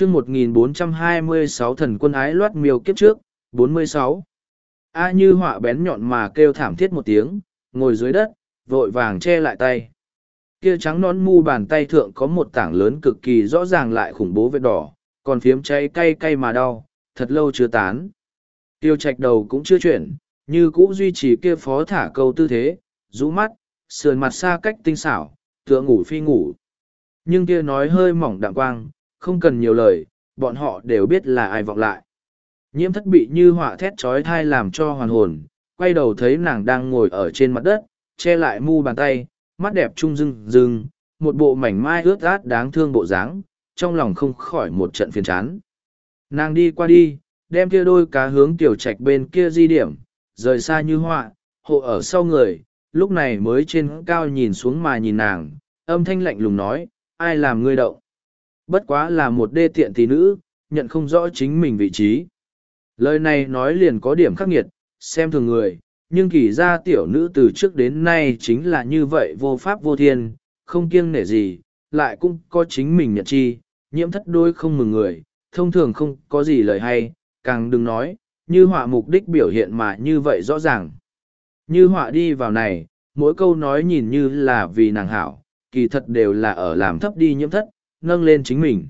chương 1426 thần quân ái loát miêu kiếp trước, 46. A như họa bén nhọn mà kêu thảm thiết một tiếng, ngồi dưới đất, vội vàng che lại tay. Kia trắng nón mu bàn tay thượng có một tảng lớn cực kỳ rõ ràng lại khủng bố vết đỏ, còn phiếm cháy cay cay mà đau, thật lâu chưa tán. Tiêu trạch đầu cũng chưa chuyển, như cũ duy trì kia phó thả câu tư thế, rũ mắt, sườn mặt xa cách tinh xảo, tựa ngủ phi ngủ. Nhưng kia nói hơi mỏng đạm quang, không cần nhiều lời, bọn họ đều biết là ai vọng lại. Nhiễm thất bị như họa thét trói thai làm cho hoàn hồn, quay đầu thấy nàng đang ngồi ở trên mặt đất, che lại mu bàn tay, mắt đẹp trung rưng rưng, một bộ mảnh mai ướt át đáng thương bộ dáng, trong lòng không khỏi một trận phiền chán. Nàng đi qua đi, đem kia đôi cá hướng tiểu trạch bên kia di điểm, rời xa như họa, hộ ở sau người, lúc này mới trên cao nhìn xuống mà nhìn nàng, âm thanh lạnh lùng nói, ai làm ngươi động. Bất quá là một đê tiện tỷ nữ, nhận không rõ chính mình vị trí. Lời này nói liền có điểm khắc nghiệt, xem thường người, nhưng kỳ ra tiểu nữ từ trước đến nay chính là như vậy vô pháp vô thiên, không kiêng nể gì, lại cũng có chính mình nhận chi, nhiễm thất đôi không mừng người, thông thường không có gì lời hay, càng đừng nói, như họa mục đích biểu hiện mà như vậy rõ ràng. Như họa đi vào này, mỗi câu nói nhìn như là vì nàng hảo, kỳ thật đều là ở làm thấp đi nhiễm thất, nâng lên chính mình.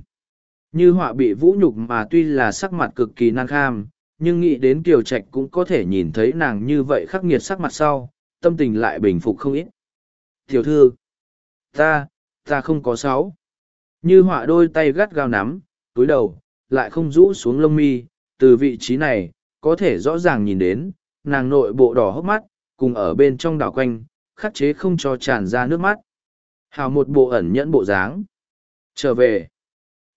Như họa bị vũ nhục mà tuy là sắc mặt cực kỳ năng kham, nhưng nghĩ đến Kiều Trạch cũng có thể nhìn thấy nàng như vậy khắc nghiệt sắc mặt sau, tâm tình lại bình phục không ít. Tiểu thư, ta, ta không có sáu. Như họa đôi tay gắt gao nắm, túi đầu, lại không rũ xuống lông mi, từ vị trí này, có thể rõ ràng nhìn đến, nàng nội bộ đỏ hốc mắt, cùng ở bên trong đảo quanh, khắc chế không cho tràn ra nước mắt. Hào một bộ ẩn nhẫn bộ dáng. Trở về.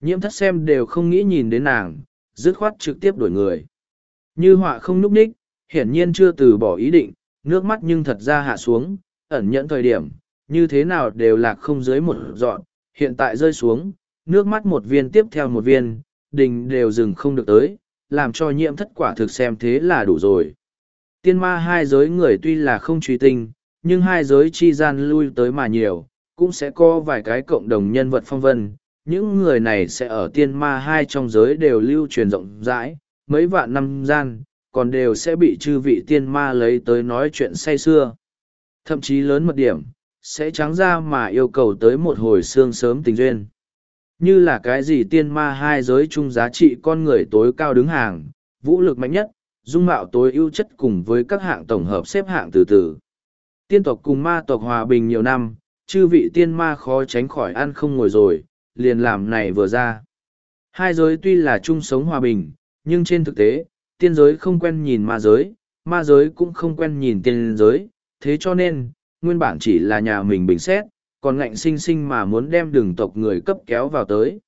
Nhiễm thất xem đều không nghĩ nhìn đến nàng, dứt khoát trực tiếp đổi người. Như họa không núp ních, hiển nhiên chưa từ bỏ ý định, nước mắt nhưng thật ra hạ xuống, ẩn nhẫn thời điểm, như thế nào đều lạc không dưới một dọn, hiện tại rơi xuống, nước mắt một viên tiếp theo một viên, đình đều dừng không được tới, làm cho nhiễm thất quả thực xem thế là đủ rồi. Tiên ma hai giới người tuy là không truy tinh, nhưng hai giới chi gian lui tới mà nhiều, cũng sẽ có vài cái cộng đồng nhân vật phong vân. Những người này sẽ ở tiên ma hai trong giới đều lưu truyền rộng rãi, mấy vạn năm gian, còn đều sẽ bị chư vị tiên ma lấy tới nói chuyện say xưa. Thậm chí lớn mật điểm, sẽ trắng ra mà yêu cầu tới một hồi xương sớm tình duyên. Như là cái gì tiên ma hai giới chung giá trị con người tối cao đứng hàng, vũ lực mạnh nhất, dung mạo tối ưu chất cùng với các hạng tổng hợp xếp hạng từ từ. Tiên tộc cùng ma tộc hòa bình nhiều năm, chư vị tiên ma khó tránh khỏi ăn không ngồi rồi, liền làm này vừa ra. Hai giới tuy là chung sống hòa bình, nhưng trên thực tế, tiên giới không quen nhìn ma giới, ma giới cũng không quen nhìn tiên giới, thế cho nên, nguyên bản chỉ là nhà mình bình xét, còn ngạnh sinh sinh mà muốn đem đường tộc người cấp kéo vào tới.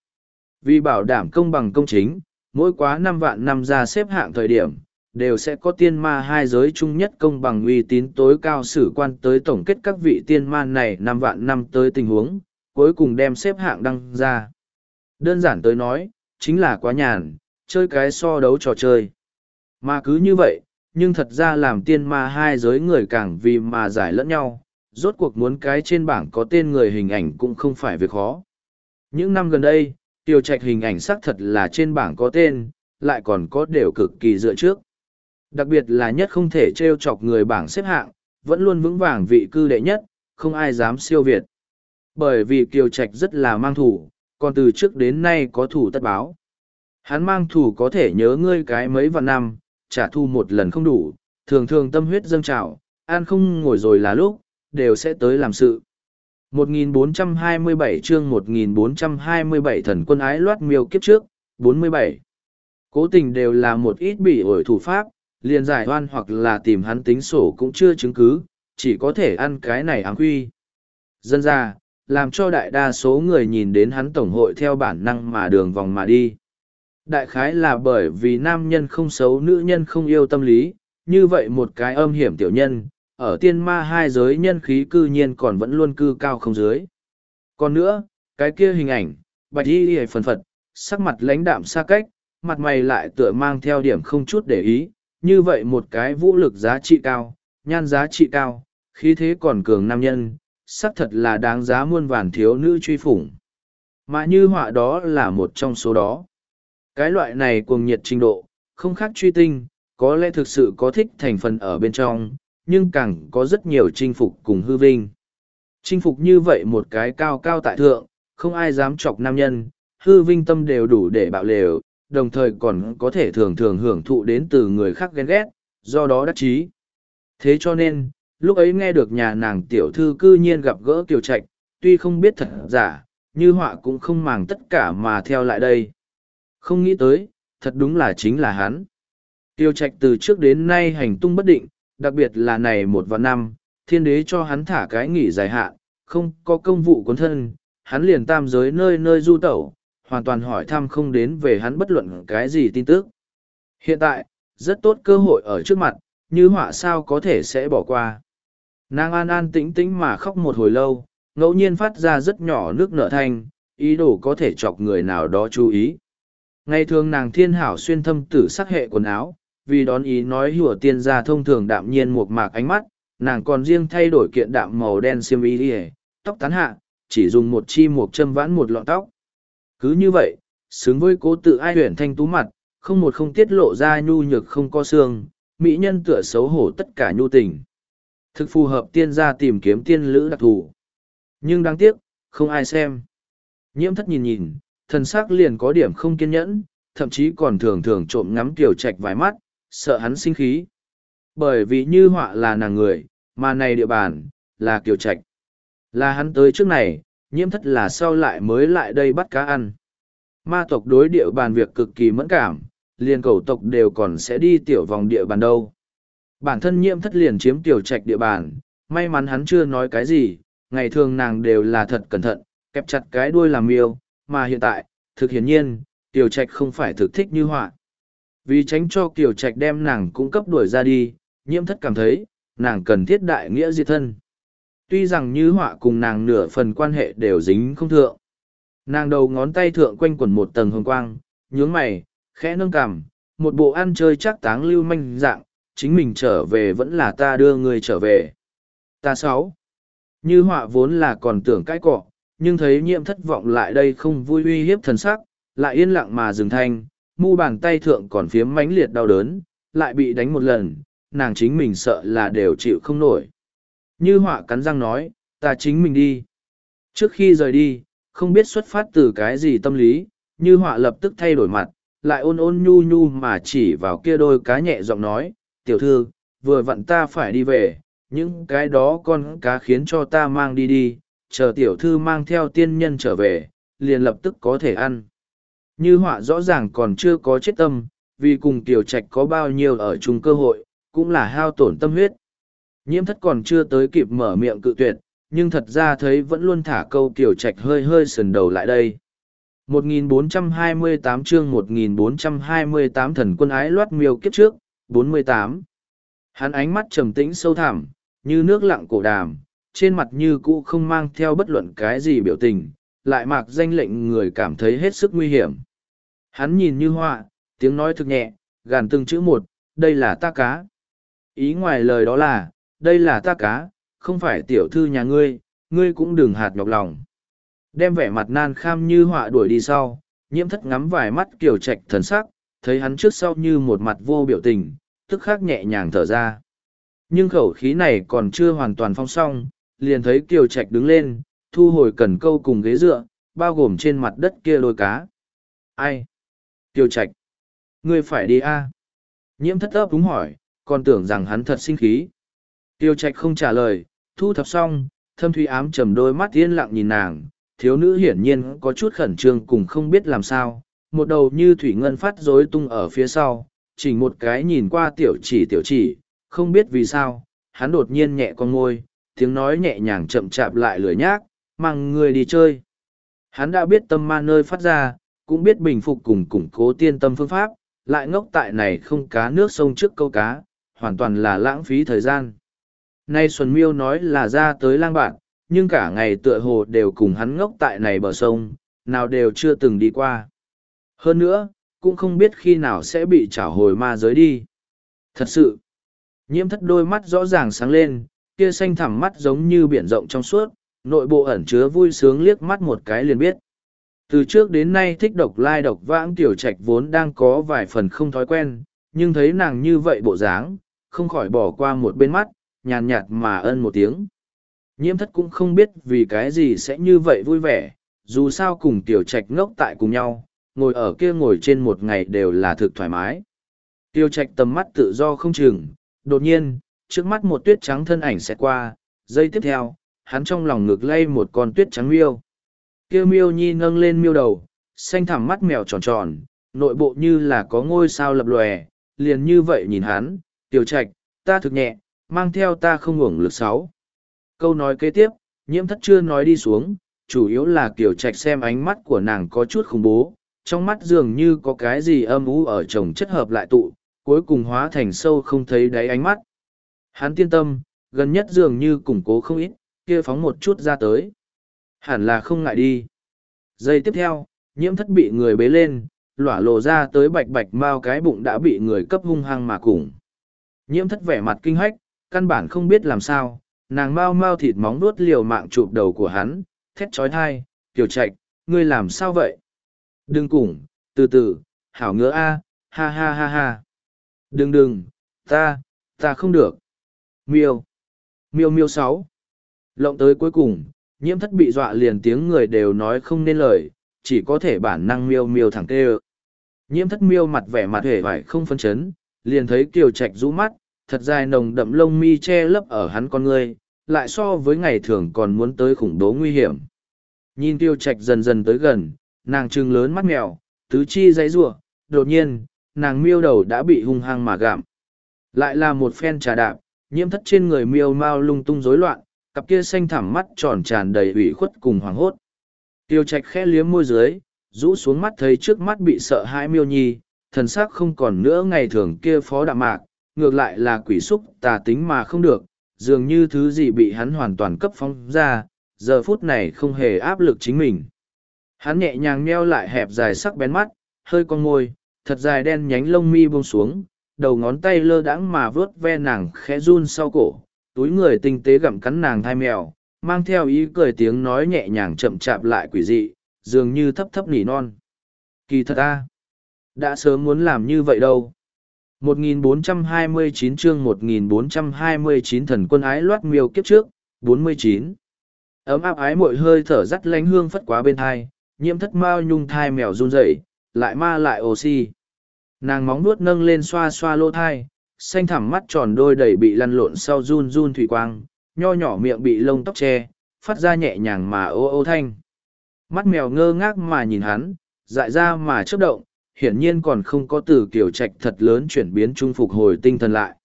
Vì bảo đảm công bằng công chính, mỗi quá năm vạn năm ra xếp hạng thời điểm, đều sẽ có tiên ma hai giới chung nhất công bằng uy tín tối cao sử quan tới tổng kết các vị tiên ma này năm vạn năm tới tình huống, cuối cùng đem xếp hạng đăng ra. Đơn giản tới nói, chính là quá nhàn, chơi cái so đấu trò chơi. Mà cứ như vậy, nhưng thật ra làm tiên ma hai giới người càng vì mà giải lẫn nhau, rốt cuộc muốn cái trên bảng có tên người hình ảnh cũng không phải việc khó. Những năm gần đây, tiêu trạch hình ảnh xác thật là trên bảng có tên, lại còn có đều cực kỳ dựa trước. Đặc biệt là nhất không thể trêu chọc người bảng xếp hạng, vẫn luôn vững vàng vị cư đệ nhất, không ai dám siêu việt. Bởi vì Kiều Trạch rất là mang thủ, còn từ trước đến nay có thủ tất báo. Hắn mang thủ có thể nhớ ngươi cái mấy vạn năm, trả thu một lần không đủ, thường thường tâm huyết dâng trào, an không ngồi rồi là lúc, đều sẽ tới làm sự. 1427 chương 1427 thần quân ái loát miêu kiếp trước, 47. Cố tình đều là một ít bị ổi thủ pháp, liền giải oan hoặc là tìm hắn tính sổ cũng chưa chứng cứ, chỉ có thể ăn cái này áng quy. Dân ra, làm cho đại đa số người nhìn đến hắn tổng hội theo bản năng mà đường vòng mà đi. Đại khái là bởi vì nam nhân không xấu nữ nhân không yêu tâm lý, như vậy một cái âm hiểm tiểu nhân, ở tiên ma hai giới nhân khí cư nhiên còn vẫn luôn cư cao không dưới. Còn nữa, cái kia hình ảnh, bạch y y phần phật, sắc mặt lãnh đạm xa cách, mặt mày lại tựa mang theo điểm không chút để ý, như vậy một cái vũ lực giá trị cao, nhan giá trị cao, khí thế còn cường nam nhân, xác thật là đáng giá muôn vàn thiếu nữ truy phủng. Mà như họa đó là một trong số đó. Cái loại này cuồng nhiệt trình độ, không khác truy tinh, có lẽ thực sự có thích thành phần ở bên trong, nhưng càng có rất nhiều chinh phục cùng hư vinh. Chinh phục như vậy một cái cao cao tại thượng, không ai dám chọc nam nhân, hư vinh tâm đều đủ để bạo lều, đồng thời còn có thể thường thường hưởng thụ đến từ người khác ghen ghét, do đó đắc chí. Thế cho nên, lúc ấy nghe được nhà nàng tiểu thư cư nhiên gặp gỡ kiều trạch, tuy không biết thật giả, như họa cũng không màng tất cả mà theo lại đây. Không nghĩ tới, thật đúng là chính là hắn. Tiêu trạch từ trước đến nay hành tung bất định, đặc biệt là này một và năm, thiên đế cho hắn thả cái nghỉ dài hạn, không có công vụ cuốn thân, hắn liền tam giới nơi nơi du tẩu, hoàn toàn hỏi thăm không đến về hắn bất luận cái gì tin tức. Hiện tại, rất tốt cơ hội ở trước mặt, như họa sao có thể sẽ bỏ qua. Nàng an an tĩnh tĩnh mà khóc một hồi lâu, ngẫu nhiên phát ra rất nhỏ nước nở thanh, ý đồ có thể chọc người nào đó chú ý. Ngày thường nàng thiên hảo xuyên thâm tử sắc hệ quần áo, vì đón ý nói hùa tiên gia thông thường đạm nhiên một mạc ánh mắt, nàng còn riêng thay đổi kiện đạm màu đen xiêm y đi tóc tán hạ, chỉ dùng một chi một châm vãn một lọn tóc. Cứ như vậy, xứng với cố tự ai huyền thanh tú mặt, không một không tiết lộ ra nhu nhược không có xương, mỹ nhân tựa xấu hổ tất cả nhu tình. Thực phù hợp tiên gia tìm kiếm tiên lữ đặc thù. Nhưng đáng tiếc, không ai xem. Nhiễm thất nhìn nhìn, thần sắc liền có điểm không kiên nhẫn, thậm chí còn thường thường trộm ngắm tiểu trạch vài mắt, sợ hắn sinh khí. Bởi vì như họa là nàng người, mà này địa bàn, là kiều trạch. Là hắn tới trước này, nhiễm thất là sau lại mới lại đây bắt cá ăn. Ma tộc đối địa bàn việc cực kỳ mẫn cảm, liền cầu tộc đều còn sẽ đi tiểu vòng địa bàn đâu. Bản thân nhiễm thất liền chiếm tiểu trạch địa bàn, may mắn hắn chưa nói cái gì, ngày thường nàng đều là thật cẩn thận, kẹp chặt cái đuôi làm miêu, mà hiện tại, thực hiển nhiên, tiểu trạch không phải thực thích như họa. Vì tránh cho tiểu trạch đem nàng cung cấp đuổi ra đi, nhiễm thất cảm thấy, nàng cần thiết đại nghĩa diệt thân. Tuy rằng như họa cùng nàng nửa phần quan hệ đều dính không thượng. Nàng đầu ngón tay thượng quanh quẩn một tầng hồng quang, nhướng mày, khẽ nâng cằm, một bộ ăn chơi chắc táng lưu manh dạng, chính mình trở về vẫn là ta đưa người trở về. Ta sáu. Như họa vốn là còn tưởng cãi cọ, nhưng thấy nhiễm thất vọng lại đây không vui uy hiếp thần sắc, lại yên lặng mà dừng thanh, mu bàn tay thượng còn phiếm mãnh liệt đau đớn, lại bị đánh một lần, nàng chính mình sợ là đều chịu không nổi. Như họa cắn răng nói, ta chính mình đi. Trước khi rời đi, không biết xuất phát từ cái gì tâm lý, như họa lập tức thay đổi mặt, lại ôn ôn nhu nhu mà chỉ vào kia đôi cá nhẹ giọng nói, tiểu thư, vừa vặn ta phải đi về, những cái đó con cá khiến cho ta mang đi đi, chờ tiểu thư mang theo tiên nhân trở về, liền lập tức có thể ăn. Như họa rõ ràng còn chưa có chết tâm, vì cùng tiểu trạch có bao nhiêu ở chung cơ hội, cũng là hao tổn tâm huyết. Nhiễm thất còn chưa tới kịp mở miệng cự tuyệt, nhưng thật ra thấy vẫn luôn thả câu tiểu trạch hơi hơi sườn đầu lại đây. 1428 chương 1428 thần quân ái loát miêu kiếp trước, 48. Hắn ánh mắt trầm tĩnh sâu thẳm, như nước lặng cổ đàm, trên mặt như cũ không mang theo bất luận cái gì biểu tình, lại mạc danh lệnh người cảm thấy hết sức nguy hiểm. Hắn nhìn như họa, tiếng nói thực nhẹ, gàn từng chữ một, đây là ta cá. Ý ngoài lời đó là, đây là ta cá, không phải tiểu thư nhà ngươi, ngươi cũng đừng hạt nhọc lòng. Đem vẻ mặt nan kham như họa đuổi đi sau, nhiễm thất ngắm vài mắt kiểu trạch thần sắc, thấy hắn trước sau như một mặt vô biểu tình, tức khắc nhẹ nhàng thở ra. Nhưng khẩu khí này còn chưa hoàn toàn phong xong, liền thấy kiều trạch đứng lên, thu hồi cần câu cùng ghế dựa, bao gồm trên mặt đất kia lôi cá. Ai? Kiều trạch. Ngươi phải đi a à? Nhiễm thất ấp đúng hỏi, còn tưởng rằng hắn thật sinh khí. Tiêu trạch không trả lời, thu thập xong, thâm thủy ám trầm đôi mắt yên lặng nhìn nàng, thiếu nữ hiển nhiên có chút khẩn trương cùng không biết làm sao, một đầu như thủy ngân phát rối tung ở phía sau, chỉ một cái nhìn qua tiểu chỉ tiểu chỉ, không biết vì sao, hắn đột nhiên nhẹ con ngôi, tiếng nói nhẹ nhàng chậm chạp lại lười nhác, mang người đi chơi. Hắn đã biết tâm ma nơi phát ra, cũng biết bình phục cùng củng cố tiên tâm phương pháp, lại ngốc tại này không cá nước sông trước câu cá, hoàn toàn là lãng phí thời gian. Nay Xuân Miêu nói là ra tới lang bạn, nhưng cả ngày tựa hồ đều cùng hắn ngốc tại này bờ sông, nào đều chưa từng đi qua. Hơn nữa, cũng không biết khi nào sẽ bị trảo hồi ma giới đi. Thật sự, nhiễm thất đôi mắt rõ ràng sáng lên, kia xanh thẳm mắt giống như biển rộng trong suốt, nội bộ ẩn chứa vui sướng liếc mắt một cái liền biết. từ trước đến nay thích độc lai độc vãng tiểu trạch vốn đang có vài phần không thói quen nhưng thấy nàng như vậy bộ dáng không khỏi bỏ qua một bên mắt nhàn nhạt mà ân một tiếng. Nhiễm thất cũng không biết vì cái gì sẽ như vậy vui vẻ, dù sao cùng tiểu trạch ngốc tại cùng nhau, ngồi ở kia ngồi trên một ngày đều là thực thoải mái. Tiêu trạch tầm mắt tự do không chừng, đột nhiên, trước mắt một tuyết trắng thân ảnh sẽ qua, giây tiếp theo, hắn trong lòng ngực lay một con tuyết trắng miêu. Kia miêu nhi nâng lên miêu đầu, xanh thẳm mắt mèo tròn tròn, nội bộ như là có ngôi sao lập lòe, liền như vậy nhìn hắn, tiểu trạch, ta thực nhẹ mang theo ta không ngủng lực sáu. Câu nói kế tiếp, nhiễm thất chưa nói đi xuống, chủ yếu là kiểu trạch xem ánh mắt của nàng có chút khủng bố, trong mắt dường như có cái gì âm ú ở chồng chất hợp lại tụ, cuối cùng hóa thành sâu không thấy đáy ánh mắt. Hắn tiên tâm, gần nhất dường như củng cố không ít, kia phóng một chút ra tới. Hẳn là không ngại đi. Giây tiếp theo, nhiễm thất bị người bế lên, lỏa lộ ra tới bạch bạch mao cái bụng đã bị người cấp hung hăng mà củng. nhiễm thất vẻ mặt kinh hách căn bản không biết làm sao, nàng mau mau thịt móng nuốt liều mạng chụp đầu của hắn, thét trói thai tiểu trạch, ngươi làm sao vậy? Đừng củng từ từ, hảo ngứa a, ha ha ha ha. Đừng đừng, ta ta không được. Miêu miêu miêu sáu. Lộng tới cuối cùng, nhiễm thất bị dọa liền tiếng người đều nói không nên lời, chỉ có thể bản năng miêu miêu thẳng tê nhiễm thất miêu mặt vẻ mặt hề vải không phân chấn, liền thấy kiều trạch rũ mắt thật dài nồng đậm lông mi che lấp ở hắn con ngươi lại so với ngày thường còn muốn tới khủng bố nguy hiểm. Nhìn Tiêu trạch dần dần tới gần, nàng trừng lớn mắt mèo, tứ chi dãy giụa đột nhiên, nàng miêu đầu đã bị hung hăng mà gạm lại là một phen trà đạp, nhiễm thất trên người miêu mau lung tung rối loạn, cặp kia xanh thẳm mắt tròn tràn đầy ủy khuất cùng hoảng hốt. Tiêu trạch khẽ liếm môi dưới, rũ xuống mắt thấy trước mắt bị sợ hãi miêu nhi, thần sắc không còn nữa ngày thường kia phó đạm mạc ngược lại là quỷ xúc tà tính mà không được, dường như thứ gì bị hắn hoàn toàn cấp phóng ra, giờ phút này không hề áp lực chính mình. Hắn nhẹ nhàng nheo lại hẹp dài sắc bén mắt, hơi con môi, thật dài đen nhánh lông mi buông xuống, đầu ngón tay lơ đãng mà vớt ve nàng khẽ run sau cổ, túi người tinh tế gặm cắn nàng thai mèo, mang theo ý cười tiếng nói nhẹ nhàng chậm chạp lại quỷ dị, dường như thấp thấp nỉ non. Kỳ thật ta, đã sớm muốn làm như vậy đâu. 1429 chương 1429 thần quân ái loát miêu kiếp trước 49 ấm áp ái mội hơi thở dắt lánh hương phất quá bên thai, nhiễm thất mao nhung thai mèo run rẩy, lại ma lại oxy nàng móng nuốt nâng lên xoa xoa lỗ thai, xanh thẳm mắt tròn đôi đầy bị lăn lộn sau run run thủy quang, nho nhỏ miệng bị lông tóc che, phát ra nhẹ nhàng mà ô ô thanh. Mắt mèo ngơ ngác mà nhìn hắn, dại ra mà chớp động hiển nhiên còn không có từ kiểu trạch thật lớn chuyển biến trung phục hồi tinh thần lại.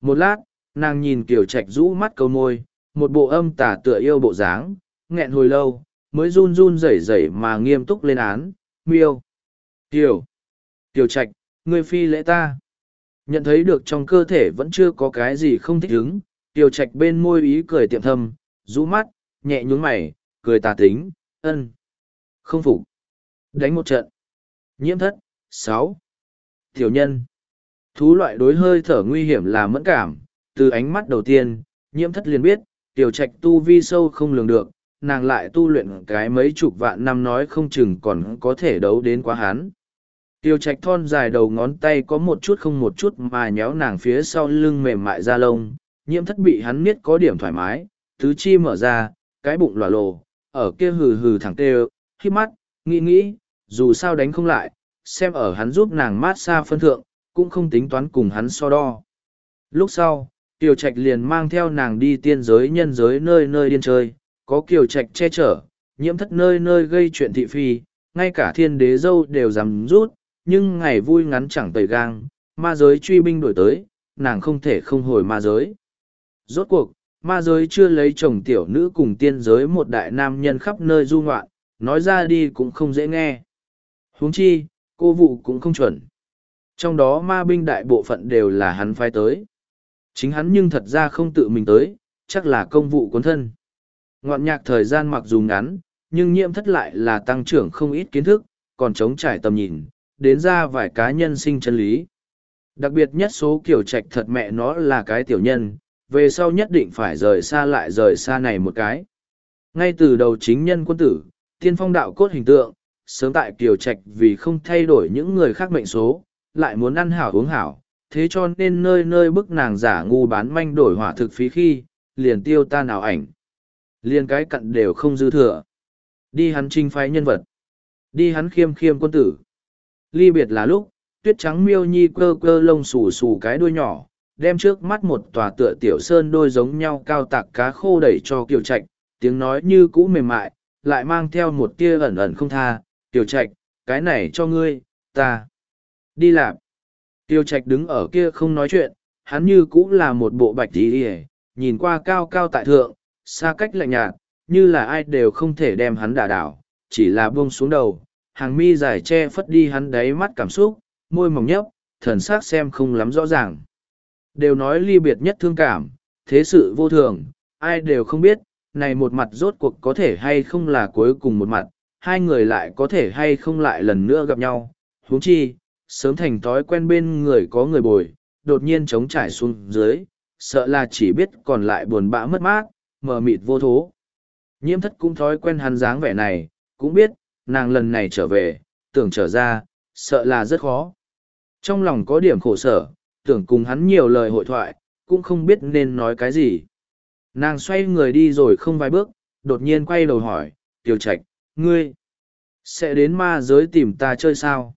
Một lát, nàng nhìn kiểu trạch rũ mắt câu môi, một bộ âm tả tựa yêu bộ dáng, nghẹn hồi lâu, mới run run rẩy rẩy mà nghiêm túc lên án, miêu tiểu tiểu trạch, ngươi phi lễ ta. Nhận thấy được trong cơ thể vẫn chưa có cái gì không thích ứng tiểu trạch bên môi ý cười tiệm thâm, rũ mắt, nhẹ nhún mày, cười tà tính, ân, không phục. Đánh một trận nhiễm thất, sáu. Tiểu nhân. Thú loại đối hơi thở nguy hiểm là mẫn cảm. Từ ánh mắt đầu tiên, nhiễm thất liền biết, tiểu trạch tu vi sâu không lường được, nàng lại tu luyện cái mấy chục vạn năm nói không chừng còn có thể đấu đến quá hán tiểu trạch thon dài đầu ngón tay có một chút không một chút mà nhéo nàng phía sau lưng mềm mại da lông. Nhiễm thất bị hắn miết có điểm thoải mái, tứ chi mở ra, cái bụng lòa lồ, ở kia hừ hừ thẳng tê khi mắt, nghĩ nghĩ dù sao đánh không lại, xem ở hắn giúp nàng mát xa phân thượng, cũng không tính toán cùng hắn so đo. Lúc sau, kiều trạch liền mang theo nàng đi tiên giới nhân giới nơi nơi điên chơi, có kiều trạch che chở, nhiễm thất nơi nơi gây chuyện thị phi, ngay cả thiên đế dâu đều dám rút, nhưng ngày vui ngắn chẳng tẩy gang, ma giới truy binh đổi tới, nàng không thể không hồi ma giới. Rốt cuộc, ma giới chưa lấy chồng tiểu nữ cùng tiên giới một đại nam nhân khắp nơi du ngoạn, nói ra đi cũng không dễ nghe huống chi, cô vụ cũng không chuẩn. Trong đó ma binh đại bộ phận đều là hắn phái tới. Chính hắn nhưng thật ra không tự mình tới, chắc là công vụ cuốn thân. Ngoạn nhạc thời gian mặc dù ngắn, nhưng nhiễm thất lại là tăng trưởng không ít kiến thức, còn chống trải tầm nhìn, đến ra vài cá nhân sinh chân lý. Đặc biệt nhất số kiểu trạch thật mẹ nó là cái tiểu nhân, về sau nhất định phải rời xa lại rời xa này một cái. Ngay từ đầu chính nhân quân tử, tiên phong đạo cốt hình tượng sớm tại kiều trạch vì không thay đổi những người khác mệnh số, lại muốn ăn hảo uống hảo, thế cho nên nơi nơi bức nàng giả ngu bán manh đổi hỏa thực phí khi, liền tiêu ta nào ảnh. Liền cái cặn đều không dư thừa. Đi hắn trinh phái nhân vật. Đi hắn khiêm khiêm quân tử. Ly biệt là lúc, tuyết trắng miêu nhi cơ cơ lông xù xù cái đuôi nhỏ, đem trước mắt một tòa tựa tiểu sơn đôi giống nhau cao tạc cá khô đẩy cho kiều trạch, tiếng nói như cũ mềm mại, lại mang theo một tia ẩn ẩn không tha Tiểu trạch cái này cho ngươi ta đi làm Tiêu Trạch đứng ở kia không nói chuyện, hắn như cũng là một bộ bạch tí hề, nhìn qua cao cao tại thượng, xa cách lạnh nhạt, như là ai đều không thể đem hắn đả đảo, chỉ là buông xuống đầu, hàng mi dài che phất đi hắn đáy mắt cảm xúc, môi mỏng nhấp, thần sắc xem không lắm rõ ràng. Đều nói ly biệt nhất thương cảm, thế sự vô thường, ai đều không biết, này một mặt rốt cuộc có thể hay không là cuối cùng một mặt, hai người lại có thể hay không lại lần nữa gặp nhau, huống chi, sớm thành thói quen bên người có người bồi, đột nhiên trống trải xuống dưới, sợ là chỉ biết còn lại buồn bã mất mát, mờ mịt vô thố. Nhiễm thất cũng thói quen hắn dáng vẻ này, cũng biết, nàng lần này trở về, tưởng trở ra, sợ là rất khó. Trong lòng có điểm khổ sở, tưởng cùng hắn nhiều lời hội thoại, cũng không biết nên nói cái gì. Nàng xoay người đi rồi không vài bước, đột nhiên quay đầu hỏi, Tiểu Trạch, ngươi, sẽ đến ma giới tìm ta chơi sao?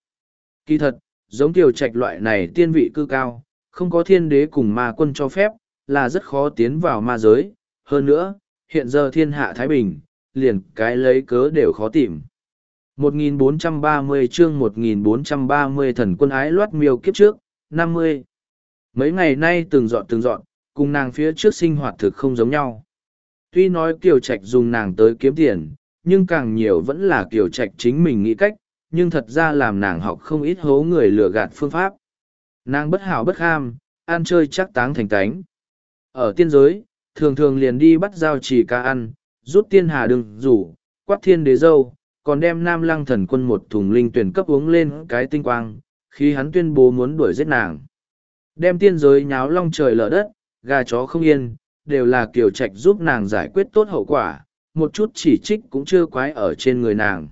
Kỳ thật, giống tiểu trạch loại này tiên vị cư cao, không có thiên đế cùng ma quân cho phép, là rất khó tiến vào ma giới. Hơn nữa, hiện giờ thiên hạ Thái Bình, liền cái lấy cớ đều khó tìm. 1430 chương 1430 thần quân ái loát miêu kiếp trước, 50. Mấy ngày nay từng dọn từng dọn, cùng nàng phía trước sinh hoạt thực không giống nhau. Tuy nói Kiều Trạch dùng nàng tới kiếm tiền, nhưng càng nhiều vẫn là Kiều Trạch chính mình nghĩ cách, nhưng thật ra làm nàng học không ít hố người lừa gạt phương pháp. Nàng bất hảo bất ham, ăn chơi chắc táng thành tánh Ở tiên giới, thường thường liền đi bắt giao chỉ ca ăn, rút tiên hà đừng rủ, quát thiên đế dâu, còn đem nam lăng thần quân một thùng linh tuyển cấp uống lên cái tinh quang, khi hắn tuyên bố muốn đuổi giết nàng. Đem tiên giới nháo long trời lở đất, gà chó không yên, đều là kiểu trạch giúp nàng giải quyết tốt hậu quả, một chút chỉ trích cũng chưa quái ở trên người nàng.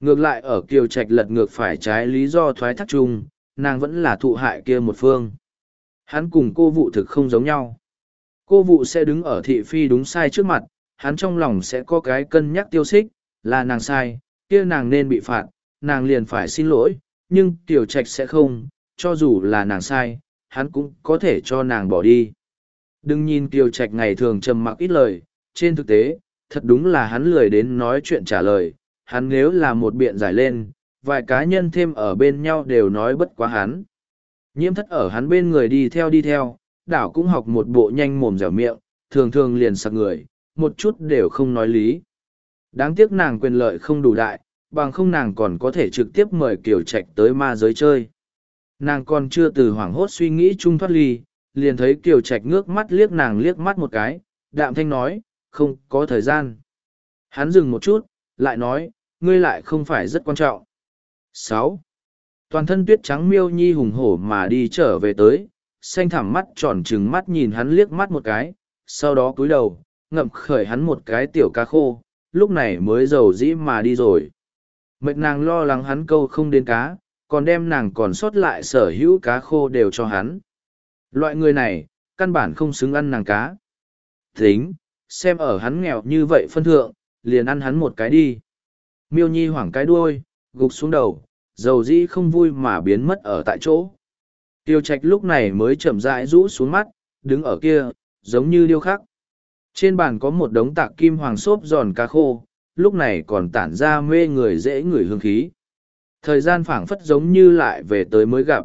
Ngược lại ở kiều trạch lật ngược phải trái lý do thoái thác chung, nàng vẫn là thụ hại kia một phương. Hắn cùng cô vụ thực không giống nhau. Cô vụ sẽ đứng ở thị phi đúng sai trước mặt, hắn trong lòng sẽ có cái cân nhắc tiêu xích, là nàng sai, kia nàng nên bị phạt, nàng liền phải xin lỗi, nhưng tiểu trạch sẽ không, cho dù là nàng sai, hắn cũng có thể cho nàng bỏ đi. Đừng nhìn tiểu trạch ngày thường trầm mặc ít lời, trên thực tế, thật đúng là hắn lười đến nói chuyện trả lời, hắn nếu là một biện giải lên, vài cá nhân thêm ở bên nhau đều nói bất quá hắn. Nhiễm thất ở hắn bên người đi theo đi theo, đảo cũng học một bộ nhanh mồm dẻo miệng, thường thường liền sặc người, một chút đều không nói lý. Đáng tiếc nàng quyền lợi không đủ đại, bằng không nàng còn có thể trực tiếp mời Kiều Trạch tới ma giới chơi. Nàng còn chưa từ hoảng hốt suy nghĩ chung thoát ly, liền thấy Kiều Trạch ngước mắt liếc nàng liếc mắt một cái, đạm thanh nói, không có thời gian. Hắn dừng một chút, lại nói, ngươi lại không phải rất quan trọng. sáu Toàn thân tuyết trắng miêu nhi hùng hổ mà đi trở về tới, xanh thẳm mắt tròn trừng mắt nhìn hắn liếc mắt một cái, sau đó cúi đầu, ngậm khởi hắn một cái tiểu cá khô, lúc này mới giàu dĩ mà đi rồi. Mệt nàng lo lắng hắn câu không đến cá, còn đem nàng còn sót lại sở hữu cá khô đều cho hắn. Loại người này, căn bản không xứng ăn nàng cá. Tính, xem ở hắn nghèo như vậy phân thượng, liền ăn hắn một cái đi. Miêu nhi hoảng cái đuôi gục xuống đầu dầu dĩ không vui mà biến mất ở tại chỗ. Tiêu trạch lúc này mới chậm rãi rũ xuống mắt đứng ở kia giống như điêu khắc. Trên bàn có một đống tạc kim hoàng xốp giòn cá khô lúc này còn tản ra mê người dễ ngửi hương khí. Thời gian phảng phất giống như lại về tới mới gặp.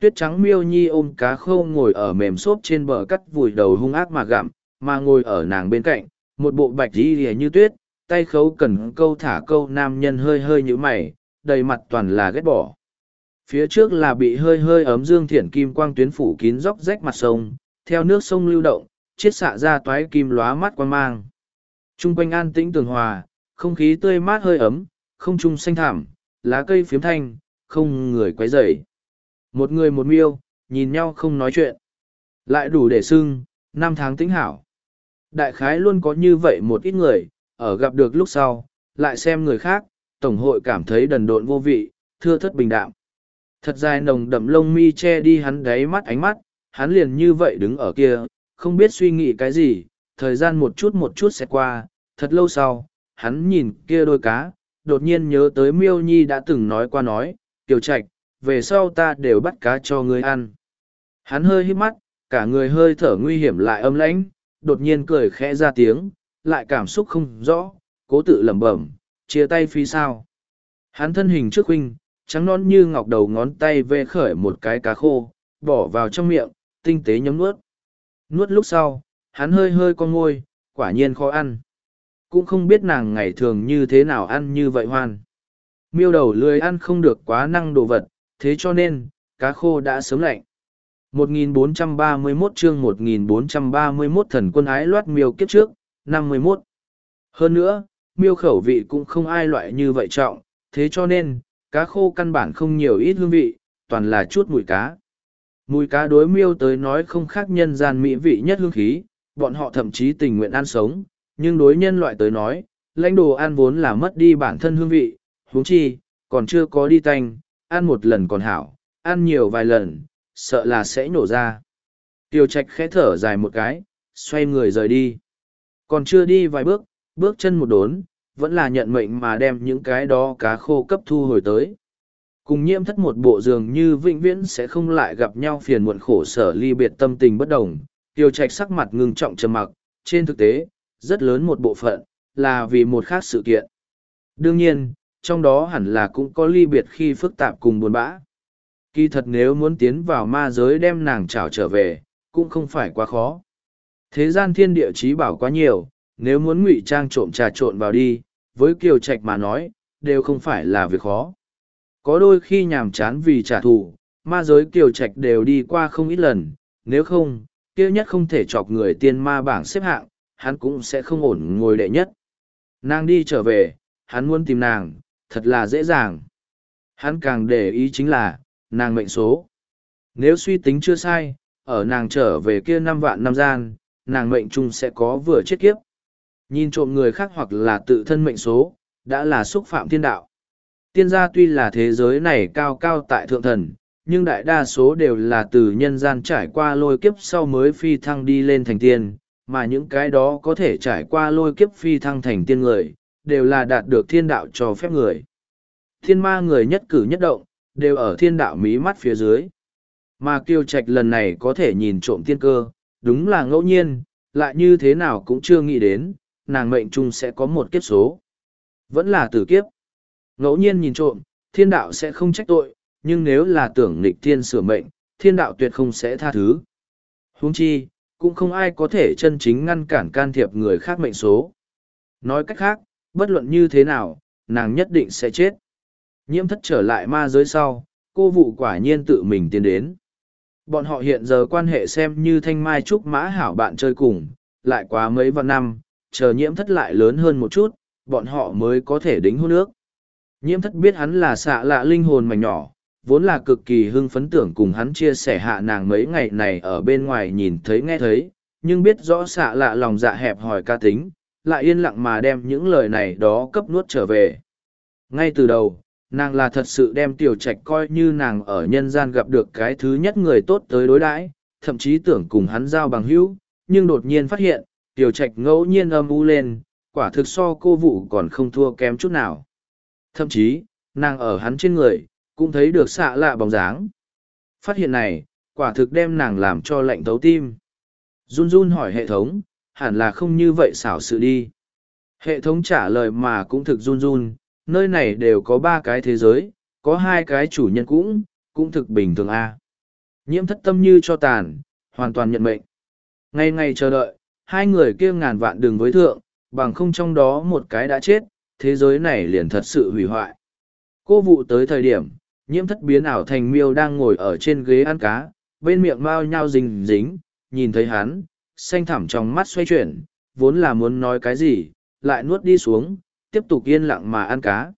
Tuyết trắng miêu nhi ôm cá khô ngồi ở mềm xốp trên bờ cắt vùi đầu hung ác mà gặm mà ngồi ở nàng bên cạnh một bộ bạch y lìa như tuyết tay khấu cần câu thả câu nam nhân hơi hơi như mày, đầy mặt toàn là ghét bỏ. Phía trước là bị hơi hơi ấm dương thiển kim quang tuyến phủ kín dốc rách mặt sông, theo nước sông lưu động, chiết xạ ra toái kim lóa mắt quan mang. Trung quanh an tĩnh tường hòa, không khí tươi mát hơi ấm, không trung xanh thảm, lá cây phiếm thanh, không người quấy rầy. Một người một miêu, nhìn nhau không nói chuyện. Lại đủ để xưng, năm tháng tĩnh hảo. Đại khái luôn có như vậy một ít người, ở gặp được lúc sau, lại xem người khác, tổng hội cảm thấy đần độn vô vị, thưa thất bình đạm. Thật dài nồng đậm lông mi che đi hắn đáy mắt ánh mắt, hắn liền như vậy đứng ở kia, không biết suy nghĩ cái gì, thời gian một chút một chút sẽ qua, thật lâu sau, hắn nhìn kia đôi cá, đột nhiên nhớ tới miêu nhi đã từng nói qua nói, tiểu trạch, về sau ta đều bắt cá cho ngươi ăn. Hắn hơi hít mắt, cả người hơi thở nguy hiểm lại âm lãnh, đột nhiên cười khẽ ra tiếng, lại cảm xúc không rõ, cố tự lẩm bẩm, chia tay phi sao. Hắn thân hình trước huynh, trắng non như ngọc đầu ngón tay vê khởi một cái cá khô, bỏ vào trong miệng, tinh tế nhấm nuốt. Nuốt lúc sau, hắn hơi hơi con ngôi, quả nhiên khó ăn. Cũng không biết nàng ngày thường như thế nào ăn như vậy hoan. Miêu đầu lười ăn không được quá năng đồ vật, thế cho nên, cá khô đã sớm lạnh. 1431 chương 1431 thần quân ái loát miêu kiếp trước, 51. Hơn nữa, miêu khẩu vị cũng không ai loại như vậy trọng, thế cho nên, cá khô căn bản không nhiều ít hương vị, toàn là chút mùi cá. Mùi cá đối miêu tới nói không khác nhân gian mỹ vị nhất hương khí, bọn họ thậm chí tình nguyện ăn sống, nhưng đối nhân loại tới nói, lãnh đồ ăn vốn là mất đi bản thân hương vị, huống chi, còn chưa có đi tanh, ăn một lần còn hảo, ăn nhiều vài lần, sợ là sẽ nổ ra. Tiêu trạch khẽ thở dài một cái, xoay người rời đi. Còn chưa đi vài bước, bước chân một đốn, vẫn là nhận mệnh mà đem những cái đó cá khô cấp thu hồi tới. Cùng nhiễm thất một bộ giường như vĩnh viễn sẽ không lại gặp nhau phiền muộn khổ sở ly biệt tâm tình bất đồng. Tiêu trạch sắc mặt ngưng trọng trầm mặc, trên thực tế, rất lớn một bộ phận, là vì một khác sự kiện. Đương nhiên, trong đó hẳn là cũng có ly biệt khi phức tạp cùng buồn bã. Kỳ thật nếu muốn tiến vào ma giới đem nàng trảo trở về, cũng không phải quá khó. Thế gian thiên địa trí bảo quá nhiều, nếu muốn ngụy trang trộm trà trộn vào đi, với kiều trạch mà nói, đều không phải là việc khó. Có đôi khi nhàm chán vì trả thù, ma giới kiều trạch đều đi qua không ít lần, nếu không, kia nhất không thể chọc người tiên ma bảng xếp hạng, hắn cũng sẽ không ổn ngồi đệ nhất. Nàng đi trở về, hắn muốn tìm nàng, thật là dễ dàng. Hắn càng để ý chính là, nàng mệnh số. Nếu suy tính chưa sai, ở nàng trở về kia năm vạn năm gian, nàng mệnh chung sẽ có vừa chết kiếp. Nhìn trộm người khác hoặc là tự thân mệnh số, đã là xúc phạm thiên đạo. Tiên gia tuy là thế giới này cao cao tại thượng thần, nhưng đại đa số đều là từ nhân gian trải qua lôi kiếp sau mới phi thăng đi lên thành tiên, mà những cái đó có thể trải qua lôi kiếp phi thăng thành tiên người, đều là đạt được thiên đạo cho phép người. Thiên ma người nhất cử nhất động, đều ở thiên đạo mí mắt phía dưới. Mà Kiều trạch lần này có thể nhìn trộm tiên cơ, đúng là ngẫu nhiên, lại như thế nào cũng chưa nghĩ đến, nàng mệnh chung sẽ có một kiếp số. Vẫn là tử kiếp. Ngẫu nhiên nhìn trộm, thiên đạo sẽ không trách tội, nhưng nếu là tưởng nghịch thiên sửa mệnh, thiên đạo tuyệt không sẽ tha thứ. Huống chi, cũng không ai có thể chân chính ngăn cản can thiệp người khác mệnh số. Nói cách khác, bất luận như thế nào, nàng nhất định sẽ chết. Nhiễm thất trở lại ma giới sau, cô vụ quả nhiên tự mình tiến đến. Bọn họ hiện giờ quan hệ xem như thanh mai trúc mã hảo bạn chơi cùng, lại quá mấy vạn năm, chờ nhiễm thất lại lớn hơn một chút, bọn họ mới có thể đính hôn nước. Nhiễm thất biết hắn là xạ lạ linh hồn mảnh nhỏ, vốn là cực kỳ hưng phấn tưởng cùng hắn chia sẻ hạ nàng mấy ngày này ở bên ngoài nhìn thấy nghe thấy, nhưng biết rõ xạ lạ lòng dạ hẹp hỏi ca tính, lại yên lặng mà đem những lời này đó cấp nuốt trở về. Ngay từ đầu, nàng là thật sự đem tiểu trạch coi như nàng ở nhân gian gặp được cái thứ nhất người tốt tới đối đãi, thậm chí tưởng cùng hắn giao bằng hữu, nhưng đột nhiên phát hiện, tiểu trạch ngẫu nhiên âm u lên, quả thực so cô vụ còn không thua kém chút nào. Thậm chí, nàng ở hắn trên người, cũng thấy được xạ lạ bóng dáng. Phát hiện này, quả thực đem nàng làm cho lạnh thấu tim. Run run hỏi hệ thống, hẳn là không như vậy xảo sự đi. Hệ thống trả lời mà cũng thực run run nơi này đều có ba cái thế giới, có hai cái chủ nhân cũng, cũng thực bình thường a. Nhiễm thất tâm như cho tàn, hoàn toàn nhận mệnh. Ngày ngày chờ đợi, hai người kia ngàn vạn đường với thượng, bằng không trong đó một cái đã chết, thế giới này liền thật sự hủy hoại. Cô vụ tới thời điểm, nhiễm thất biến ảo thành miêu đang ngồi ở trên ghế ăn cá, bên miệng mau nhau dính dính, nhìn thấy hắn, xanh thẳm trong mắt xoay chuyển, vốn là muốn nói cái gì, lại nuốt đi xuống, tiếp tục yên lặng mà ăn cá.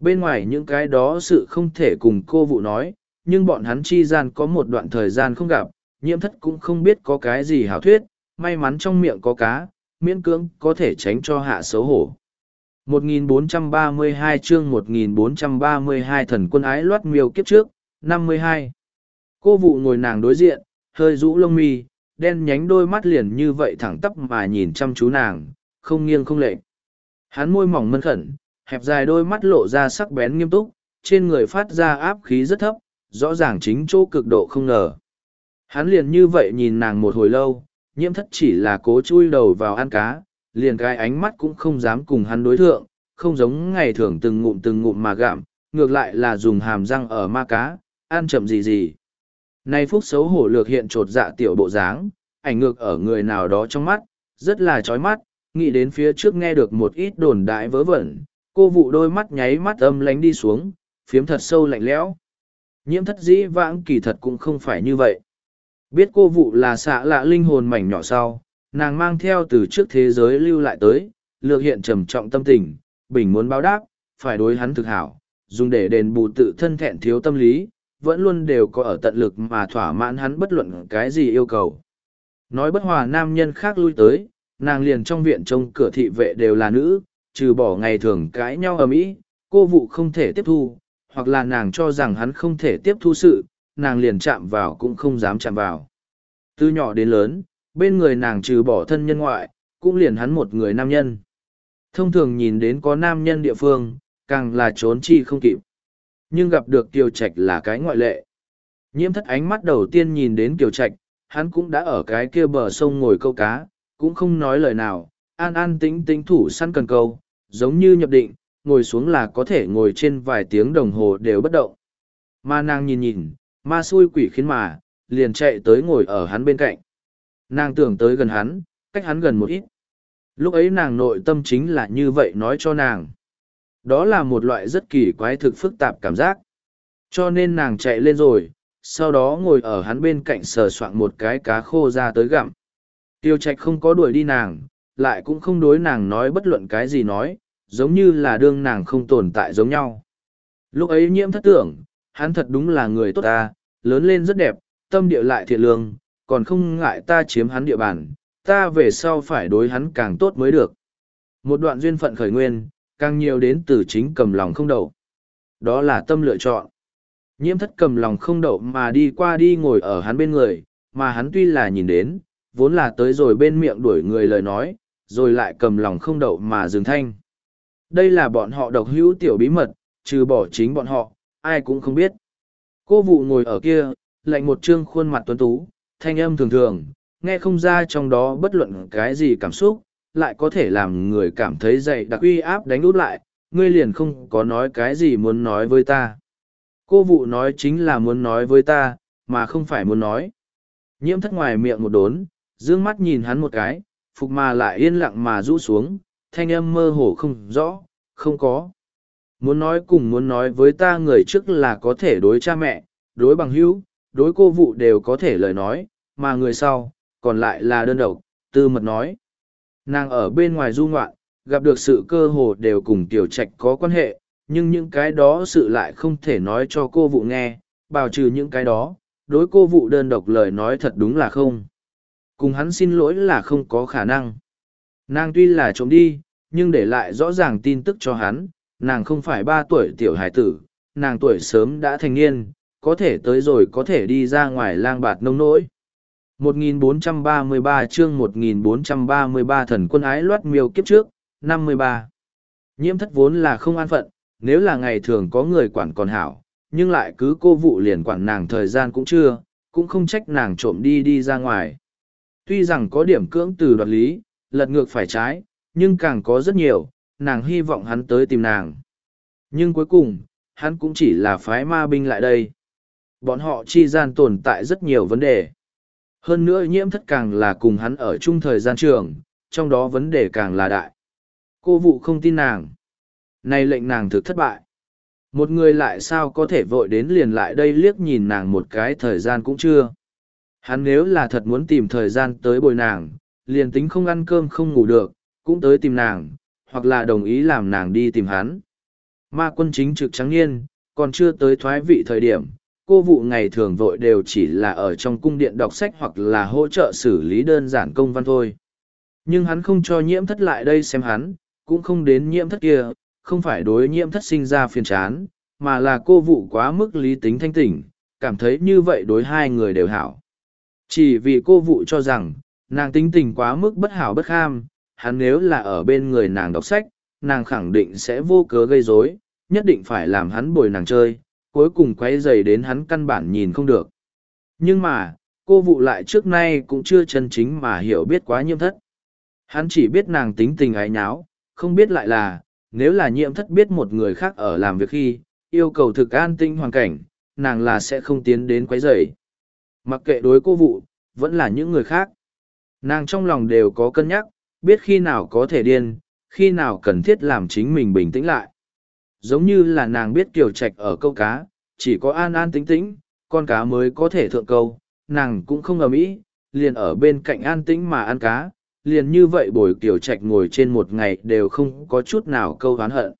Bên ngoài những cái đó sự không thể cùng cô vụ nói, nhưng bọn hắn chi gian có một đoạn thời gian không gặp, nhiễm thất cũng không biết có cái gì hảo thuyết, may mắn trong miệng có cá, miễn cưỡng có thể tránh cho hạ xấu hổ. 1432 chương 1432 thần quân ái loát miêu kiếp trước, 52. Cô vụ ngồi nàng đối diện, hơi rũ lông mi, đen nhánh đôi mắt liền như vậy thẳng tắp mà nhìn chăm chú nàng, không nghiêng không lệch. Hắn môi mỏng mân khẩn, hẹp dài đôi mắt lộ ra sắc bén nghiêm túc, trên người phát ra áp khí rất thấp, rõ ràng chính chỗ cực độ không ngờ. Hắn liền như vậy nhìn nàng một hồi lâu, nhiễm thất chỉ là cố chui đầu vào ăn cá, liền cái ánh mắt cũng không dám cùng hắn đối thượng, không giống ngày thường từng ngụm từng ngụm mà gạm, ngược lại là dùng hàm răng ở ma cá, ăn chậm gì gì. Nay phúc xấu hổ lược hiện trột dạ tiểu bộ dáng, ảnh ngược ở người nào đó trong mắt, rất là chói mắt, nghĩ đến phía trước nghe được một ít đồn đại vớ vẩn, cô vụ đôi mắt nháy mắt âm lánh đi xuống, phiếm thật sâu lạnh lẽo. Nhiễm thất dĩ vãng kỳ thật cũng không phải như vậy. Biết cô vụ là xạ lạ linh hồn mảnh nhỏ sau, nàng mang theo từ trước thế giới lưu lại tới, lược hiện trầm trọng tâm tình, bình muốn báo đáp, phải đối hắn thực hảo, dùng để đền bù tự thân thẹn thiếu tâm lý, vẫn luôn đều có ở tận lực mà thỏa mãn hắn bất luận cái gì yêu cầu. Nói bất hòa nam nhân khác lui tới, nàng liền trong viện trông cửa thị vệ đều là nữ, trừ bỏ ngày thường cãi nhau ở mỹ, cô vụ không thể tiếp thu, hoặc là nàng cho rằng hắn không thể tiếp thu sự, nàng liền chạm vào cũng không dám chạm vào. Từ nhỏ đến lớn, bên người nàng trừ bỏ thân nhân ngoại, cũng liền hắn một người nam nhân. Thông thường nhìn đến có nam nhân địa phương, càng là trốn chi không kịp. Nhưng gặp được Kiều Trạch là cái ngoại lệ. Nhiễm thất ánh mắt đầu tiên nhìn đến Kiều Trạch, hắn cũng đã ở cái kia bờ sông ngồi câu cá, cũng không nói lời nào, an an tĩnh tĩnh thủ săn cần câu, giống như nhập định, ngồi xuống là có thể ngồi trên vài tiếng đồng hồ đều bất động. Ma nàng nhìn nhìn, ma xui quỷ khiến mà, liền chạy tới ngồi ở hắn bên cạnh. Nàng tưởng tới gần hắn, cách hắn gần một ít. Lúc ấy nàng nội tâm chính là như vậy nói cho nàng. Đó là một loại rất kỳ quái thực phức tạp cảm giác. Cho nên nàng chạy lên rồi, sau đó ngồi ở hắn bên cạnh sờ soạn một cái cá khô ra tới gặm. Tiêu trạch không có đuổi đi nàng, lại cũng không đối nàng nói bất luận cái gì nói, giống như là đương nàng không tồn tại giống nhau. Lúc ấy nhiễm thất tưởng, hắn thật đúng là người tốt ta, lớn lên rất đẹp, tâm địa lại thiện lương, còn không ngại ta chiếm hắn địa bàn, ta về sau phải đối hắn càng tốt mới được. Một đoạn duyên phận khởi nguyên, càng nhiều đến từ chính cầm lòng không đậu. Đó là tâm lựa chọn. Nhiễm thất cầm lòng không đậu mà đi qua đi ngồi ở hắn bên người, mà hắn tuy là nhìn đến, vốn là tới rồi bên miệng đuổi người lời nói, rồi lại cầm lòng không đậu mà dừng thanh. Đây là bọn họ độc hữu tiểu bí mật, trừ bỏ chính bọn họ, ai cũng không biết. Cô vụ ngồi ở kia, lạnh một trương khuôn mặt tuấn tú, thanh âm thường thường, nghe không ra trong đó bất luận cái gì cảm xúc, lại có thể làm người cảm thấy dậy đặc uy áp đánh út lại, ngươi liền không có nói cái gì muốn nói với ta. Cô vụ nói chính là muốn nói với ta, mà không phải muốn nói. Nhiễm thất ngoài miệng một đốn, dương mắt nhìn hắn một cái, phục mà lại yên lặng mà rũ xuống, thanh âm mơ hồ không rõ, không có. Muốn nói cùng muốn nói với ta người trước là có thể đối cha mẹ, đối bằng hữu, đối cô vụ đều có thể lời nói, mà người sau, còn lại là đơn độc, tư mật nói. Nàng ở bên ngoài du ngoạn, gặp được sự cơ hồ đều cùng tiểu trạch có quan hệ, nhưng những cái đó sự lại không thể nói cho cô vụ nghe, bào trừ những cái đó, đối cô vụ đơn độc lời nói thật đúng là không. Cùng hắn xin lỗi là không có khả năng. Nàng tuy là trộm đi, nhưng để lại rõ ràng tin tức cho hắn, nàng không phải ba tuổi tiểu hải tử, nàng tuổi sớm đã thành niên, có thể tới rồi có thể đi ra ngoài lang bạt nông nỗi. 1433 chương 1433 thần quân ái loát miêu kiếp trước, 53. Nhiễm thất vốn là không an phận, nếu là ngày thường có người quản còn hảo, nhưng lại cứ cô vụ liền quản nàng thời gian cũng chưa, cũng không trách nàng trộm đi đi ra ngoài. Tuy rằng có điểm cưỡng từ đoạt lý, lật ngược phải trái, nhưng càng có rất nhiều, nàng hy vọng hắn tới tìm nàng. Nhưng cuối cùng, hắn cũng chỉ là phái ma binh lại đây. Bọn họ chi gian tồn tại rất nhiều vấn đề. Hơn nữa nhiễm thất càng là cùng hắn ở chung thời gian trường, trong đó vấn đề càng là đại. Cô vụ không tin nàng. Này lệnh nàng thực thất bại. Một người lại sao có thể vội đến liền lại đây liếc nhìn nàng một cái thời gian cũng chưa. Hắn nếu là thật muốn tìm thời gian tới bồi nàng, liền tính không ăn cơm không ngủ được, cũng tới tìm nàng, hoặc là đồng ý làm nàng đi tìm hắn. Ma quân chính trực trắng niên, còn chưa tới thoái vị thời điểm, cô vụ ngày thường vội đều chỉ là ở trong cung điện đọc sách hoặc là hỗ trợ xử lý đơn giản công văn thôi. Nhưng hắn không cho nhiễm thất lại đây xem hắn, cũng không đến nhiễm thất kia, không phải đối nhiễm thất sinh ra phiền chán, mà là cô vụ quá mức lý tính thanh tỉnh, cảm thấy như vậy đối hai người đều hảo. Chỉ vì cô vụ cho rằng, nàng tính tình quá mức bất hảo bất kham, hắn nếu là ở bên người nàng đọc sách, nàng khẳng định sẽ vô cớ gây rối, nhất định phải làm hắn bồi nàng chơi, cuối cùng quay dày đến hắn căn bản nhìn không được. Nhưng mà, cô vụ lại trước nay cũng chưa chân chính mà hiểu biết quá nhiễm thất. Hắn chỉ biết nàng tính tình ái nháo, không biết lại là, nếu là nhiễm thất biết một người khác ở làm việc khi, yêu cầu thực an tinh hoàn cảnh, nàng là sẽ không tiến đến quấy rầy. Mặc kệ đối cô vụ, vẫn là những người khác. Nàng trong lòng đều có cân nhắc, biết khi nào có thể điên, khi nào cần thiết làm chính mình bình tĩnh lại. Giống như là nàng biết kiều trạch ở câu cá, chỉ có an an tĩnh tĩnh, con cá mới có thể thượng câu, nàng cũng không ầm ĩ, liền ở bên cạnh an tĩnh mà ăn cá, liền như vậy bồi kiều trạch ngồi trên một ngày đều không có chút nào câu oán hận.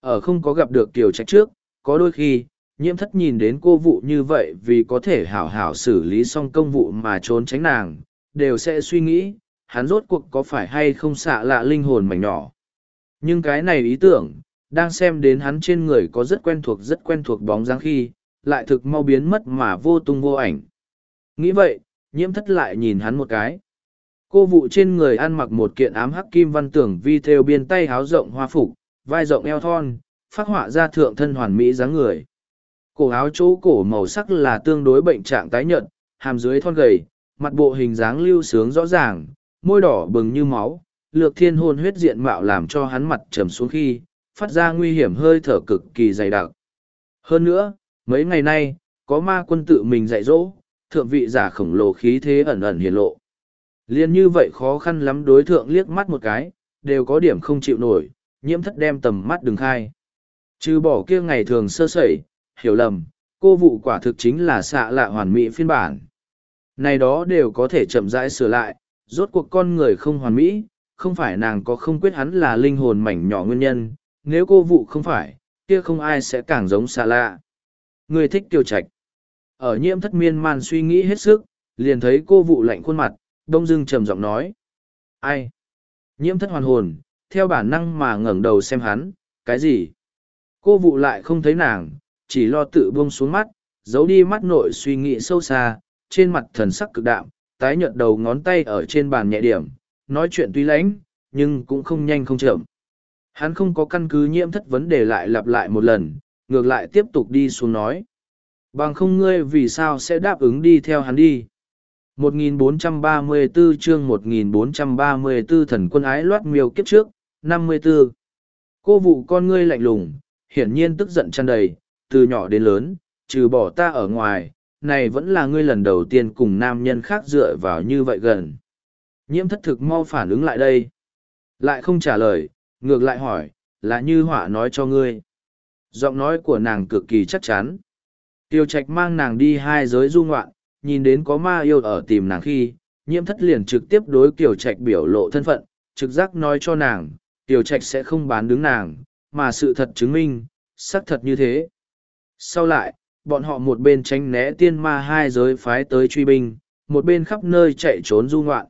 Ở không có gặp được kiều trạch trước, có đôi khi, nhiễm thất nhìn đến cô vụ như vậy vì có thể hảo hảo xử lý xong công vụ mà trốn tránh nàng, đều sẽ suy nghĩ, hắn rốt cuộc có phải hay không xạ lạ linh hồn mảnh nhỏ. Nhưng cái này ý tưởng, đang xem đến hắn trên người có rất quen thuộc rất quen thuộc bóng dáng khi, lại thực mau biến mất mà vô tung vô ảnh. Nghĩ vậy, nhiễm thất lại nhìn hắn một cái. Cô vụ trên người ăn mặc một kiện ám hắc kim văn tưởng vi theo biên tay háo rộng hoa phục, vai rộng eo thon, phát họa ra thượng thân hoàn mỹ dáng người. Cổ áo chỗ cổ màu sắc là tương đối bệnh trạng tái nhợt, hàm dưới thon gầy, mặt bộ hình dáng lưu sướng rõ ràng, môi đỏ bừng như máu, lược thiên hôn huyết diện mạo làm cho hắn mặt trầm xuống khi, phát ra nguy hiểm hơi thở cực kỳ dày đặc. Hơn nữa, mấy ngày nay, có ma quân tự mình dạy dỗ, thượng vị giả khổng lồ khí thế ẩn ẩn hiển lộ. Liên như vậy khó khăn lắm đối thượng liếc mắt một cái, đều có điểm không chịu nổi, nhiễm thất đem tầm mắt đừng khai. Trừ bỏ kia ngày thường sơ sẩy, hiểu lầm, cô vụ quả thực chính là xạ lạ hoàn mỹ phiên bản. Này đó đều có thể chậm rãi sửa lại, rốt cuộc con người không hoàn mỹ, không phải nàng có không quyết hắn là linh hồn mảnh nhỏ nguyên nhân, nếu cô vụ không phải, kia không ai sẽ càng giống xạ lạ. Người thích tiêu trạch. Ở nhiễm thất miên man suy nghĩ hết sức, liền thấy cô vụ lạnh khuôn mặt, đông dưng trầm giọng nói. Ai? Nhiễm thất hoàn hồn, theo bản năng mà ngẩng đầu xem hắn, cái gì? Cô vụ lại không thấy nàng, chỉ lo tự buông xuống mắt, giấu đi mắt nội suy nghĩ sâu xa, trên mặt thần sắc cực đạm, tái nhợt đầu ngón tay ở trên bàn nhẹ điểm, nói chuyện tuy lãnh, nhưng cũng không nhanh không chậm. Hắn không có căn cứ nhiễm thất vấn đề lại lặp lại một lần, ngược lại tiếp tục đi xuống nói. Bằng không ngươi vì sao sẽ đáp ứng đi theo hắn đi. 1434 chương 1434 thần quân ái loát miêu kiếp trước, 54. Cô vụ con ngươi lạnh lùng, hiển nhiên tức giận tràn đầy, từ nhỏ đến lớn, trừ bỏ ta ở ngoài, này vẫn là ngươi lần đầu tiên cùng nam nhân khác dựa vào như vậy gần. Nhiễm thất thực mau phản ứng lại đây. Lại không trả lời, ngược lại hỏi, là như họa nói cho ngươi. Giọng nói của nàng cực kỳ chắc chắn. Tiêu trạch mang nàng đi hai giới du ngoạn, nhìn đến có ma yêu ở tìm nàng khi, nhiễm thất liền trực tiếp đối Kiều Trạch biểu lộ thân phận, trực giác nói cho nàng, Kiều Trạch sẽ không bán đứng nàng, mà sự thật chứng minh, xác thật như thế. Sau lại, bọn họ một bên tránh né tiên ma hai giới phái tới truy binh, một bên khắp nơi chạy trốn du ngoạn.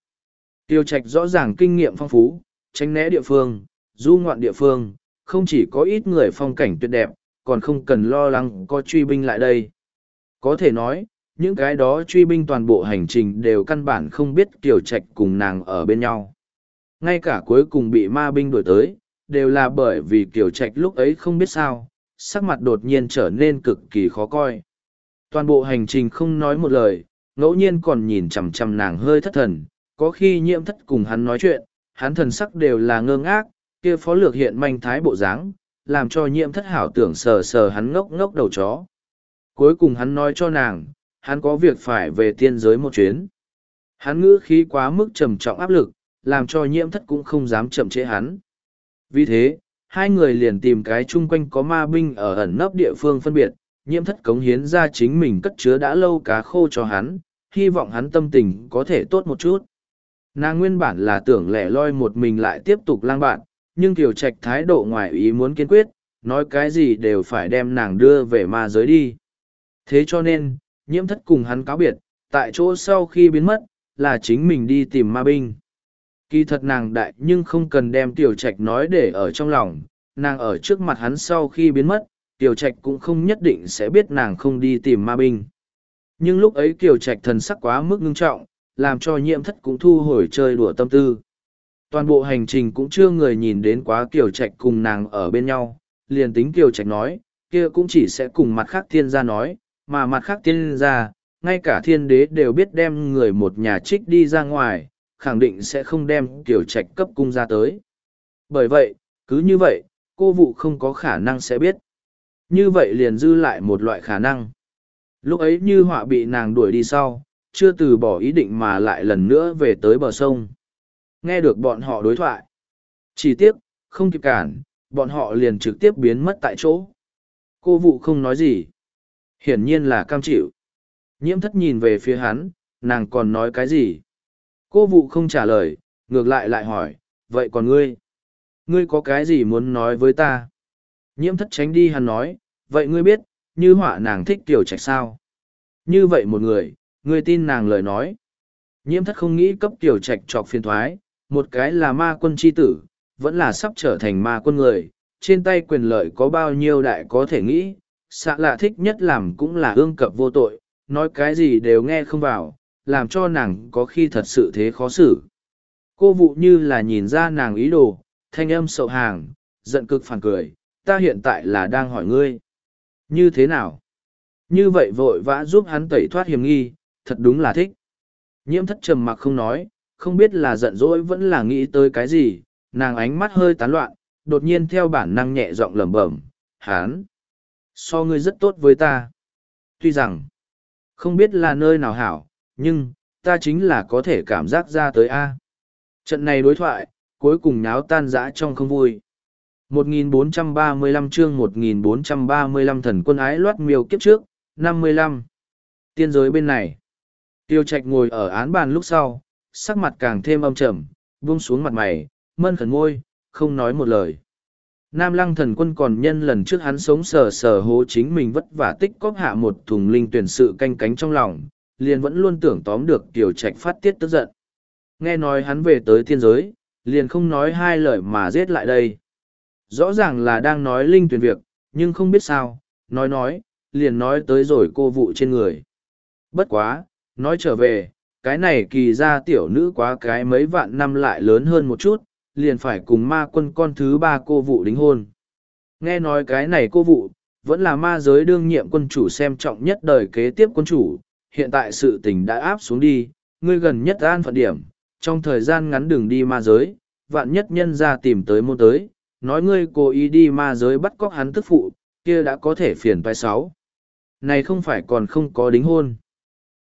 Tiêu Trạch rõ ràng kinh nghiệm phong phú, tránh né địa phương, du ngoạn địa phương, không chỉ có ít người phong cảnh tuyệt đẹp, còn không cần lo lắng có truy binh lại đây. Có thể nói, những cái đó truy binh toàn bộ hành trình đều căn bản không biết Kiều Trạch cùng nàng ở bên nhau. Ngay cả cuối cùng bị ma binh đuổi tới, đều là bởi vì Kiều Trạch lúc ấy không biết sao, sắc mặt đột nhiên trở nên cực kỳ khó coi. Toàn bộ hành trình không nói một lời, ngẫu nhiên còn nhìn chằm chằm nàng hơi thất thần, có khi nhiễm thất cùng hắn nói chuyện, hắn thần sắc đều là ngơ ngác, kia phó lược hiện manh thái bộ dáng, làm cho nhiễm thất hảo tưởng sờ sờ hắn ngốc ngốc đầu chó. Cuối cùng hắn nói cho nàng, hắn có việc phải về tiên giới một chuyến. Hắn ngữ khí quá mức trầm trọng áp lực, làm cho nhiễm thất cũng không dám chậm trễ hắn. Vì thế, hai người liền tìm cái chung quanh có ma binh ở ẩn nấp địa phương phân biệt, nhiễm thất cống hiến ra chính mình cất chứa đã lâu cá khô cho hắn, hy vọng hắn tâm tình có thể tốt một chút. Nàng nguyên bản là tưởng lẻ loi một mình lại tiếp tục lang bạn, nhưng Kiều Trạch thái độ ngoài ý muốn kiên quyết, nói cái gì đều phải đem nàng đưa về ma giới đi. Thế cho nên, nhiễm thất cùng hắn cáo biệt, tại chỗ sau khi biến mất, là chính mình đi tìm ma binh. Kỳ thật nàng đại nhưng không cần đem tiểu trạch nói để ở trong lòng, nàng ở trước mặt hắn sau khi biến mất, tiểu trạch cũng không nhất định sẽ biết nàng không đi tìm ma binh. Nhưng lúc ấy tiểu trạch thần sắc quá mức ngưng trọng, làm cho nhiễm thất cũng thu hồi chơi đùa tâm tư. Toàn bộ hành trình cũng chưa người nhìn đến quá tiểu trạch cùng nàng ở bên nhau, liền tính tiểu trạch nói, kia cũng chỉ sẽ cùng mặt khác thiên gia nói, mà mặt khác thiên gia, ngay cả thiên đế đều biết đem người một nhà trích đi ra ngoài, khẳng định sẽ không đem kiểu trạch cấp cung ra tới. Bởi vậy, cứ như vậy, cô vụ không có khả năng sẽ biết. Như vậy liền dư lại một loại khả năng. Lúc ấy như họa bị nàng đuổi đi sau, chưa từ bỏ ý định mà lại lần nữa về tới bờ sông. Nghe được bọn họ đối thoại. Chỉ tiếc, không kịp cản, bọn họ liền trực tiếp biến mất tại chỗ. Cô vụ không nói gì. Hiển nhiên là cam chịu. Nhiễm thất nhìn về phía hắn, nàng còn nói cái gì? Cô vụ không trả lời, ngược lại lại hỏi, vậy còn ngươi? Ngươi có cái gì muốn nói với ta? Nhiễm thất tránh đi hắn nói, vậy ngươi biết, như họa nàng thích tiểu trạch sao? Như vậy một người, ngươi tin nàng lời nói. Nhiễm thất không nghĩ cấp tiểu trạch trọc phiền thoái, một cái là ma quân chi tử, vẫn là sắp trở thành ma quân người, trên tay quyền lợi có bao nhiêu đại có thể nghĩ, xạ lạ thích nhất làm cũng là ương cập vô tội, nói cái gì đều nghe không vào, làm cho nàng có khi thật sự thế khó xử. Cô vụ như là nhìn ra nàng ý đồ, thanh âm sậu hàng, giận cực phản cười, ta hiện tại là đang hỏi ngươi. Như thế nào? Như vậy vội vã giúp hắn tẩy thoát hiểm nghi, thật đúng là thích. Nhiễm thất trầm mặc không nói, không biết là giận dỗi vẫn là nghĩ tới cái gì, nàng ánh mắt hơi tán loạn, đột nhiên theo bản năng nhẹ giọng lẩm bẩm, hán. So ngươi rất tốt với ta. Tuy rằng, không biết là nơi nào hảo, nhưng, ta chính là có thể cảm giác ra tới A. Trận này đối thoại, cuối cùng náo tan rã trong không vui. 1435 chương 1435 thần quân ái loát miêu kiếp trước, 55. Tiên giới bên này. Tiêu trạch ngồi ở án bàn lúc sau, sắc mặt càng thêm âm trầm, buông xuống mặt mày, mân khẩn môi, không nói một lời. Nam lăng thần quân còn nhân lần trước hắn sống sờ sờ hố chính mình vất vả tích cóp hạ một thùng linh tuyển sự canh cánh trong lòng, liền vẫn luôn tưởng tóm được tiểu trạch phát tiết tức giận. Nghe nói hắn về tới thiên giới, liền không nói hai lời mà giết lại đây. Rõ ràng là đang nói linh tuyển việc, nhưng không biết sao, nói nói, liền nói tới rồi cô vụ trên người. Bất quá, nói trở về, cái này kỳ ra tiểu nữ quá cái mấy vạn năm lại lớn hơn một chút, liền phải cùng ma quân con thứ ba cô vụ đính hôn. Nghe nói cái này cô vụ, vẫn là ma giới đương nhiệm quân chủ xem trọng nhất đời kế tiếp quân chủ, hiện tại sự tình đã áp xuống đi, ngươi gần nhất an phận điểm, trong thời gian ngắn đừng đi ma giới, vạn nhất nhân ra tìm tới môn tới, nói ngươi cố ý đi ma giới bắt cóc hắn tức phụ, kia đã có thể phiền vai sáu. Này không phải còn không có đính hôn.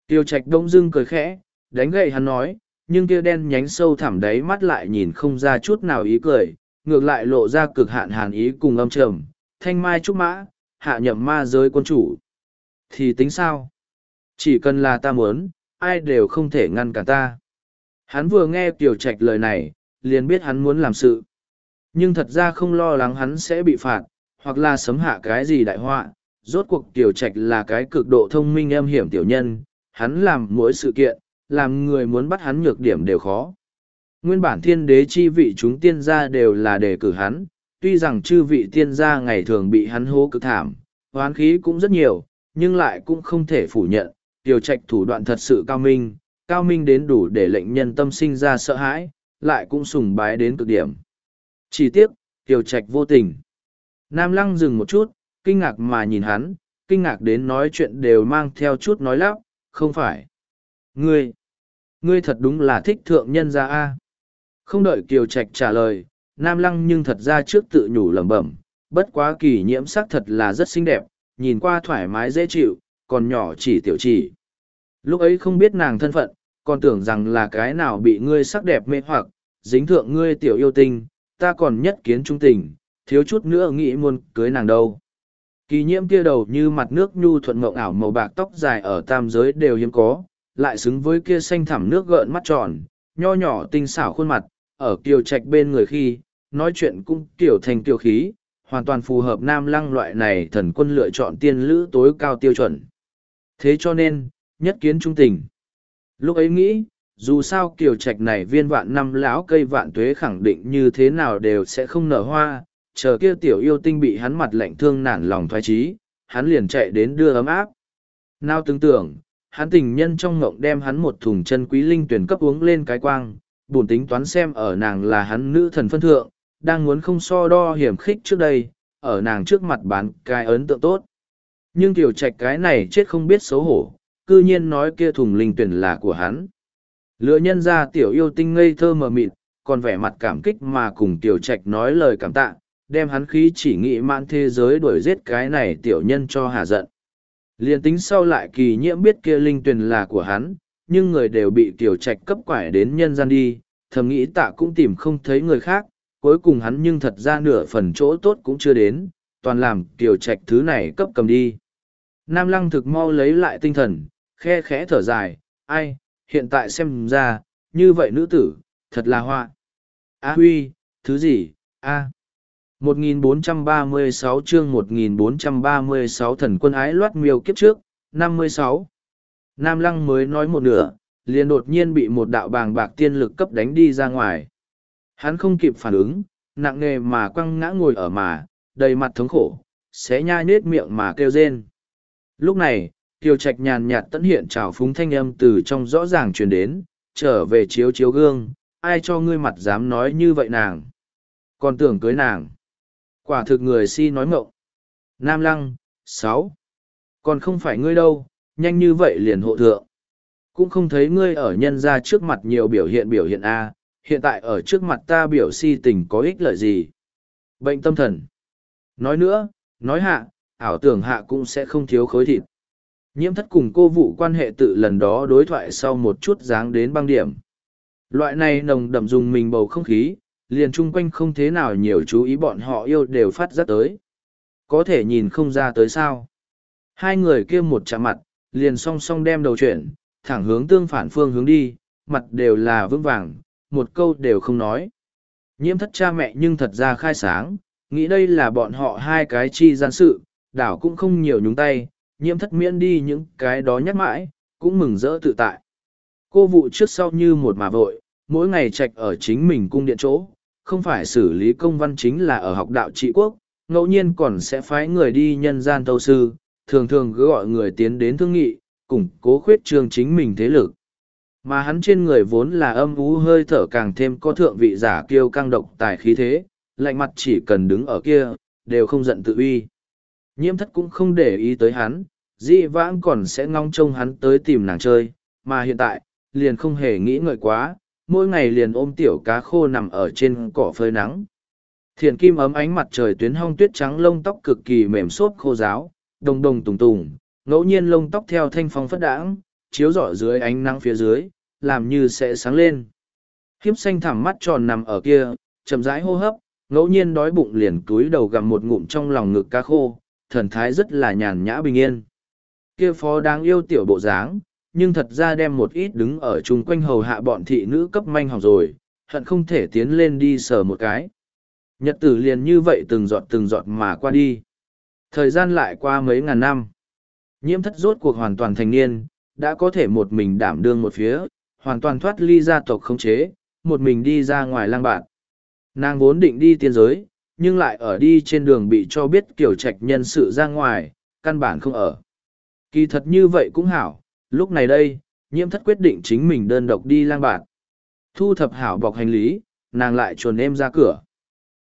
Tiêu trạch đông dưng cười khẽ, đánh gậy hắn nói, nhưng kia đen nhánh sâu thẳm đáy mắt lại nhìn không ra chút nào ý cười, ngược lại lộ ra cực hạn hàn ý cùng âm trầm, thanh mai trúc mã, hạ nhậm ma giới quân chủ. Thì tính sao? Chỉ cần là ta muốn, ai đều không thể ngăn cản ta. Hắn vừa nghe Tiểu Trạch lời này, liền biết hắn muốn làm sự. Nhưng thật ra không lo lắng hắn sẽ bị phạt, hoặc là sấm hạ cái gì đại họa. Rốt cuộc Tiểu Trạch là cái cực độ thông minh em hiểm tiểu nhân, hắn làm mỗi sự kiện, làm người muốn bắt hắn nhược điểm đều khó. Nguyên bản thiên đế chi vị chúng tiên gia đều là đề cử hắn, tuy rằng chư vị tiên gia ngày thường bị hắn hố cực thảm, hoán khí cũng rất nhiều, nhưng lại cũng không thể phủ nhận, tiểu trạch thủ đoạn thật sự cao minh, cao minh đến đủ để lệnh nhân tâm sinh ra sợ hãi, lại cũng sùng bái đến cực điểm. Chỉ tiếc, tiểu trạch vô tình. Nam lăng dừng một chút, kinh ngạc mà nhìn hắn, kinh ngạc đến nói chuyện đều mang theo chút nói lắp, không phải. Ngươi, ngươi thật đúng là thích thượng nhân gia A. Không đợi Kiều Trạch trả lời, Nam Lăng nhưng thật ra trước tự nhủ lẩm bẩm, bất quá kỳ nhiễm sắc thật là rất xinh đẹp, nhìn qua thoải mái dễ chịu, còn nhỏ chỉ tiểu chỉ. Lúc ấy không biết nàng thân phận, còn tưởng rằng là cái nào bị ngươi sắc đẹp mê hoặc, dính thượng ngươi tiểu yêu tinh, ta còn nhất kiến trung tình, thiếu chút nữa nghĩ muốn cưới nàng đâu. Kỳ nhiễm kia đầu như mặt nước nhu thuận mộng ảo màu bạc tóc dài ở tam giới đều hiếm có, lại xứng với kia xanh thẳm nước gợn mắt tròn, nho nhỏ tinh xảo khuôn mặt, ở kiều trạch bên người khi, nói chuyện cũng kiểu thành kiều khí, hoàn toàn phù hợp nam lăng loại này thần quân lựa chọn tiên lữ tối cao tiêu chuẩn. Thế cho nên, nhất kiến trung tình. Lúc ấy nghĩ, dù sao kiều trạch này viên vạn năm lão cây vạn tuế khẳng định như thế nào đều sẽ không nở hoa chờ kia tiểu yêu tinh bị hắn mặt lạnh thương nản lòng thoái trí hắn liền chạy đến đưa ấm áp nào tưởng tưởng hắn tình nhân trong ngộng đem hắn một thùng chân quý linh tuyển cấp uống lên cái quang buồn tính toán xem ở nàng là hắn nữ thần phân thượng đang muốn không so đo hiểm khích trước đây ở nàng trước mặt bán cái ấn tượng tốt nhưng tiểu trạch cái này chết không biết xấu hổ, cư nhiên nói kia thùng linh tuyển là của hắn. Lựa nhân ra tiểu yêu tinh ngây thơ mờ mịt, còn vẻ mặt cảm kích mà cùng tiểu trạch nói lời cảm tạ, đem hắn khí chỉ nghĩ mãn thế giới đuổi giết cái này tiểu nhân cho hà giận. Liền tính sau lại kỳ nhiễm biết kia linh tuyển là của hắn, nhưng người đều bị tiểu trạch cấp quải đến nhân gian đi, thầm nghĩ tạ cũng tìm không thấy người khác, cuối cùng hắn nhưng thật ra nửa phần chỗ tốt cũng chưa đến, toàn làm tiểu trạch thứ này cấp cầm đi nam lăng thực mau lấy lại tinh thần khe khẽ thở dài ai hiện tại xem ra như vậy nữ tử thật là hoa a huy thứ gì a 1436 chương 1436 thần quân ái loát miêu kiếp trước, 56. Nam Lăng mới nói một nửa, liền đột nhiên bị một đạo bàng bạc tiên lực cấp đánh đi ra ngoài. Hắn không kịp phản ứng, nặng nề mà quăng ngã ngồi ở mà, đầy mặt thống khổ, xé nhai nết miệng mà kêu rên. Lúc này, Kiều Trạch nhàn nhạt tận hiện trào phúng thanh âm từ trong rõ ràng truyền đến, trở về chiếu chiếu gương, ai cho ngươi mặt dám nói như vậy nàng. Còn tưởng cưới nàng. Quả thực người si nói mộng. Nam Lăng, sáu Còn không phải ngươi đâu, nhanh như vậy liền hộ thượng. Cũng không thấy ngươi ở nhân ra trước mặt nhiều biểu hiện biểu hiện A, hiện tại ở trước mặt ta biểu si tình có ích lợi gì. Bệnh tâm thần. Nói nữa, nói hạ, ảo tưởng hạ cũng sẽ không thiếu khối thịt. Nhiễm thất cùng cô vụ quan hệ tự lần đó đối thoại sau một chút dáng đến băng điểm. Loại này nồng đậm dùng mình bầu không khí, liền chung quanh không thế nào nhiều chú ý bọn họ yêu đều phát giác tới. Có thể nhìn không ra tới sao. Hai người kia một chạm mặt, liền song song đem đầu chuyển, thẳng hướng tương phản phương hướng đi, mặt đều là vững vàng, một câu đều không nói. Nhiễm thất cha mẹ nhưng thật ra khai sáng, nghĩ đây là bọn họ hai cái chi gian sự, đảo cũng không nhiều nhúng tay, nhiễm thất miễn đi những cái đó nhắc mãi, cũng mừng rỡ tự tại. Cô vụ trước sau như một mà vội, mỗi ngày trạch ở chính mình cung điện chỗ, không phải xử lý công văn chính là ở học đạo trị quốc, ngẫu nhiên còn sẽ phái người đi nhân gian tâu sư, thường thường cứ gọi người tiến đến thương nghị, củng cố khuyết trương chính mình thế lực. Mà hắn trên người vốn là âm ú hơi thở càng thêm có thượng vị giả kiêu căng độc tài khí thế, lạnh mặt chỉ cần đứng ở kia, đều không giận tự uy. Nhiễm thất cũng không để ý tới hắn, dị vãng còn sẽ ngong trông hắn tới tìm nàng chơi, mà hiện tại, liền không hề nghĩ ngợi quá, mỗi ngày liền ôm tiểu cá khô nằm ở trên cỏ phơi nắng. Thiền kim ấm ánh mặt trời tuyến hong tuyết trắng lông tóc cực kỳ mềm xốp khô ráo, đồng đồng tùng tùng, ngẫu nhiên lông tóc theo thanh phong phất đãng, chiếu rọi dưới ánh nắng phía dưới, làm như sẽ sáng lên. Hiếp xanh thẳm mắt tròn nằm ở kia, chậm rãi hô hấp, ngẫu nhiên đói bụng liền túi đầu gặm một ngụm trong lòng ngực cá khô, thần thái rất là nhàn nhã bình yên. Kia phó đáng yêu tiểu bộ dáng, nhưng thật ra đem một ít đứng ở chung quanh hầu hạ bọn thị nữ cấp manh hỏng rồi, hận không thể tiến lên đi sờ một cái. Nhật tử liền như vậy từng giọt từng giọt mà qua đi. Thời gian lại qua mấy ngàn năm. Nhiễm thất rốt cuộc hoàn toàn thành niên, đã có thể một mình đảm đương một phía, hoàn toàn thoát ly gia tộc khống chế, một mình đi ra ngoài lang bạn. Nàng vốn định đi tiên giới, nhưng lại ở đi trên đường bị cho biết kiểu trạch nhân sự ra ngoài, căn bản không ở. Kỳ thật như vậy cũng hảo, Lúc này đây, nhiễm thất quyết định chính mình đơn độc đi lang bạt. Thu thập hảo bọc hành lý, nàng lại chuồn em ra cửa.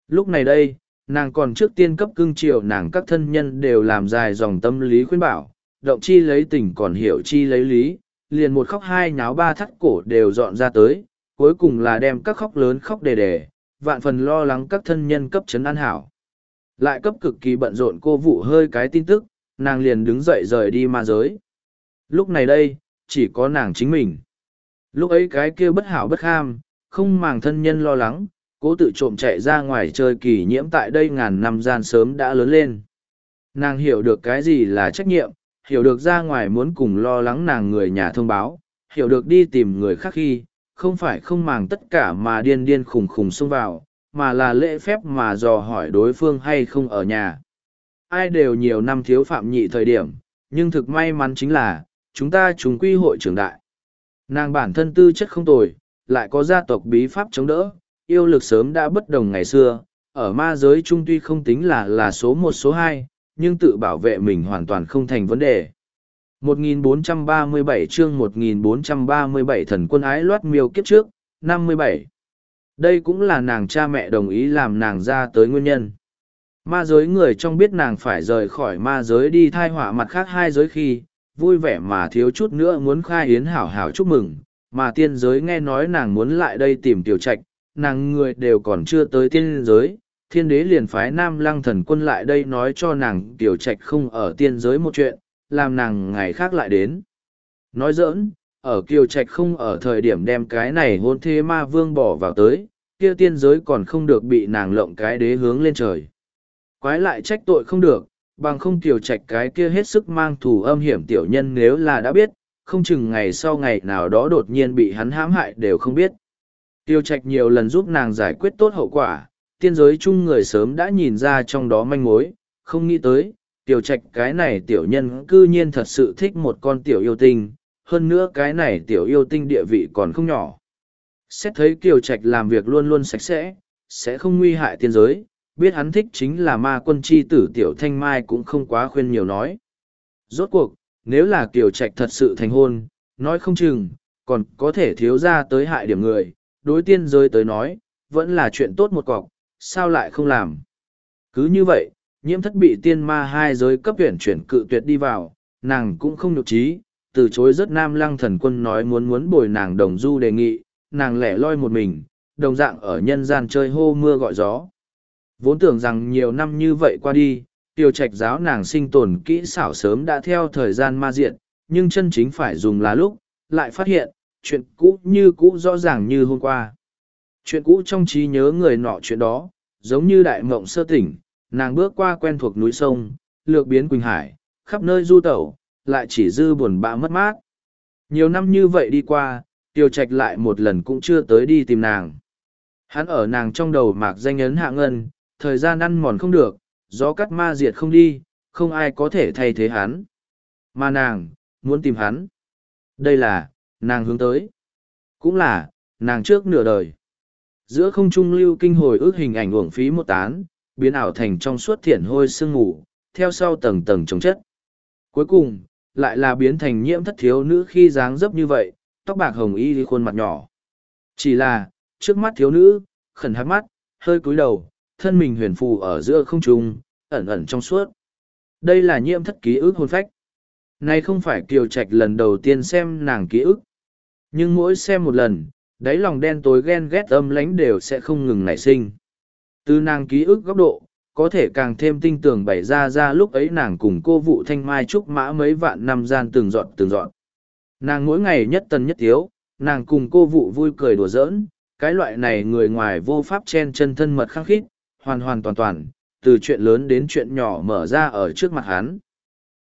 Lúc này đây, nàng còn trước tiên cấp cưng chiều nàng các thân nhân đều làm dài dòng tâm lý khuyên bảo, động chi lấy tình còn hiểu chi lấy lý, liền một khóc hai nháo ba thắt cổ đều dọn ra tới, cuối cùng là đem các khóc lớn khóc đề đề, vạn phần lo lắng các thân nhân cấp chấn an hảo. Lại cấp cực kỳ bận rộn cô vụ hơi cái tin tức, nàng liền đứng dậy rời đi ma giới. Lúc này đây, chỉ có nàng chính mình. Lúc ấy cái kia bất hảo bất ham, không màng thân nhân lo lắng, cố tự trộm chạy ra ngoài chơi kỳ nhiễm tại đây ngàn năm gian sớm đã lớn lên. Nàng hiểu được cái gì là trách nhiệm, hiểu được ra ngoài muốn cùng lo lắng nàng người nhà thông báo, hiểu được đi tìm người khác khi, không phải không màng tất cả mà điên điên khùng khùng xông vào, mà là lễ phép mà dò hỏi đối phương hay không ở nhà. Ai đều nhiều năm thiếu phạm nhị thời điểm, nhưng thực may mắn chính là, chúng ta chúng quy hội trưởng đại. Nàng bản thân tư chất không tồi, lại có gia tộc bí pháp chống đỡ, yêu lực sớm đã bất đồng ngày xưa, ở ma giới trung tuy không tính là là số một số hai, nhưng tự bảo vệ mình hoàn toàn không thành vấn đề. 1437 chương 1437 thần quân ái loát miêu kiếp trước, 57. Đây cũng là nàng cha mẹ đồng ý làm nàng ra tới nguyên nhân. Ma giới người trong biết nàng phải rời khỏi ma giới đi thai họa mặt khác hai giới khi, vui vẻ mà thiếu chút nữa muốn khai hiến hảo hảo chúc mừng, mà tiên giới nghe nói nàng muốn lại đây tìm tiểu trạch, nàng người đều còn chưa tới tiên giới, thiên đế liền phái nam lăng thần quân lại đây nói cho nàng tiểu trạch không ở tiên giới một chuyện, làm nàng ngày khác lại đến. Nói giỡn, ở kiều trạch không ở thời điểm đem cái này hôn thế ma vương bỏ vào tới, kia tiên giới còn không được bị nàng lộng cái đế hướng lên trời. Quái lại trách tội không được, bằng không kiều trạch cái kia hết sức mang thù âm hiểm tiểu nhân nếu là đã biết, không chừng ngày sau ngày nào đó đột nhiên bị hắn hãm hại đều không biết. Tiêu trạch nhiều lần giúp nàng giải quyết tốt hậu quả, tiên giới chung người sớm đã nhìn ra trong đó manh mối, không nghĩ tới, tiểu trạch cái này tiểu nhân cư nhiên thật sự thích một con tiểu yêu tinh, hơn nữa cái này tiểu yêu tinh địa vị còn không nhỏ. Xét thấy kiều trạch làm việc luôn luôn sạch sẽ, sẽ không nguy hại tiên giới, biết hắn thích chính là ma quân chi tử tiểu thanh mai cũng không quá khuyên nhiều nói. Rốt cuộc, nếu là kiều trạch thật sự thành hôn, nói không chừng, còn có thể thiếu ra tới hại điểm người, đối tiên giới tới nói, vẫn là chuyện tốt một cọc, sao lại không làm. Cứ như vậy, nhiễm thất bị tiên ma hai giới cấp tuyển chuyển cự tuyệt đi vào, nàng cũng không nhục trí, từ chối rất nam lăng thần quân nói muốn muốn bồi nàng đồng du đề nghị, nàng lẻ loi một mình, đồng dạng ở nhân gian chơi hô mưa gọi gió. Vốn tưởng rằng nhiều năm như vậy qua đi, tiêu trạch giáo nàng sinh tồn kỹ xảo sớm đã theo thời gian ma diện, nhưng chân chính phải dùng là lúc, lại phát hiện, chuyện cũ như cũ rõ ràng như hôm qua. Chuyện cũ trong trí nhớ người nọ chuyện đó, giống như đại mộng sơ tỉnh, nàng bước qua quen thuộc núi sông, lược biến Quỳnh Hải, khắp nơi du tẩu, lại chỉ dư buồn bã mất mát. Nhiều năm như vậy đi qua, tiêu trạch lại một lần cũng chưa tới đi tìm nàng. Hắn ở nàng trong đầu mạc danh ấn hạ ngân, thời gian ăn mòn không được, gió cắt ma diệt không đi, không ai có thể thay thế hắn. Mà nàng, muốn tìm hắn. Đây là, nàng hướng tới. Cũng là, nàng trước nửa đời. Giữa không trung lưu kinh hồi ước hình ảnh uổng phí một tán, biến ảo thành trong suốt thiển hôi sương ngủ, theo sau tầng tầng chống chất. Cuối cùng, lại là biến thành nhiễm thất thiếu nữ khi dáng dấp như vậy, tóc bạc hồng y đi khuôn mặt nhỏ. Chỉ là, trước mắt thiếu nữ, khẩn hát mắt, hơi cúi đầu, thân mình huyền phù ở giữa không trung, ẩn ẩn trong suốt. Đây là nhiễm thất ký ức hôn phách. Này không phải Kiều Trạch lần đầu tiên xem nàng ký ức. Nhưng mỗi xem một lần, đáy lòng đen tối ghen ghét âm lánh đều sẽ không ngừng nảy sinh. Từ nàng ký ức góc độ, có thể càng thêm tinh tường bày ra ra lúc ấy nàng cùng cô vụ thanh mai trúc mã mấy vạn năm gian từng dọn từng dọn. Nàng mỗi ngày nhất tần nhất tiếu, nàng cùng cô vụ vui cười đùa giỡn, cái loại này người ngoài vô pháp chen chân thân mật khăng khít, hoàn hoàn toàn toàn, từ chuyện lớn đến chuyện nhỏ mở ra ở trước mặt hắn.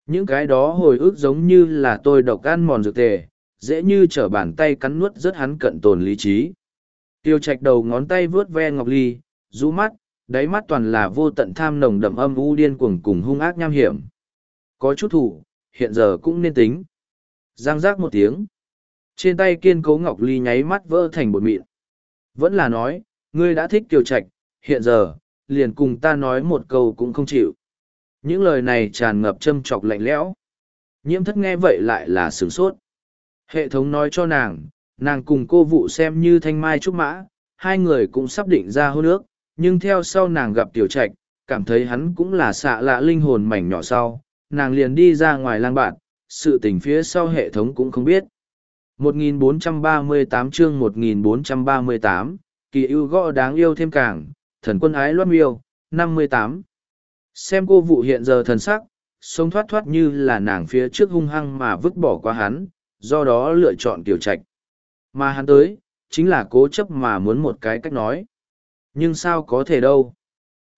Những cái đó hồi ức giống như là tôi độc ăn mòn dược tề, dễ như trở bàn tay cắn nuốt rất hắn cận tồn lý trí. Tiêu trạch đầu ngón tay vướt ve ngọc ly, rũ mắt, đáy mắt toàn là vô tận tham nồng đậm âm u điên cuồng cùng hung ác nham hiểm. Có chút thủ, hiện giờ cũng nên tính. Giang giác một tiếng. Trên tay kiên cố ngọc ly nháy mắt vỡ thành bột mịn. Vẫn là nói, ngươi đã thích kiều trạch, hiện giờ, liền cùng ta nói một câu cũng không chịu. Những lời này tràn ngập châm chọc lạnh lẽo. Nhiễm thất nghe vậy lại là sửng sốt. Hệ thống nói cho nàng, nàng cùng cô vụ xem như thanh mai trúc mã, hai người cũng sắp định ra hôn ước, nhưng theo sau nàng gặp tiểu trạch, cảm thấy hắn cũng là xạ lạ linh hồn mảnh nhỏ sau, nàng liền đi ra ngoài lang bạn, sự tình phía sau hệ thống cũng không biết. 1438 chương 1438, kỳ ưu gõ đáng yêu thêm càng, thần quân ái loát miêu, 58. Xem cô vụ hiện giờ thần sắc, sống thoát thoát như là nàng phía trước hung hăng mà vứt bỏ qua hắn, do đó lựa chọn tiểu trạch. Mà hắn tới, chính là cố chấp mà muốn một cái cách nói. Nhưng sao có thể đâu?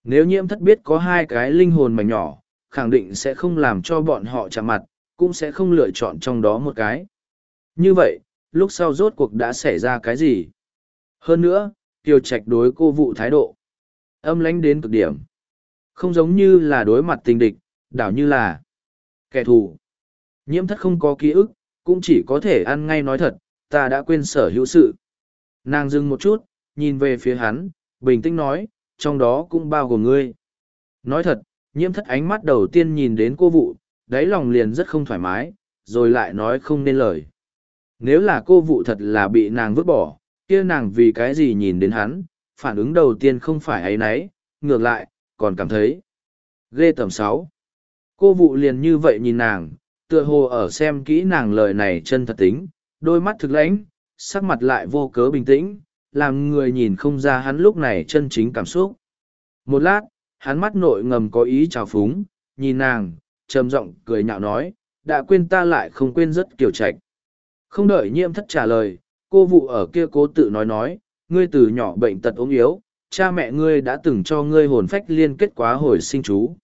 Nếu nhiễm thất biết có hai cái linh hồn mảnh nhỏ, khẳng định sẽ không làm cho bọn họ chạm mặt, cũng sẽ không lựa chọn trong đó một cái. Như vậy, lúc sau rốt cuộc đã xảy ra cái gì? Hơn nữa, Tiêu trạch đối cô vụ thái độ. Âm lánh đến cực điểm. Không giống như là đối mặt tình địch, đảo như là kẻ thù. Nhiễm thất không có ký ức, cũng chỉ có thể ăn ngay nói thật, ta đã quên sở hữu sự. Nàng dừng một chút, nhìn về phía hắn, bình tĩnh nói, trong đó cũng bao gồm ngươi. Nói thật, nhiễm thất ánh mắt đầu tiên nhìn đến cô vụ, đáy lòng liền rất không thoải mái, rồi lại nói không nên lời. Nếu là cô vụ thật là bị nàng vứt bỏ, kia nàng vì cái gì nhìn đến hắn, phản ứng đầu tiên không phải ấy nấy, ngược lại, còn cảm thấy ghê tầm sáu. Cô vụ liền như vậy nhìn nàng, tựa hồ ở xem kỹ nàng lời này chân thật tính, đôi mắt thực lãnh, sắc mặt lại vô cớ bình tĩnh, làm người nhìn không ra hắn lúc này chân chính cảm xúc. Một lát, hắn mắt nội ngầm có ý trào phúng, nhìn nàng, trầm giọng cười nhạo nói, đã quên ta lại không quên rất kiều trạch. Không đợi nhiễm thất trả lời, cô vụ ở kia cố tự nói nói, ngươi từ nhỏ bệnh tật ốm yếu, cha mẹ ngươi đã từng cho ngươi hồn phách liên kết quá hồi sinh chú.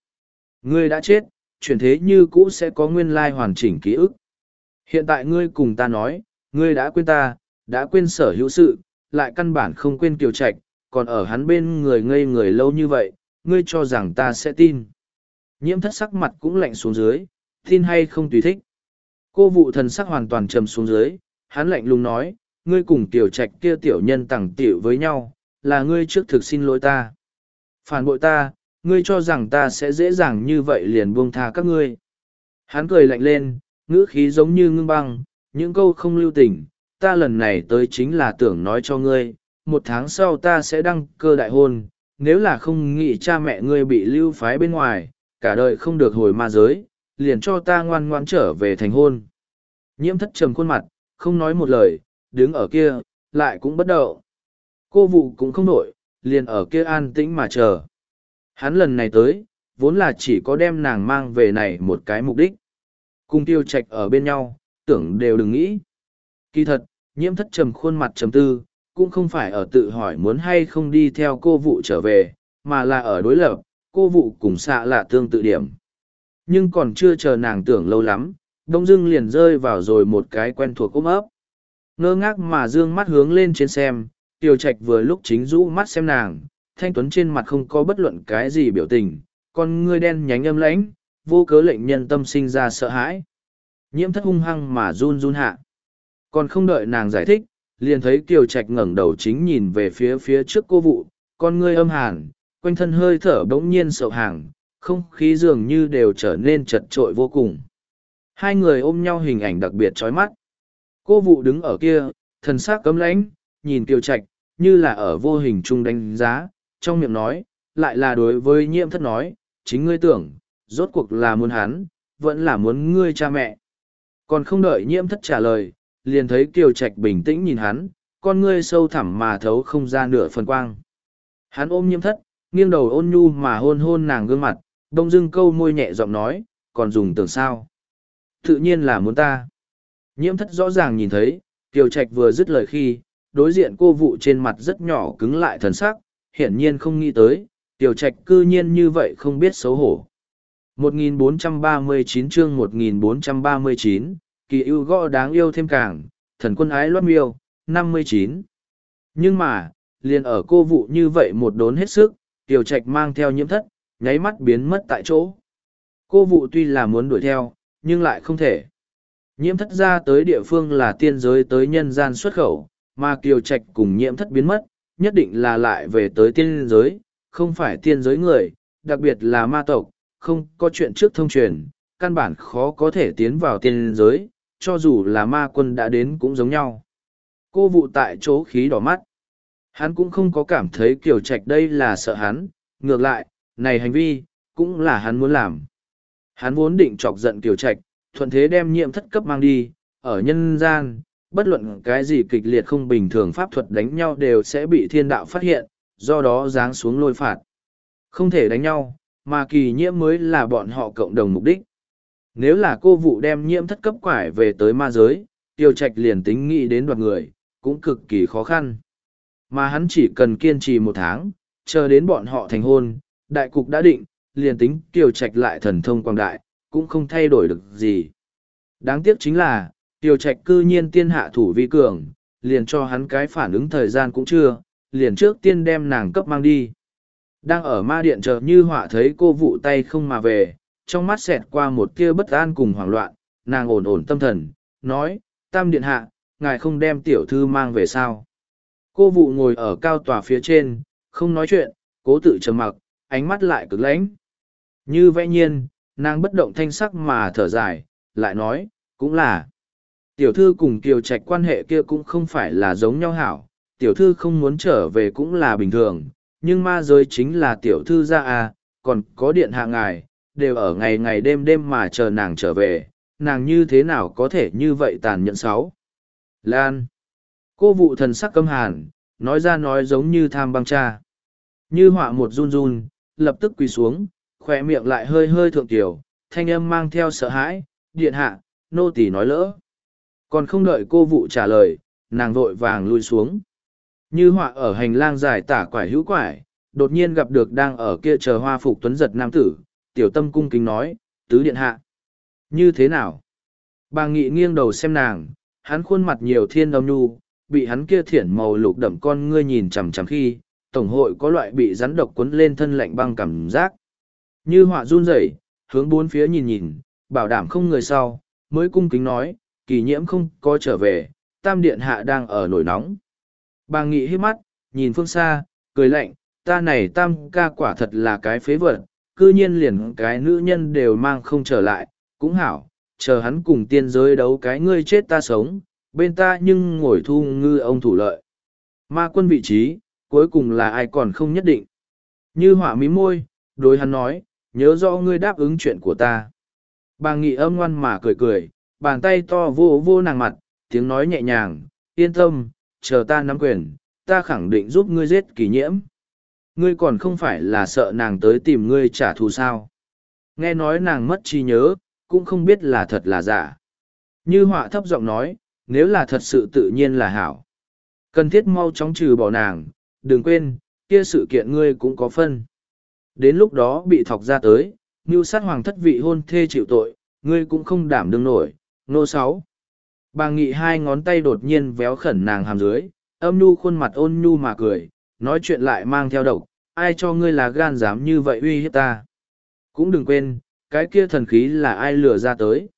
Ngươi đã chết, chuyển thế như cũ sẽ có nguyên lai hoàn chỉnh ký ức. Hiện tại ngươi cùng ta nói, ngươi đã quên ta, đã quên sở hữu sự, lại căn bản không quên kiều trạch, còn ở hắn bên người ngây người lâu như vậy, ngươi cho rằng ta sẽ tin. Nhiễm thất sắc mặt cũng lạnh xuống dưới, tin hay không tùy thích. Cô vụ thần sắc hoàn toàn trầm xuống dưới, hắn lạnh lùng nói, ngươi cùng tiểu trạch kia tiểu nhân tẳng tiểu với nhau, là ngươi trước thực xin lỗi ta. Phản bội ta, ngươi cho rằng ta sẽ dễ dàng như vậy liền buông tha các ngươi. Hắn cười lạnh lên, ngữ khí giống như ngưng băng, những câu không lưu tình, ta lần này tới chính là tưởng nói cho ngươi, một tháng sau ta sẽ đăng cơ đại hôn, nếu là không nghĩ cha mẹ ngươi bị lưu phái bên ngoài, cả đời không được hồi ma giới, liền cho ta ngoan ngoan trở về thành hôn. Nhiễm thất trầm khuôn mặt, không nói một lời, đứng ở kia, lại cũng bất động. Cô vụ cũng không nổi, liền ở kia an tĩnh mà chờ. Hắn lần này tới, vốn là chỉ có đem nàng mang về này một cái mục đích. Cùng tiêu trạch ở bên nhau, tưởng đều đừng nghĩ. Kỳ thật, nhiễm thất trầm khuôn mặt trầm tư, cũng không phải ở tự hỏi muốn hay không đi theo cô vụ trở về, mà là ở đối lập, cô vụ cùng xạ là tương tự điểm. Nhưng còn chưa chờ nàng tưởng lâu lắm, đông dưng liền rơi vào rồi một cái quen thuộc ôm ấp. Ngơ ngác mà dương mắt hướng lên trên xem, tiêu trạch vừa lúc chính rũ mắt xem nàng, thanh tuấn trên mặt không có bất luận cái gì biểu tình, con ngươi đen nhánh âm lãnh, vô cớ lệnh nhân tâm sinh ra sợ hãi. Nhiễm thất hung hăng mà run run hạ. Còn không đợi nàng giải thích, liền thấy kiều trạch ngẩng đầu chính nhìn về phía phía trước cô vụ, con ngươi âm hàn, quanh thân hơi thở bỗng nhiên sậu hàng, không khí dường như đều trở nên chật trội vô cùng. Hai người ôm nhau hình ảnh đặc biệt chói mắt. Cô vụ đứng ở kia, thần sắc cấm lãnh, nhìn kiều trạch, như là ở vô hình chung đánh giá, trong miệng nói, lại là đối với nhiễm thất nói, chính ngươi tưởng, rốt cuộc là muốn hắn, vẫn là muốn ngươi cha mẹ. Còn không đợi nhiễm thất trả lời, liền thấy kiều trạch bình tĩnh nhìn hắn, con ngươi sâu thẳm mà thấu không ra nửa phần quang. Hắn ôm nhiễm thất, nghiêng đầu ôn nhu mà hôn hôn nàng gương mặt, đông dưng câu môi nhẹ giọng nói, còn dùng tưởng sao. Tự nhiên là muốn ta. Nhiễm thất rõ ràng nhìn thấy, kiều trạch vừa dứt lời khi, đối diện cô vụ trên mặt rất nhỏ cứng lại thần sắc, hiển nhiên không nghĩ tới, tiểu trạch cư nhiên như vậy không biết xấu hổ. 1439 chương 1439, kỳ ưu gõ đáng yêu thêm càng, thần quân ái loát miêu, 59. Nhưng mà, liền ở cô vụ như vậy một đốn hết sức, tiểu trạch mang theo nhiễm thất, nháy mắt biến mất tại chỗ. Cô vụ tuy là muốn đuổi theo, nhưng lại không thể. Nhiễm thất ra tới địa phương là tiên giới tới nhân gian xuất khẩu, mà kiều trạch cùng nhiễm thất biến mất, nhất định là lại về tới tiên giới, không phải tiên giới người, đặc biệt là ma tộc, không có chuyện trước thông truyền, căn bản khó có thể tiến vào tiên giới, cho dù là ma quân đã đến cũng giống nhau. Cô vụ tại chỗ khí đỏ mắt. Hắn cũng không có cảm thấy kiều trạch đây là sợ hắn, ngược lại, này hành vi, cũng là hắn muốn làm. Hắn vốn định chọc giận kiều trạch, thuận thế đem nhiệm thất cấp mang đi, ở nhân gian, bất luận cái gì kịch liệt không bình thường pháp thuật đánh nhau đều sẽ bị thiên đạo phát hiện, do đó giáng xuống lôi phạt. Không thể đánh nhau, mà kỳ nhiễm mới là bọn họ cộng đồng mục đích. Nếu là cô vụ đem nhiễm thất cấp quải về tới ma giới, tiêu trạch liền tính nghĩ đến đoạt người, cũng cực kỳ khó khăn. Mà hắn chỉ cần kiên trì một tháng, chờ đến bọn họ thành hôn, đại cục đã định, liền tính tiêu trạch lại thần thông quang đại, cũng không thay đổi được gì. Đáng tiếc chính là, Tiêu trạch cư nhiên tiên hạ thủ vi cường, liền cho hắn cái phản ứng thời gian cũng chưa, liền trước tiên đem nàng cấp mang đi. Đang ở ma điện chờ như họa thấy cô vụ tay không mà về, trong mắt xẹt qua một tia bất an cùng hoảng loạn, nàng ổn ổn tâm thần, nói, tam điện hạ, ngài không đem tiểu thư mang về sao? Cô vụ ngồi ở cao tòa phía trên không nói chuyện cố tự trầm mặc ánh mắt lại cực lãnh. Như vẽ nhiên nàng bất động thanh sắc mà thở dài lại nói cũng là. Tiểu thư cùng kiều trạch quan hệ kia cũng không phải là giống nhau hảo tiểu thư không muốn trở về cũng là bình thường nhưng ma giới chính là tiểu thư ra à còn có điện hạ ngài đều ở ngày ngày đêm đêm mà chờ nàng trở về, nàng như thế nào có thể như vậy tàn nhẫn sáu? Lan. Cô vụ thần sắc câm hàn, nói ra nói giống như tham băng cha. Như họa một run run, lập tức quỳ xuống khoe miệng lại hơi hơi thượng tiểu, thanh âm mang theo sợ hãi, điện hạ, nô tỳ nói lỡ. Còn không đợi cô vụ trả lời, nàng vội vàng lui xuống. Như họa ở hành lang dài tả quải hữu quải, đột nhiên gặp được đang ở kia chờ hoa phục tuấn giật nam tử tiểu tâm cung kính nói, tứ điện hạ. Như thế nào? Bà nghị nghiêng đầu xem nàng, hắn khuôn mặt nhiều thiên đông nhu, bị hắn kia thiển màu lục đậm con ngươi nhìn chằm chằm khi, tổng hội có loại bị rắn độc quấn lên thân lạnh băng cảm giác. Như họa run rẩy, hướng bốn phía nhìn nhìn, bảo đảm không người sau, mới cung kính nói, kỳ nhiễm không có trở về, tam điện hạ đang ở nổi nóng. Bà nghị hít mắt, nhìn phương xa, cười lạnh, ta này tam ca quả thật là cái phế vật cư nhiên liền cái nữ nhân đều mang không trở lại, cũng hảo, chờ hắn cùng tiên giới đấu cái ngươi chết ta sống, bên ta nhưng ngồi thu ngư ông thủ lợi. Ma quân vị trí, cuối cùng là ai còn không nhất định. Như hỏa mí môi, đối hắn nói, nhớ rõ ngươi đáp ứng chuyện của ta. Bà nghị âm ngoan mà cười cười, bàn tay to vô vô nàng mặt, tiếng nói nhẹ nhàng, yên tâm, chờ ta nắm quyền, ta khẳng định giúp ngươi giết kỳ nhiễm ngươi còn không phải là sợ nàng tới tìm ngươi trả thù sao? Nghe nói nàng mất trí nhớ, cũng không biết là thật là giả. Như họa thấp giọng nói, nếu là thật sự tự nhiên là hảo. Cần thiết mau chóng trừ bỏ nàng, đừng quên, kia sự kiện ngươi cũng có phân. Đến lúc đó bị thọc ra tới mưu sát hoàng thất vị hôn thê chịu tội, ngươi cũng không đảm đương nổi. Nô sáu. Bà nghị hai ngón tay đột nhiên véo khẩn nàng hàm dưới, âm nhu khuôn mặt ôn nhu mà cười nói chuyện lại mang theo độc ai cho ngươi là gan dám như vậy uy hiếp ta cũng đừng quên cái kia thần khí là ai lừa ra tới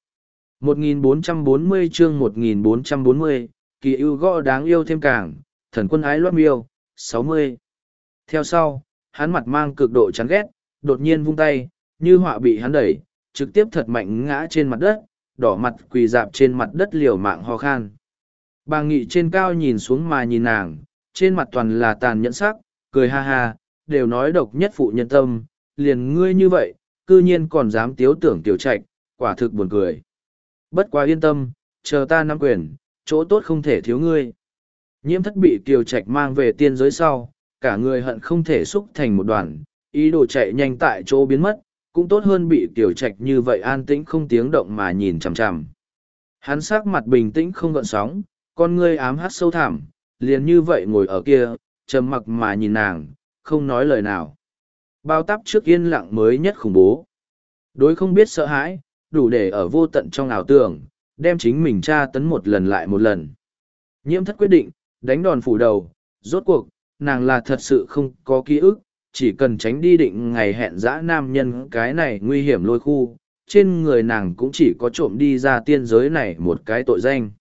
1440 chương 1440, kỳ ưu gõ đáng yêu thêm càng, thần quân ái loát miêu, 60. Theo sau, hắn mặt mang cực độ chán ghét, đột nhiên vung tay, như họa bị hắn đẩy, trực tiếp thật mạnh ngã trên mặt đất, đỏ mặt quỳ dạp trên mặt đất liều mạng ho khan. Bà nghị trên cao nhìn xuống mà nhìn nàng, trên mặt toàn là tàn nhẫn sắc, cười ha ha, đều nói độc nhất phụ nhân tâm, liền ngươi như vậy, cư nhiên còn dám tiếu tưởng tiểu trạch, quả thực buồn cười. Bất quá yên tâm, chờ ta nắm quyền, chỗ tốt không thể thiếu ngươi. Nhiễm thất bị tiểu trạch mang về tiên giới sau, cả người hận không thể xúc thành một đoàn, ý đồ chạy nhanh tại chỗ biến mất, cũng tốt hơn bị tiểu trạch như vậy an tĩnh không tiếng động mà nhìn chằm chằm. Hắn sắc mặt bình tĩnh không gợn sóng, con ngươi ám hát sâu thẳm, liền như vậy ngồi ở kia, trầm mặc mà nhìn nàng, không nói lời nào. Bao tắp trước yên lặng mới nhất khủng bố. Đối không biết sợ hãi, đủ để ở vô tận trong ảo tưởng, đem chính mình tra tấn một lần lại một lần. Nhiễm thất quyết định, đánh đòn phủ đầu, rốt cuộc, nàng là thật sự không có ký ức, chỉ cần tránh đi định ngày hẹn dã nam nhân cái này nguy hiểm lôi khu, trên người nàng cũng chỉ có trộm đi ra tiên giới này một cái tội danh.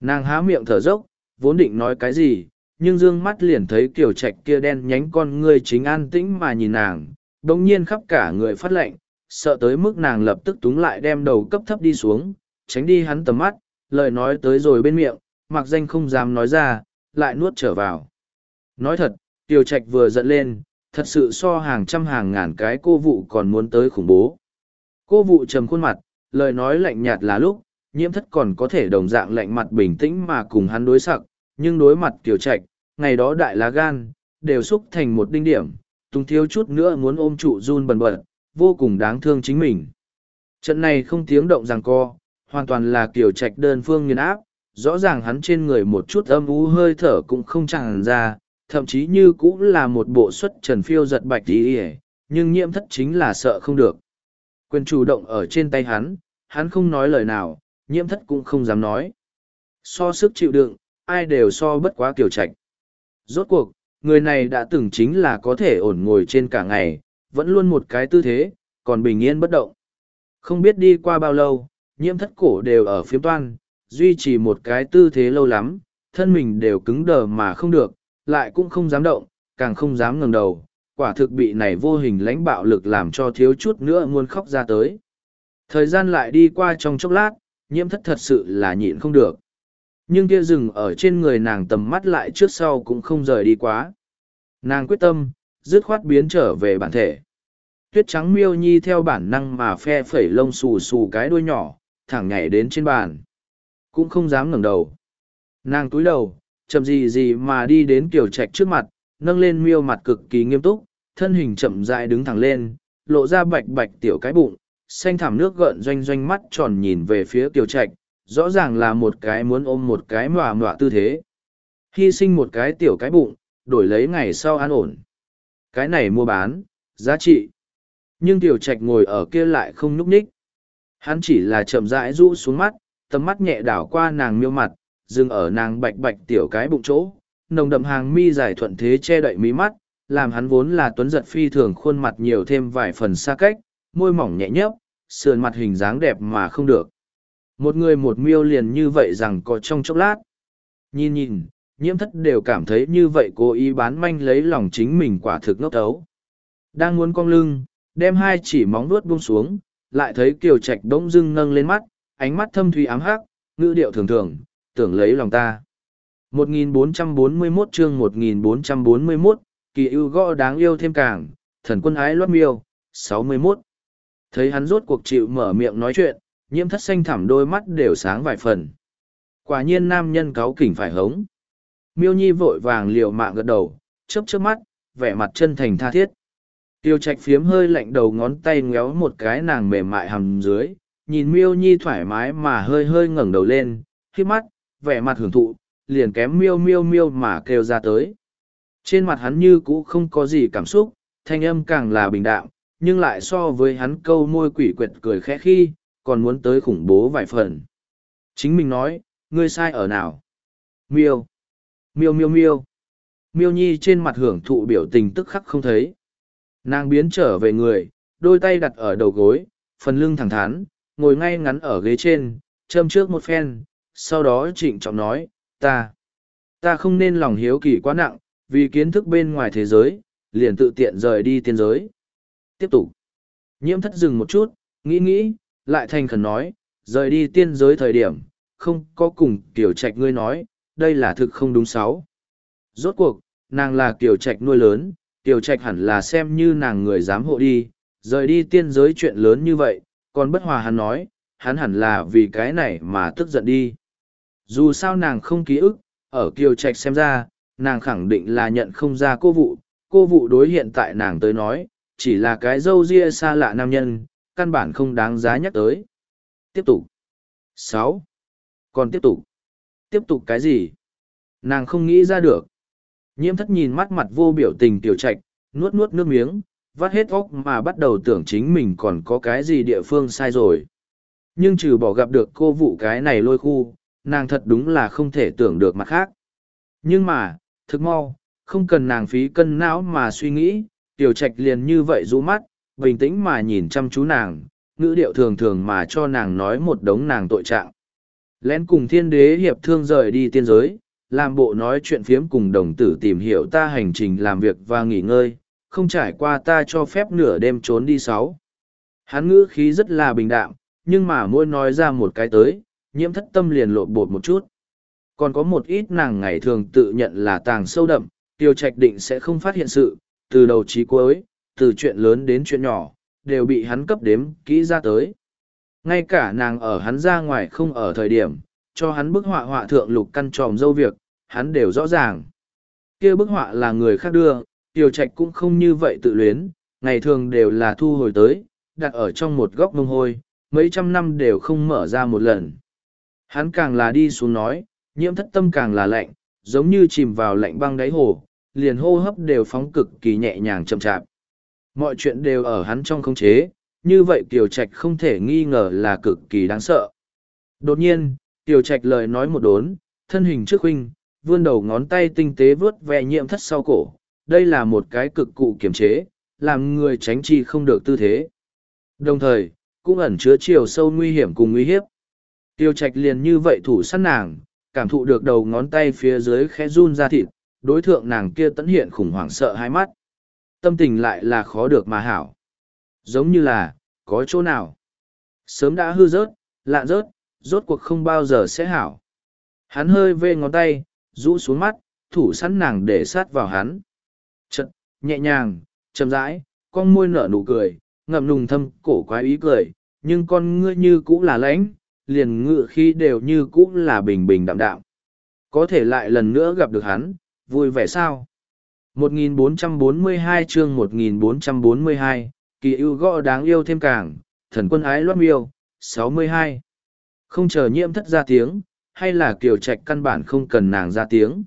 Nàng há miệng thở dốc, vốn định nói cái gì, nhưng dương mắt liền thấy kiểu trạch kia đen nhánh con ngươi chính an tĩnh mà nhìn nàng, đồng nhiên khắp cả người phát lệnh, sợ tới mức nàng lập tức túng lại đem đầu cấp thấp đi xuống, tránh đi hắn tầm mắt, lời nói tới rồi bên miệng, mặc danh không dám nói ra, lại nuốt trở vào. Nói thật, Tiêu Trạch vừa giận lên, thật sự so hàng trăm hàng ngàn cái cô vụ còn muốn tới khủng bố. Cô vụ trầm khuôn mặt, lời nói lạnh nhạt là lúc, nhiễm thất còn có thể đồng dạng lạnh mặt bình tĩnh mà cùng hắn đối sặc, nhưng đối mặt tiểu Trạch, ngày đó đại lá gan, đều xúc thành một đinh điểm, tung thiếu chút nữa muốn ôm trụ run bần bật, vô cùng đáng thương chính mình. Trận này không tiếng động rằng co, hoàn toàn là kiểu trạch đơn phương nghiền áp, rõ ràng hắn trên người một chút âm u hơi thở cũng không tràn ra, thậm chí như cũng là một bộ xuất trần phiêu giật bạch đi ỉa, nhưng nhiễm thất chính là sợ không được. Quyền chủ động ở trên tay hắn, hắn không nói lời nào, nhiễm thất cũng không dám nói. So sức chịu đựng, ai đều so bất quá kiểu trạch. Rốt cuộc, người này đã từng chính là có thể ổn ngồi trên cả ngày, vẫn luôn một cái tư thế, còn bình yên bất động. Không biết đi qua bao lâu, nhiễm thất cổ đều ở phía toan, duy trì một cái tư thế lâu lắm, thân mình đều cứng đờ mà không được, lại cũng không dám động, càng không dám ngẩng đầu, quả thực bị này vô hình lãnh bạo lực làm cho thiếu chút nữa muốn khóc ra tới. Thời gian lại đi qua trong chốc lát, nhiễm thất thật sự là nhịn không được. Nhưng kia rừng ở trên người nàng tầm mắt lại trước sau cũng không rời đi quá. Nàng quyết tâm, dứt khoát biến trở về bản thể. Tuyết trắng miêu nhi theo bản năng mà phe phẩy lông xù xù cái đuôi nhỏ, thẳng nhảy đến trên bàn. Cũng không dám ngẩng đầu. Nàng túi đầu, chậm gì gì mà đi đến kiều trạch trước mặt, nâng lên miêu mặt cực kỳ nghiêm túc, thân hình chậm rãi đứng thẳng lên, lộ ra bạch bạch tiểu cái bụng, xanh thảm nước gợn doanh doanh mắt tròn nhìn về phía tiểu trạch, rõ ràng là một cái muốn ôm một cái mòa mọa tư thế. Hy sinh một cái tiểu cái bụng, đổi lấy ngày sau an ổn. Cái này mua bán, giá trị. Nhưng tiểu trạch ngồi ở kia lại không nhúc ních. Hắn chỉ là chậm rãi rũ xuống mắt, tầm mắt nhẹ đảo qua nàng miêu mặt, dừng ở nàng bạch bạch tiểu cái bụng chỗ, nồng đậm hàng mi dài thuận thế che đậy mí mắt, làm hắn vốn là tuấn giật phi thường khuôn mặt nhiều thêm vài phần xa cách, môi mỏng nhẹ nhấp, sườn mặt hình dáng đẹp mà không được. Một người một miêu liền như vậy rằng có trong chốc lát. Nhìn nhìn, nhiễm thất đều cảm thấy như vậy cố ý bán manh lấy lòng chính mình quả thực ngốc tấu. Đang muốn cong lưng, đem hai chỉ móng vuốt buông xuống, lại thấy kiều trạch bỗng dưng nâng lên mắt, ánh mắt thâm thủy ám hắc, ngữ điệu thường thường, tưởng lấy lòng ta. 1441 chương 1441, kỳ ưu gõ đáng yêu thêm càng, thần quân ái loát miêu, 61. Thấy hắn rốt cuộc chịu mở miệng nói chuyện, nhiễm thất xanh thẳm đôi mắt đều sáng vài phần. Quả nhiên nam nhân cáu kỉnh phải hống. Miêu nhi vội vàng liều mạng gật đầu, chớp chớp mắt, vẻ mặt chân thành tha thiết. Tiêu trạch phiếm hơi lạnh đầu ngón tay ngéo một cái nàng mềm mại hầm dưới, nhìn miêu nhi thoải mái mà hơi hơi ngẩng đầu lên, khi mắt, vẻ mặt hưởng thụ, liền kém miêu miêu miêu mà kêu ra tới. Trên mặt hắn như cũ không có gì cảm xúc, thanh âm càng là bình đạm, nhưng lại so với hắn câu môi quỷ quyệt cười khẽ khi, còn muốn tới khủng bố vài phần. Chính mình nói, ngươi sai ở nào? Miêu. Miêu miêu miêu. Miêu nhi trên mặt hưởng thụ biểu tình tức khắc không thấy. Nàng biến trở về người, đôi tay đặt ở đầu gối, phần lưng thẳng thắn, ngồi ngay ngắn ở ghế trên, châm trước một phen, sau đó trịnh trọng nói, ta, ta không nên lòng hiếu kỳ quá nặng, vì kiến thức bên ngoài thế giới, liền tự tiện rời đi tiên giới. Tiếp tục. Nhiễm thất dừng một chút, nghĩ nghĩ, lại thành khẩn nói, rời đi tiên giới thời điểm, không có cùng tiểu trạch ngươi nói, đây là thực không đúng sáu. Rốt cuộc, nàng là tiểu trạch nuôi lớn, tiểu trạch hẳn là xem như nàng người dám hộ đi, rời đi tiên giới chuyện lớn như vậy, còn bất hòa hắn nói, hắn hẳn là vì cái này mà tức giận đi. Dù sao nàng không ký ức, ở kiều trạch xem ra, nàng khẳng định là nhận không ra cô vụ, cô vụ đối hiện tại nàng tới nói, chỉ là cái dâu ria xa lạ nam nhân, căn bản không đáng giá nhắc tới. Tiếp tục. sáu Còn tiếp tục. Tiếp tục cái gì? Nàng không nghĩ ra được. Nhiễm thất nhìn mắt mặt vô biểu tình tiểu trạch, nuốt nuốt nước miếng, vắt hết óc mà bắt đầu tưởng chính mình còn có cái gì địa phương sai rồi. Nhưng trừ bỏ gặp được cô vụ cái này lôi khu, nàng thật đúng là không thể tưởng được mặt khác. Nhưng mà, thực mau, không cần nàng phí cân não mà suy nghĩ, tiểu trạch liền như vậy rũ mắt, bình tĩnh mà nhìn chăm chú nàng, ngữ điệu thường thường mà cho nàng nói một đống nàng tội trạng. Lén cùng thiên đế hiệp thương rời đi tiên giới, làm bộ nói chuyện phiếm cùng đồng tử tìm hiểu ta hành trình làm việc và nghỉ ngơi, không trải qua ta cho phép nửa đêm trốn đi sáu. Hắn ngữ khí rất là bình đạm, nhưng mà mỗi nói ra một cái tới, nhiễm thất tâm liền lộn bột một chút. Còn có một ít nàng ngày thường tự nhận là tàng sâu đậm, tiêu trạch định sẽ không phát hiện sự, từ đầu chí cuối, từ chuyện lớn đến chuyện nhỏ, đều bị hắn cấp đếm kỹ ra tới. Ngay cả nàng ở hắn ra ngoài không ở thời điểm, cho hắn bức họa họa thượng lục căn tròm dâu việc, hắn đều rõ ràng. kia bức họa là người khác đưa, tiểu trạch cũng không như vậy tự luyến, ngày thường đều là thu hồi tới, đặt ở trong một góc mông hôi, mấy trăm năm đều không mở ra một lần. Hắn càng là đi xuống nói, nhiễm thất tâm càng là lạnh, giống như chìm vào lạnh băng đáy hồ, liền hô hấp đều phóng cực kỳ nhẹ nhàng chậm chạp. Mọi chuyện đều ở hắn trong khống chế, như vậy Kiều Trạch không thể nghi ngờ là cực kỳ đáng sợ. Đột nhiên, Kiều Trạch lời nói một đốn, thân hình trước huynh, vươn đầu ngón tay tinh tế vướt ve nhiễm thất sau cổ. Đây là một cái cực cụ kiềm chế, làm người tránh chi không được tư thế. Đồng thời, cũng ẩn chứa chiều sâu nguy hiểm cùng nguy hiếp. Tiêu trạch liền như vậy thủ săn nàng, cảm thụ được đầu ngón tay phía dưới khẽ run ra thịt, đối thượng nàng kia tẫn hiện khủng hoảng sợ hai mắt. Tâm tình lại là khó được mà hảo. Giống như là, có chỗ nào. Sớm đã hư rớt, lạ rớt, rốt cuộc không bao giờ sẽ hảo. Hắn hơi vê ngón tay, rũ xuống mắt, thủ sẵn nàng để sát vào hắn. Chật, nhẹ nhàng, chậm rãi, con môi nở nụ cười, ngậm nùng thâm cổ quái ý cười, nhưng con ngươi như cũ là lãnh, liền ngự khi đều như cũ là bình bình đạm đạm. Có thể lại lần nữa gặp được hắn, vui vẻ sao? 1442 chương 1442, kỳ ưu gõ đáng yêu thêm càng, thần quân ái loát miêu, 62. Không chờ nhiễm thất ra tiếng, hay là kiều trạch căn bản không cần nàng ra tiếng.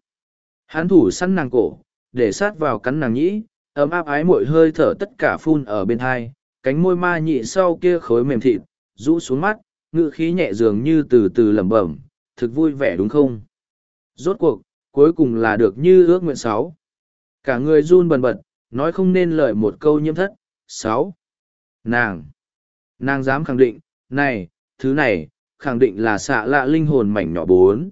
Hắn thủ săn nàng cổ, để sát vào cắn nàng nhĩ, ấm áp ái mội hơi thở tất cả phun ở bên hai, cánh môi ma nhị sau kia khối mềm thịt, rũ xuống mắt, ngự khí nhẹ dường như từ từ lẩm bẩm, thực vui vẻ đúng không? Rốt cuộc, cuối cùng là được như ước nguyện sáu. Cả người run bần bật, nói không nên lời một câu nhiễm thất. Sáu. Nàng. Nàng dám khẳng định, này, thứ này, khẳng định là xạ lạ linh hồn mảnh nhỏ bốn.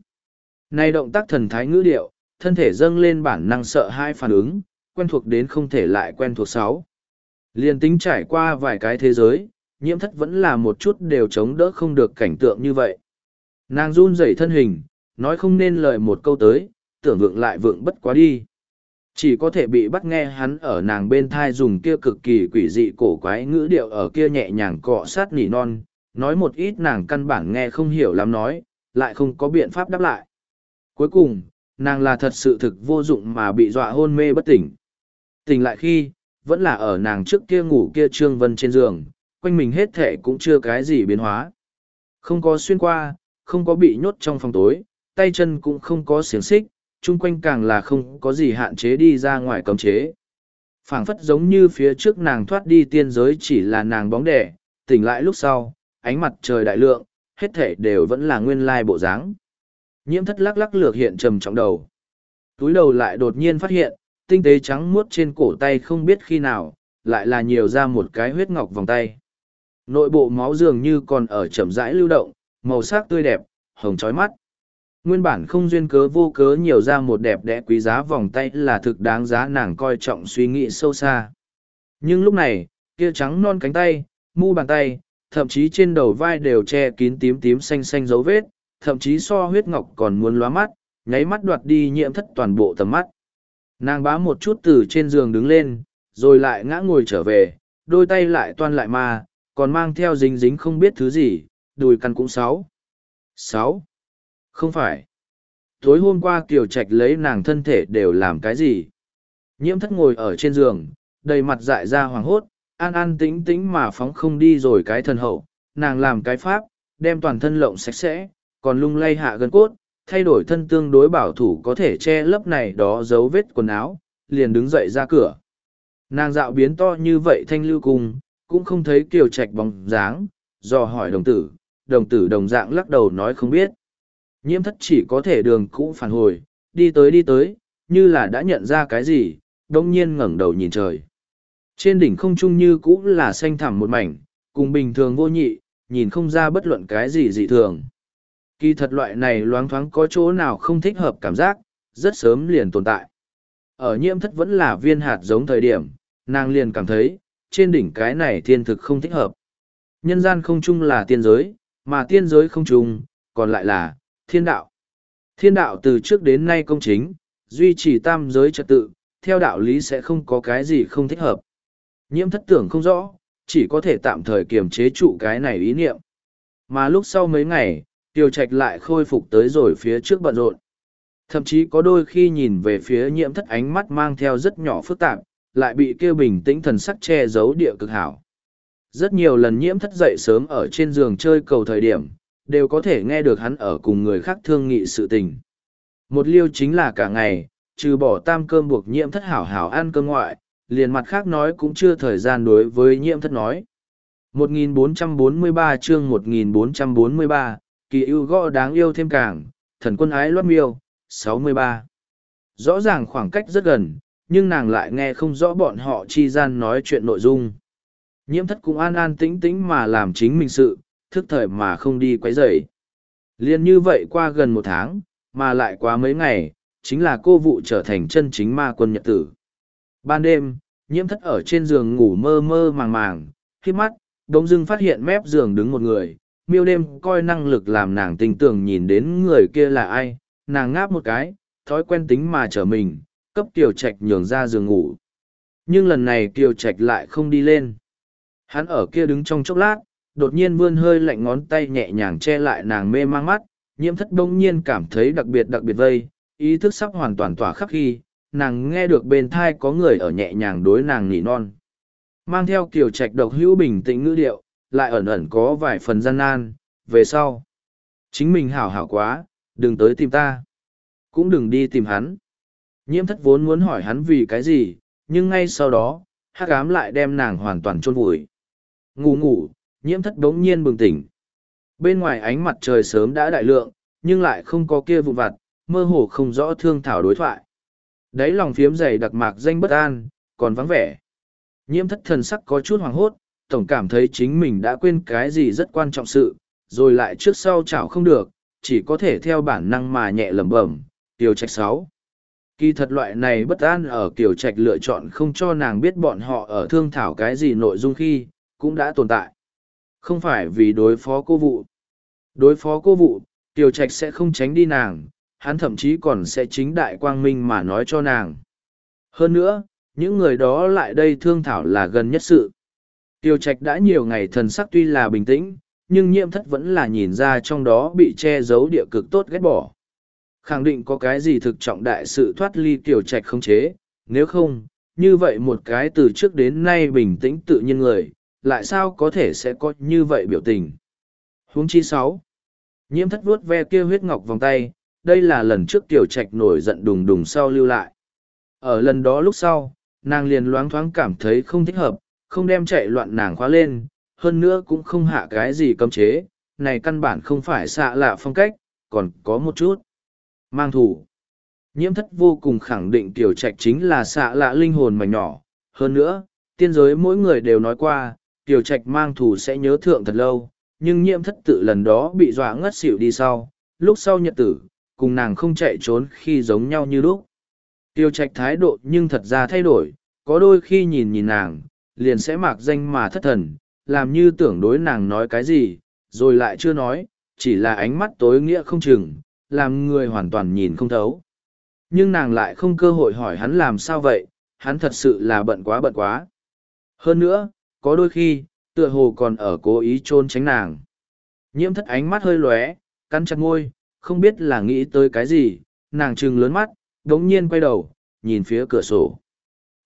Này động tác thần thái ngữ điệu, thân thể dâng lên bản năng sợ hai phản ứng, quen thuộc đến không thể lại quen thuộc sáu. Liên tính trải qua vài cái thế giới, nhiễm thất vẫn là một chút đều chống đỡ không được cảnh tượng như vậy. Nàng run rẩy thân hình, nói không nên lời một câu tới, tưởng vượng lại vượng bất quá đi. Chỉ có thể bị bắt nghe hắn ở nàng bên thai dùng kia cực kỳ quỷ dị cổ quái ngữ điệu ở kia nhẹ nhàng cọ sát nỉ non, nói một ít nàng căn bản nghe không hiểu lắm nói, lại không có biện pháp đáp lại. Cuối cùng, nàng là thật sự thực vô dụng mà bị dọa hôn mê bất tỉnh. Tỉnh lại khi, vẫn là ở nàng trước kia ngủ kia trương vân trên giường, quanh mình hết thể cũng chưa cái gì biến hóa. Không có xuyên qua, không có bị nhốt trong phòng tối, tay chân cũng không có xiềng xích, chung quanh càng là không có gì hạn chế đi ra ngoài cấm chế. phảng phất giống như phía trước nàng thoát đi tiên giới chỉ là nàng bóng đẻ, tỉnh lại lúc sau, ánh mặt trời đại lượng, hết thể đều vẫn là nguyên lai bộ dáng. Nhiễm thất lắc lắc lược hiện trầm trọng đầu. Túi đầu lại đột nhiên phát hiện, tinh tế trắng muốt trên cổ tay không biết khi nào, lại là nhiều ra một cái huyết ngọc vòng tay. Nội bộ máu dường như còn ở chậm rãi lưu động, màu sắc tươi đẹp, hồng chói mắt. Nguyên bản không duyên cớ vô cớ nhiều ra một đẹp đẽ quý giá vòng tay là thực đáng giá nàng coi trọng suy nghĩ sâu xa. Nhưng lúc này, kia trắng non cánh tay, mu bàn tay, thậm chí trên đầu vai đều che kín tím tím xanh xanh dấu vết, thậm chí so huyết ngọc còn muốn lóa mắt, nháy mắt đoạt đi nhiễm thất toàn bộ tầm mắt. Nàng bá một chút từ trên giường đứng lên, rồi lại ngã ngồi trở về, đôi tay lại toan lại ma, còn mang theo dính dính không biết thứ gì, đùi căn cũng sáu. Sáu. Không phải. Tối hôm qua Kiều Trạch lấy nàng thân thể đều làm cái gì? Nhiễm thất ngồi ở trên giường, đầy mặt dại ra hoàng hốt, an an tĩnh tĩnh mà phóng không đi rồi cái thân hậu. Nàng làm cái pháp, đem toàn thân lộng sạch sẽ, còn lung lay hạ gân cốt, thay đổi thân tương đối bảo thủ có thể che lấp này đó dấu vết quần áo, liền đứng dậy ra cửa. Nàng dạo biến to như vậy thanh lưu cung, cũng không thấy kiều trạch bóng dáng, do hỏi đồng tử, đồng tử đồng dạng lắc đầu nói không biết. Nhiễm thất chỉ có thể đường cũ phản hồi, đi tới đi tới, như là đã nhận ra cái gì, đông nhiên ngẩng đầu nhìn trời. Trên đỉnh không trung như cũ là xanh thẳm một mảnh, cùng bình thường vô nhị, nhìn không ra bất luận cái gì dị thường. Kỳ thật loại này loáng thoáng có chỗ nào không thích hợp cảm giác, rất sớm liền tồn tại. Ở nhiễm thất vẫn là viên hạt giống thời điểm, nàng liền cảm thấy, trên đỉnh cái này thiên thực không thích hợp. Nhân gian không chung là tiên giới, mà tiên giới không chung, còn lại là thiên đạo. Thiên đạo từ trước đến nay công chính, duy trì tam giới trật tự, theo đạo lý sẽ không có cái gì không thích hợp. Nhiễm thất tưởng không rõ, chỉ có thể tạm thời kiềm chế trụ cái này ý niệm. Mà lúc sau mấy ngày, Tiêu Trạch lại khôi phục tới rồi phía trước bận rộn. Thậm chí có đôi khi nhìn về phía nhiễm thất ánh mắt mang theo rất nhỏ phức tạp, lại bị kêu bình tĩnh thần sắc che giấu địa cực hảo. Rất nhiều lần nhiễm thất dậy sớm ở trên giường chơi cầu thời điểm, đều có thể nghe được hắn ở cùng người khác thương nghị sự tình. Một liêu chính là cả ngày, trừ bỏ tam cơm buộc nhiễm thất hảo hảo ăn cơm ngoại, liền mặt khác nói cũng chưa thời gian đối với nhiễm thất nói. 1443 chương 1443, kỳ ưu gõ đáng yêu thêm càng, thần quân ái loát miêu, 63. Rõ ràng khoảng cách rất gần, nhưng nàng lại nghe không rõ bọn họ chi gian nói chuyện nội dung. Nhiễm thất cũng an an tĩnh tĩnh mà làm chính mình sự, thức thời mà không đi quấy rầy. Liên như vậy qua gần một tháng, mà lại qua mấy ngày, chính là cô vụ trở thành chân chính ma quân nhật tử. Ban đêm, nhiễm thất ở trên giường ngủ mơ mơ màng màng, khi mắt, đống dưng phát hiện mép giường đứng một người, miêu đêm coi năng lực làm nàng tình tưởng nhìn đến người kia là ai, nàng ngáp một cái, thói quen tính mà trở mình, cấp Kiều Trạch nhường ra giường ngủ. Nhưng lần này Kiều Trạch lại không đi lên. Hắn ở kia đứng trong chốc lát, đột nhiên vươn hơi lạnh ngón tay nhẹ nhàng che lại nàng mê mang mắt, nhiễm thất đông nhiên cảm thấy đặc biệt đặc biệt vây, ý thức sắp hoàn toàn tỏa khắc khi, nàng nghe được bên thai có người ở nhẹ nhàng đối nàng nỉ non. Mang theo kiểu trạch độc hữu bình tĩnh ngữ điệu, lại ẩn ẩn có vài phần gian nan, về sau. Chính mình hảo hảo quá, đừng tới tìm ta. Cũng đừng đi tìm hắn. Nhiễm thất vốn muốn hỏi hắn vì cái gì, nhưng ngay sau đó, hắc ám lại đem nàng hoàn toàn chôn vùi. Ngủ ngủ, nhiễm thất đống nhiên bừng tỉnh. Bên ngoài ánh mặt trời sớm đã đại lượng, nhưng lại không có kia vụn vặt, mơ hồ không rõ thương thảo đối thoại. Đấy lòng phiếm dày đặc mạc danh bất an, còn vắng vẻ. Nhiễm thất thần sắc có chút hoàng hốt, tổng cảm thấy chính mình đã quên cái gì rất quan trọng sự, rồi lại trước sau chảo không được, chỉ có thể theo bản năng mà nhẹ lẩm bẩm, tiểu trạch sáu. Kỳ thật loại này bất an ở kiểu trạch lựa chọn không cho nàng biết bọn họ ở thương thảo cái gì nội dung khi, cũng đã tồn tại. Không phải vì đối phó cô vụ. Đối phó cô vụ, tiểu trạch sẽ không tránh đi nàng, hắn thậm chí còn sẽ chính đại quang minh mà nói cho nàng. Hơn nữa, những người đó lại đây thương thảo là gần nhất sự. Tiêu trạch đã nhiều ngày thần sắc tuy là bình tĩnh, nhưng nhiễm thất vẫn là nhìn ra trong đó bị che giấu địa cực tốt ghét bỏ. Khẳng định có cái gì thực trọng đại sự thoát ly tiểu trạch không chế, nếu không, như vậy một cái từ trước đến nay bình tĩnh tự nhiên người, lại sao có thể sẽ có như vậy biểu tình. Huống chi sáu Nhiễm thất vuốt ve kia huyết ngọc vòng tay, đây là lần trước tiểu trạch nổi giận đùng đùng sau lưu lại. Ở lần đó lúc sau, nàng liền loáng thoáng cảm thấy không thích hợp, không đem chạy loạn nàng khóa lên, hơn nữa cũng không hạ cái gì cấm chế, này căn bản không phải xạ lạ phong cách, còn có một chút. Mang thủ. Nhiễm thất vô cùng khẳng định tiểu trạch chính là xạ lạ linh hồn mảnh nhỏ. Hơn nữa, tiên giới mỗi người đều nói qua, tiểu trạch mang thù sẽ nhớ thượng thật lâu, nhưng nhiễm thất tự lần đó bị dọa ngất xỉu đi sau, lúc sau nhật tử, cùng nàng không chạy trốn khi giống nhau như lúc. Tiêu trạch thái độ nhưng thật ra thay đổi, có đôi khi nhìn nhìn nàng, liền sẽ mạc danh mà thất thần, làm như tưởng đối nàng nói cái gì, rồi lại chưa nói, chỉ là ánh mắt tối nghĩa không chừng, làm người hoàn toàn nhìn không thấu. Nhưng nàng lại không cơ hội hỏi hắn làm sao vậy, hắn thật sự là bận quá bận quá. Hơn nữa, có đôi khi, tựa hồ còn ở cố ý trôn tránh nàng. Nhiễm thất ánh mắt hơi lóe, cắn chặt ngôi, không biết là nghĩ tới cái gì, nàng trừng lớn mắt, đống nhiên quay đầu, nhìn phía cửa sổ.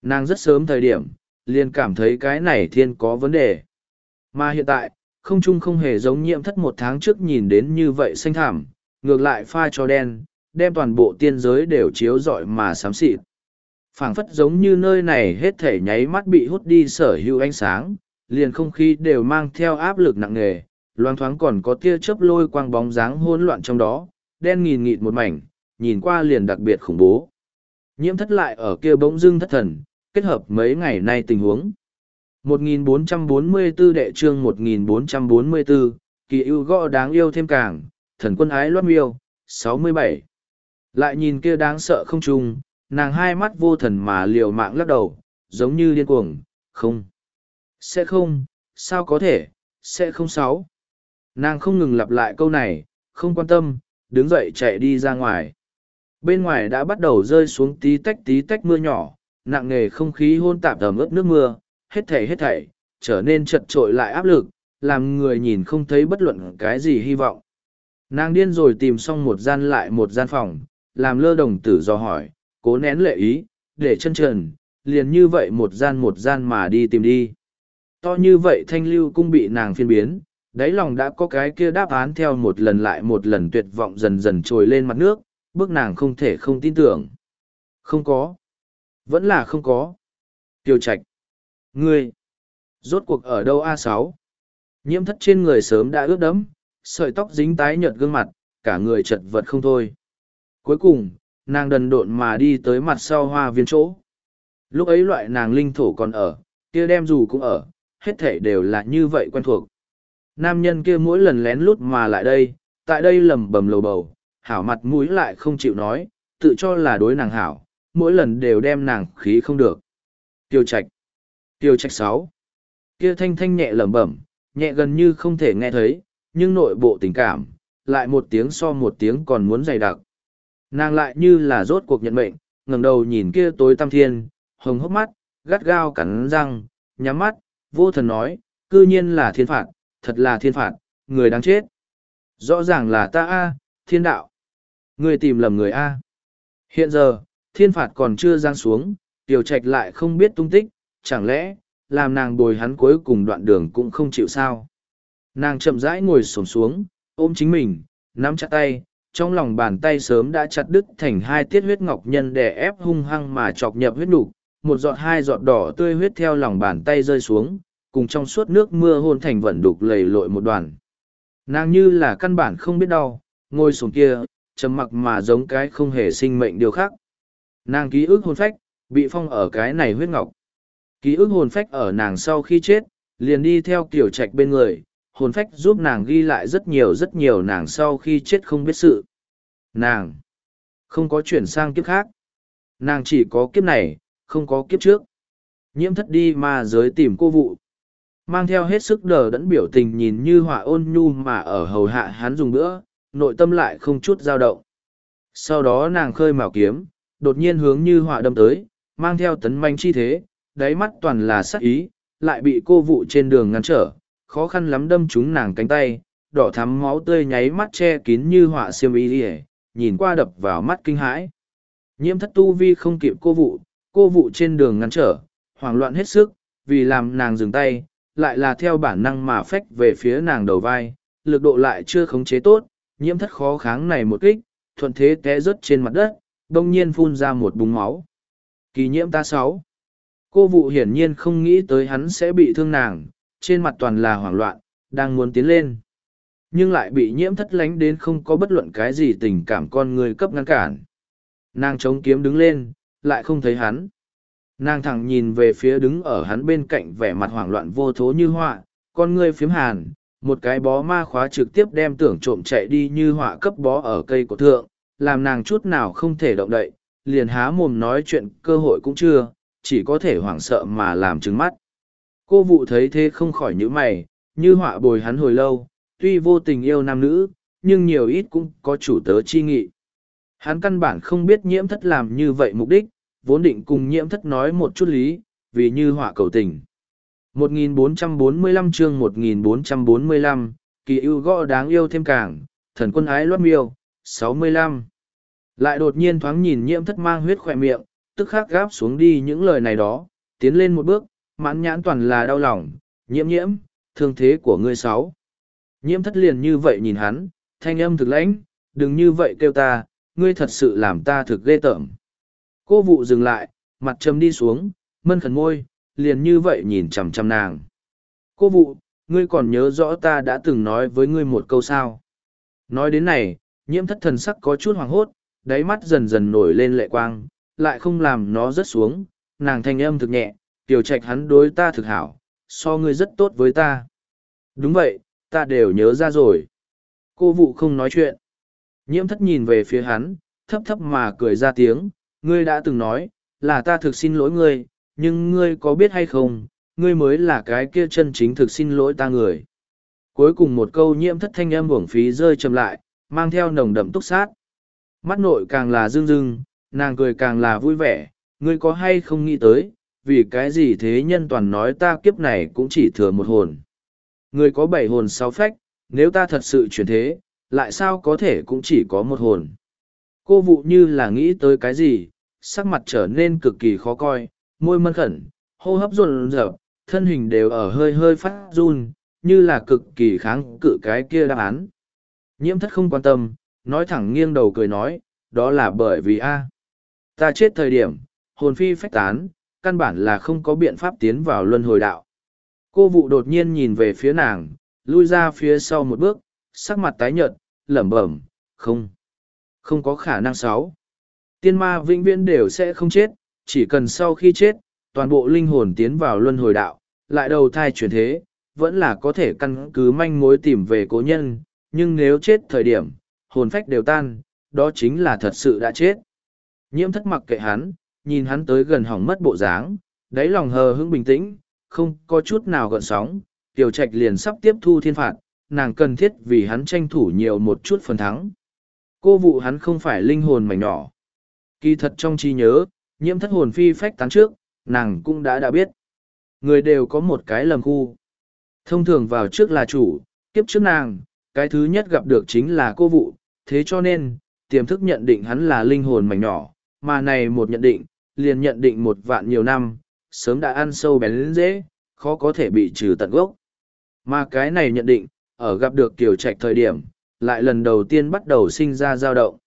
Nàng rất sớm thời điểm, liền cảm thấy cái này thiên có vấn đề. Mà hiện tại, không chung không hề giống nhiễm thất một tháng trước nhìn đến như vậy xanh thảm, ngược lại pha cho đen, đem toàn bộ tiên giới đều chiếu rọi mà xám xịt phảng phất giống như nơi này hết thể nháy mắt bị hút đi sở hữu ánh sáng, liền không khí đều mang theo áp lực nặng nề, loang thoáng còn có tia chớp lôi quang bóng dáng hỗn loạn trong đó, đen nghìn nghịt một mảnh, nhìn qua liền đặc biệt khủng bố. Nhiễm thất lại ở kia bỗng dưng thất thần, kết hợp mấy ngày nay tình huống. 1444 đệ trương 1444, kỳ ưu gõ đáng yêu thêm càng, thần quân ái loát miêu, 67. Lại nhìn kia đáng sợ không trùng, nàng hai mắt vô thần mà liều mạng lắc đầu, giống như điên cuồng, không. Sẽ không, sao có thể, sẽ không sáu. Nàng không ngừng lặp lại câu này, không quan tâm, đứng dậy chạy đi ra ngoài. Bên ngoài đã bắt đầu rơi xuống tí tách tí tách mưa nhỏ, nặng nề không khí hôn tạp tầm ướt nước mưa, hết thảy hết thảy, trở nên chật trội lại áp lực, làm người nhìn không thấy bất luận cái gì hy vọng. Nàng điên rồi tìm xong một gian lại một gian phòng, làm lơ đồng tử do hỏi, cố nén lệ ý, để chân trần, liền như vậy một gian một gian mà đi tìm đi. To như vậy thanh lưu cung bị nàng phiên biến, đáy lòng đã có cái kia đáp án theo một lần lại một lần tuyệt vọng dần dần trồi lên mặt nước, bước nàng không thể không tin tưởng. Không có. Vẫn là không có. Tiêu Trạch. Ngươi. Rốt cuộc ở đâu A6? Nhiễm thất trên người sớm đã ướt đẫm, sợi tóc dính tái nhợt gương mặt, cả người chật vật không thôi. Cuối cùng, nàng đần độn mà đi tới mặt sau hoa viên chỗ. Lúc ấy loại nàng linh thổ còn ở, kia đem dù cũng ở, hết thể đều là như vậy quen thuộc. Nam nhân kia mỗi lần lén lút mà lại đây, tại đây lầm bầm lầu bầu, hảo mặt mũi lại không chịu nói, tự cho là đối nàng hảo, mỗi lần đều đem nàng khí không được. Tiêu Trạch. Tiêu Trạch sáu. Kia thanh thanh nhẹ lẩm bẩm, nhẹ gần như không thể nghe thấy, nhưng nội bộ tình cảm, lại một tiếng so một tiếng còn muốn dày đặc. Nàng lại như là rốt cuộc nhận mệnh, ngẩng đầu nhìn kia tối tăm thiên, hồng hốc mắt, gắt gao cắn răng, nhắm mắt, vô thần nói, cư nhiên là thiên phạt, thật là thiên phạt, người đáng chết. Rõ ràng là ta A, thiên đạo. Người tìm lầm người A. Hiện giờ, thiên phạt còn chưa giang xuống, tiểu trạch lại không biết tung tích, chẳng lẽ, làm nàng bồi hắn cuối cùng đoạn đường cũng không chịu sao. Nàng chậm rãi ngồi xổm xuống, ôm chính mình, nắm chặt tay, trong lòng bàn tay sớm đã chặt đứt thành hai tiết huyết ngọc nhân để ép hung hăng mà chọc nhập huyết nục, một giọt hai giọt đỏ tươi huyết theo lòng bàn tay rơi xuống, cùng trong suốt nước mưa hôn thành vẩn đục lầy lội một đoàn. Nàng như là căn bản không biết đau ngôi xuống kia, trầm mặc mà giống cái không hề sinh mệnh điều khác. Nàng ký ức hôn phách, bị phong ở cái này huyết ngọc. Ký ức hồn phách ở nàng sau khi chết, liền đi theo kiểu trạch bên người hồn phách giúp nàng ghi lại rất nhiều rất nhiều nàng sau khi chết không biết sự. Nàng không có chuyển sang kiếp khác. Nàng chỉ có kiếp này, không có kiếp trước. Nhiễm thất đi mà giới tìm cô vụ. Mang theo hết sức đờ đẫn biểu tình nhìn như hỏa ôn nhu mà ở hầu hạ hắn dùng bữa, nội tâm lại không chút dao động. Sau đó nàng khơi mào kiếm, đột nhiên hướng như hỏa đâm tới, mang theo tấn manh chi thế, đáy mắt toàn là sắc ý, lại bị cô vụ trên đường ngăn trở, khó khăn lắm đâm trúng nàng cánh tay, đỏ thắm máu tươi nháy mắt che kín như họa xiêm y ỉa nhìn qua đập vào mắt kinh hãi. Nhiễm thất tu vi không kịp cô vụ cô vụ trên đường ngăn trở hoảng loạn hết sức vì làm nàng dừng tay lại là theo bản năng mà phách về phía nàng đầu vai lực độ lại chưa khống chế tốt nhiễm thất khó kháng này một kích thuận thế té rớt trên mặt đất đông nhiên phun ra một búng máu. Kỳ nhiễm ta sáu. Cô vụ hiển nhiên không nghĩ tới hắn sẽ bị thương nàng trên mặt toàn là hoảng loạn, đang muốn tiến lên. Nhưng lại bị nhiễm thất lánh đến không có bất luận cái gì tình cảm con người cấp ngăn cản. Nàng chống kiếm đứng lên, lại không thấy hắn. Nàng thẳng nhìn về phía đứng ở hắn bên cạnh vẻ mặt hoảng loạn vô thố như họa, con người phiếm hàn, một cái bó ma khóa trực tiếp đem tưởng trộm chạy đi như họa cấp bó ở cây của thượng, làm nàng chút nào không thể động đậy, liền há mồm nói chuyện cơ hội cũng chưa, chỉ có thể hoảng sợ mà làm trứng mắt. Cô vụ thấy thế không khỏi những mày, như họa bồi hắn hồi lâu, tuy vô tình yêu nam nữ, nhưng nhiều ít cũng có chủ tớ chi nghị. Hắn căn bản không biết nhiễm thất làm như vậy mục đích, vốn định cùng nhiễm thất nói một chút lý, vì như họa cầu tình. 1445 chương 1445, kỳ ưu gõ đáng yêu thêm càng, thần quân ái loát miêu, 65. Lại đột nhiên thoáng nhìn nhiễm thất mang huyết khỏe miệng, tức khắc gáp xuống đi những lời này đó, tiến lên một bước, mãn nhãn toàn là đau lòng, nhiễm nhiễm, thương thế của ngươi sáu. Nhiễm thất liền như vậy nhìn hắn, thanh âm thực lãnh, đừng như vậy kêu ta, ngươi thật sự làm ta thực ghê tởm. Cô vụ dừng lại, mặt trầm đi xuống, mân khẩn môi, liền như vậy nhìn chằm chằm nàng. Cô vụ, ngươi còn nhớ rõ ta đã từng nói với ngươi một câu sao. Nói đến này, nhiễm thất thần sắc có chút hoàng hốt, đáy mắt dần dần nổi lên lệ quang, lại không làm nó rớt xuống, nàng thanh âm thực nhẹ, tiểu trạch hắn đối ta thực hảo, so ngươi rất tốt với ta. Đúng vậy, ta đều nhớ ra rồi. Cô vụ không nói chuyện. Nhiễm thất nhìn về phía hắn, thấp thấp mà cười ra tiếng, ngươi đã từng nói, là ta thực xin lỗi ngươi, nhưng ngươi có biết hay không, ngươi mới là cái kia chân chính thực xin lỗi ta người. Cuối cùng một câu nhiễm thất thanh âm uổng phí rơi chậm lại, mang theo nồng đậm túc sát. Mắt nội càng là rưng rưng, nàng cười càng là vui vẻ, ngươi có hay không nghĩ tới, vì cái gì thế nhân toàn nói ta kiếp này cũng chỉ thừa một hồn. Người có bảy hồn sáu phách, nếu ta thật sự chuyển thế, lại sao có thể cũng chỉ có một hồn. Cô vụ như là nghĩ tới cái gì, sắc mặt trở nên cực kỳ khó coi, môi mân khẩn, hô hấp run rợp, thân hình đều ở hơi hơi phát run, như là cực kỳ kháng cự cái kia đáp án. Nhiễm thất không quan tâm, nói thẳng nghiêng đầu cười nói, đó là bởi vì a Ta chết thời điểm, hồn phi phách tán, căn bản là không có biện pháp tiến vào luân hồi đạo. Cô vụ đột nhiên nhìn về phía nàng, lui ra phía sau một bước, sắc mặt tái nhợt, lẩm bẩm, không, không có khả năng sáu. Tiên ma vĩnh viễn đều sẽ không chết, chỉ cần sau khi chết, toàn bộ linh hồn tiến vào luân hồi đạo, lại đầu thai chuyển thế, vẫn là có thể căn cứ manh mối tìm về cố nhân, nhưng nếu chết thời điểm, hồn phách đều tan, đó chính là thật sự đã chết. Nhiễm thất mặc kệ hắn, nhìn hắn tới gần hỏng mất bộ dáng, đáy lòng hờ hững bình tĩnh, không có chút nào gợn sóng, tiểu trạch liền sắp tiếp thu thiên phạt, nàng cần thiết vì hắn tranh thủ nhiều một chút phần thắng. Cô vụ hắn không phải linh hồn mảnh nhỏ. Kỳ thật trong trí nhớ, nhiễm thất hồn phi phách tán trước, nàng cũng đã đã biết. Người đều có một cái lầm khu. Thông thường vào trước là chủ, kiếp trước nàng, cái thứ nhất gặp được chính là cô vụ, thế cho nên, tiềm thức nhận định hắn là linh hồn mảnh nhỏ, mà này một nhận định, liền nhận định một vạn nhiều năm, sớm đã ăn sâu bén lên dễ, khó có thể bị trừ tận gốc. Mà cái này nhận định, ở gặp được Kiều Trạch thời điểm, lại lần đầu tiên bắt đầu sinh ra dao động.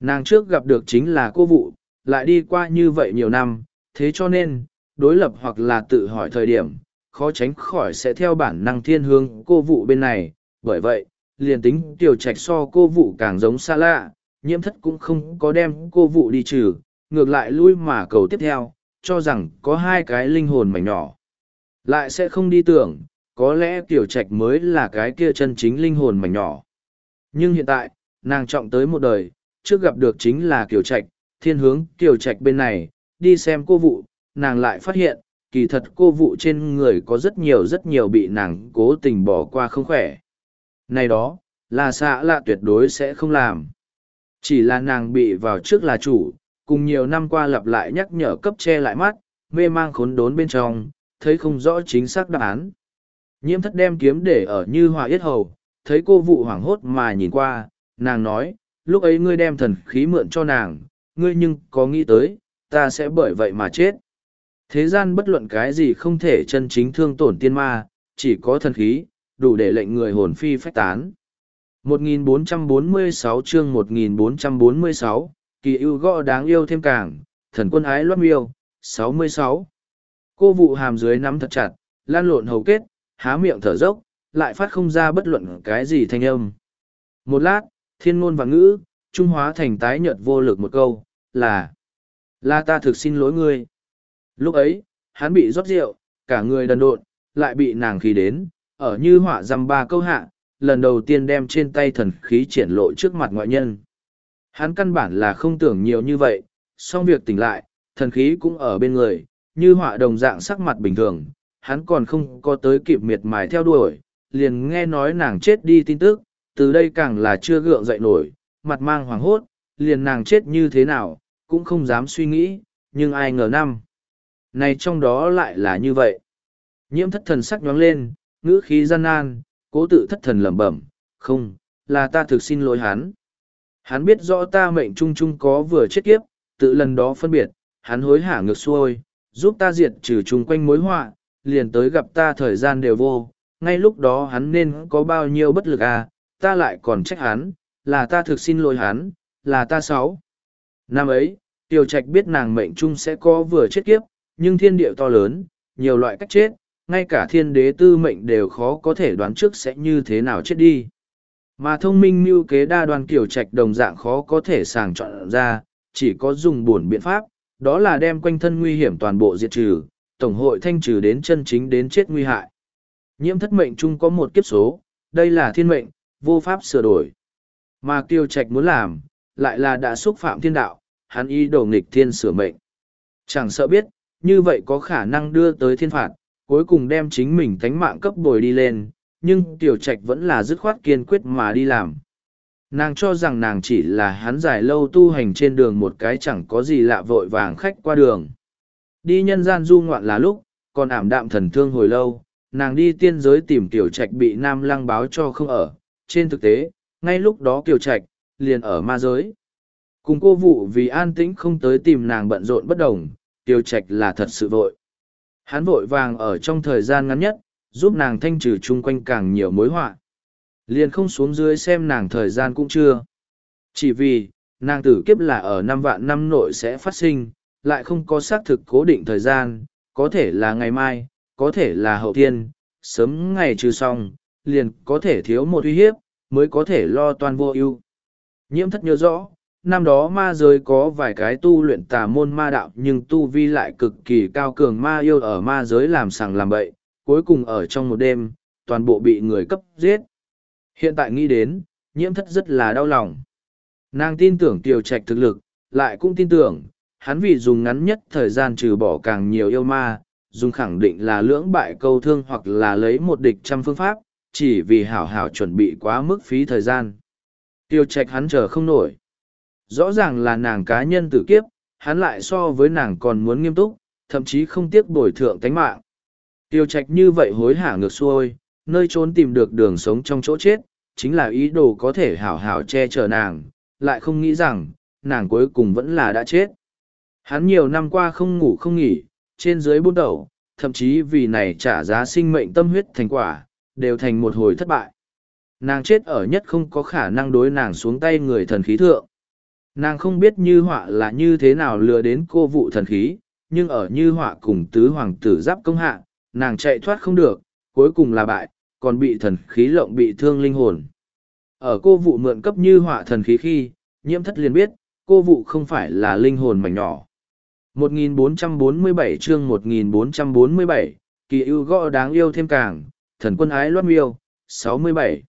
Nàng trước gặp được chính là cô vụ, lại đi qua như vậy nhiều năm, thế cho nên, đối lập hoặc là tự hỏi thời điểm, khó tránh khỏi sẽ theo bản năng thiên hướng cô vụ bên này, bởi vậy, liền tính tiểu trạch so cô vụ càng giống xa lạ, nhiễm thất cũng không có đem cô vụ đi trừ, ngược lại lui mà cầu tiếp theo, cho rằng có hai cái linh hồn mảnh nhỏ. Lại sẽ không đi tưởng, có lẽ tiểu trạch mới là cái kia chân chính linh hồn mảnh nhỏ. Nhưng hiện tại, nàng trọng tới một đời, trước gặp được chính là tiểu Trạch, thiên hướng tiểu Trạch bên này, đi xem cô vụ, nàng lại phát hiện, kỳ thật cô vụ trên người có rất nhiều rất nhiều bị nàng cố tình bỏ qua không khỏe. Này đó, là xạ lạ tuyệt đối sẽ không làm. Chỉ là nàng bị vào trước là chủ, cùng nhiều năm qua lặp lại nhắc nhở cấp che lại mắt, mê mang khốn đốn bên trong, thấy không rõ chính xác đáp án. Nhiễm thất đem kiếm để ở như hòa yết hầu, thấy cô vụ hoảng hốt mà nhìn qua, nàng nói, lúc ấy ngươi đem thần khí mượn cho nàng, ngươi nhưng có nghĩ tới, ta sẽ bởi vậy mà chết. Thế gian bất luận cái gì không thể chân chính thương tổn tiên ma, chỉ có thần khí, đủ để lệnh người hồn phi phách tán. 1446 chương 1446, kỳ ưu gõ đáng yêu thêm càng, thần quân ái loát miêu, 66. Cô vụ hàm dưới nắm thật chặt, lan lộn hầu kết, há miệng thở dốc, lại phát không ra bất luận cái gì thanh âm. Một lát, thiên ngôn và ngữ, trung hóa thành tái nhợt vô lực một câu, là là ta thực xin lỗi ngươi. Lúc ấy, hắn bị rót rượu, cả người đần độn, lại bị nàng khí đến, ở như họa dăm ba câu hạ, lần đầu tiên đem trên tay thần khí triển lộ trước mặt ngoại nhân. Hắn căn bản là không tưởng nhiều như vậy, xong việc tỉnh lại, thần khí cũng ở bên người, như họa đồng dạng sắc mặt bình thường, hắn còn không có tới kịp miệt mài theo đuổi, liền nghe nói nàng chết đi tin tức, từ đây càng là chưa gượng dậy nổi, mặt mang hoàng hốt, liền nàng chết như thế nào, cũng không dám suy nghĩ, nhưng ai ngờ năm. Này trong đó lại là như vậy. Nhiễm thất thần sắc nhoáng lên, ngữ khí gian nan, cố tự thất thần lẩm bẩm, không, là ta thực xin lỗi hắn. Hắn biết rõ ta mệnh trung trung có vừa chết kiếp, tự lần đó phân biệt, hắn hối hả ngược xuôi, giúp ta diệt trừ chung quanh mối họa, liền tới gặp ta thời gian đều vô, ngay lúc đó hắn nên có bao nhiêu bất lực à, ta lại còn trách hắn, là ta thực xin lỗi hắn, là ta xấu. Năm ấy, Tiểu Trạch biết nàng mệnh trung sẽ có vừa chết kiếp, nhưng thiên địa to lớn, nhiều loại cách chết, ngay cả thiên đế tư mệnh đều khó có thể đoán trước sẽ như thế nào chết đi. Mà thông minh mưu kế đa đoan kiểu trạch đồng dạng khó có thể sàng chọn ra, chỉ có dùng buồn biện pháp, đó là đem quanh thân nguy hiểm toàn bộ diệt trừ, tổng hội thanh trừ đến chân chính đến chết nguy hại. Nhiễm thất mệnh chung có một kiếp số, đây là thiên mệnh, vô pháp sửa đổi. Mà kiều trạch muốn làm, lại là đã xúc phạm thiên đạo, hắn ý đồ nghịch thiên sửa mệnh. Chẳng sợ biết, như vậy có khả năng đưa tới thiên phạt, cuối cùng đem chính mình tánh mạng cấp bồi đi lên, nhưng tiểu trạch vẫn là dứt khoát kiên quyết mà đi làm. Nàng cho rằng nàng chỉ là hắn dài lâu tu hành trên đường một cái chẳng có gì lạ vội vàng khách qua đường. Đi nhân gian du ngoạn là lúc, còn ảm đạm thần thương hồi lâu, nàng đi tiên giới tìm tiểu trạch bị nam lăng báo cho không ở. Trên thực tế, ngay lúc đó tiểu trạch, liền ở ma giới. Cùng cô vụ vì an tĩnh không tới tìm nàng bận rộn bất đồng, tiểu trạch là thật sự vội. Hắn vội vàng ở trong thời gian ngắn nhất, giúp nàng thanh trừ chung quanh càng nhiều mối họa. Liền không xuống dưới xem nàng thời gian cũng chưa. Chỉ vì, nàng tử kiếp là ở năm vạn năm nội sẽ phát sinh, lại không có xác thực cố định thời gian, có thể là ngày mai, có thể là hậu thiên, sớm ngày trừ xong, liền có thể thiếu một uy hiếp, mới có thể lo toan vô ưu. Nhiễm thất nhớ rõ, năm đó ma giới có vài cái tu luyện tà môn ma đạo nhưng tu vi lại cực kỳ cao cường ma yêu ở ma giới làm sằng làm bậy cuối cùng ở trong một đêm, toàn bộ bị người cấp giết. Hiện tại nghĩ đến, nhiễm thất rất là đau lòng. Nàng tin tưởng tiểu Trạch thực lực, lại cũng tin tưởng, hắn vì dùng ngắn nhất thời gian trừ bỏ càng nhiều yêu ma, dùng khẳng định là lưỡng bại câu thương hoặc là lấy một địch trăm phương pháp, chỉ vì hảo hảo chuẩn bị quá mức phí thời gian. Tiêu trạch hắn chờ không nổi. Rõ ràng là nàng cá nhân tử kiếp, hắn lại so với nàng còn muốn nghiêm túc, thậm chí không tiếc bồi thượng tánh mạng. Tiêu trạch như vậy hối hả ngược xuôi, nơi trốn tìm được đường sống trong chỗ chết, chính là ý đồ có thể hảo hảo che chở nàng, lại không nghĩ rằng, nàng cuối cùng vẫn là đã chết. Hắn nhiều năm qua không ngủ không nghỉ, trên dưới buôn đầu, thậm chí vì này trả giá sinh mệnh tâm huyết thành quả, đều thành một hồi thất bại. Nàng chết ở nhất không có khả năng đối nàng xuống tay người thần khí thượng. Nàng không biết như họa là như thế nào lừa đến cô vụ thần khí, nhưng ở như họa cùng tứ hoàng tử giáp công hạ, nàng chạy thoát không được, cuối cùng là bại, còn bị thần khí lộng bị thương linh hồn. Ở cô vụ mượn cấp như họa thần khí khi, nhiễm thất liền biết, cô vụ không phải là linh hồn mảnh nhỏ. 1447 chương 1447, kỳ ưu gõ đáng yêu thêm càng, thần quân ái loát miêu, 67.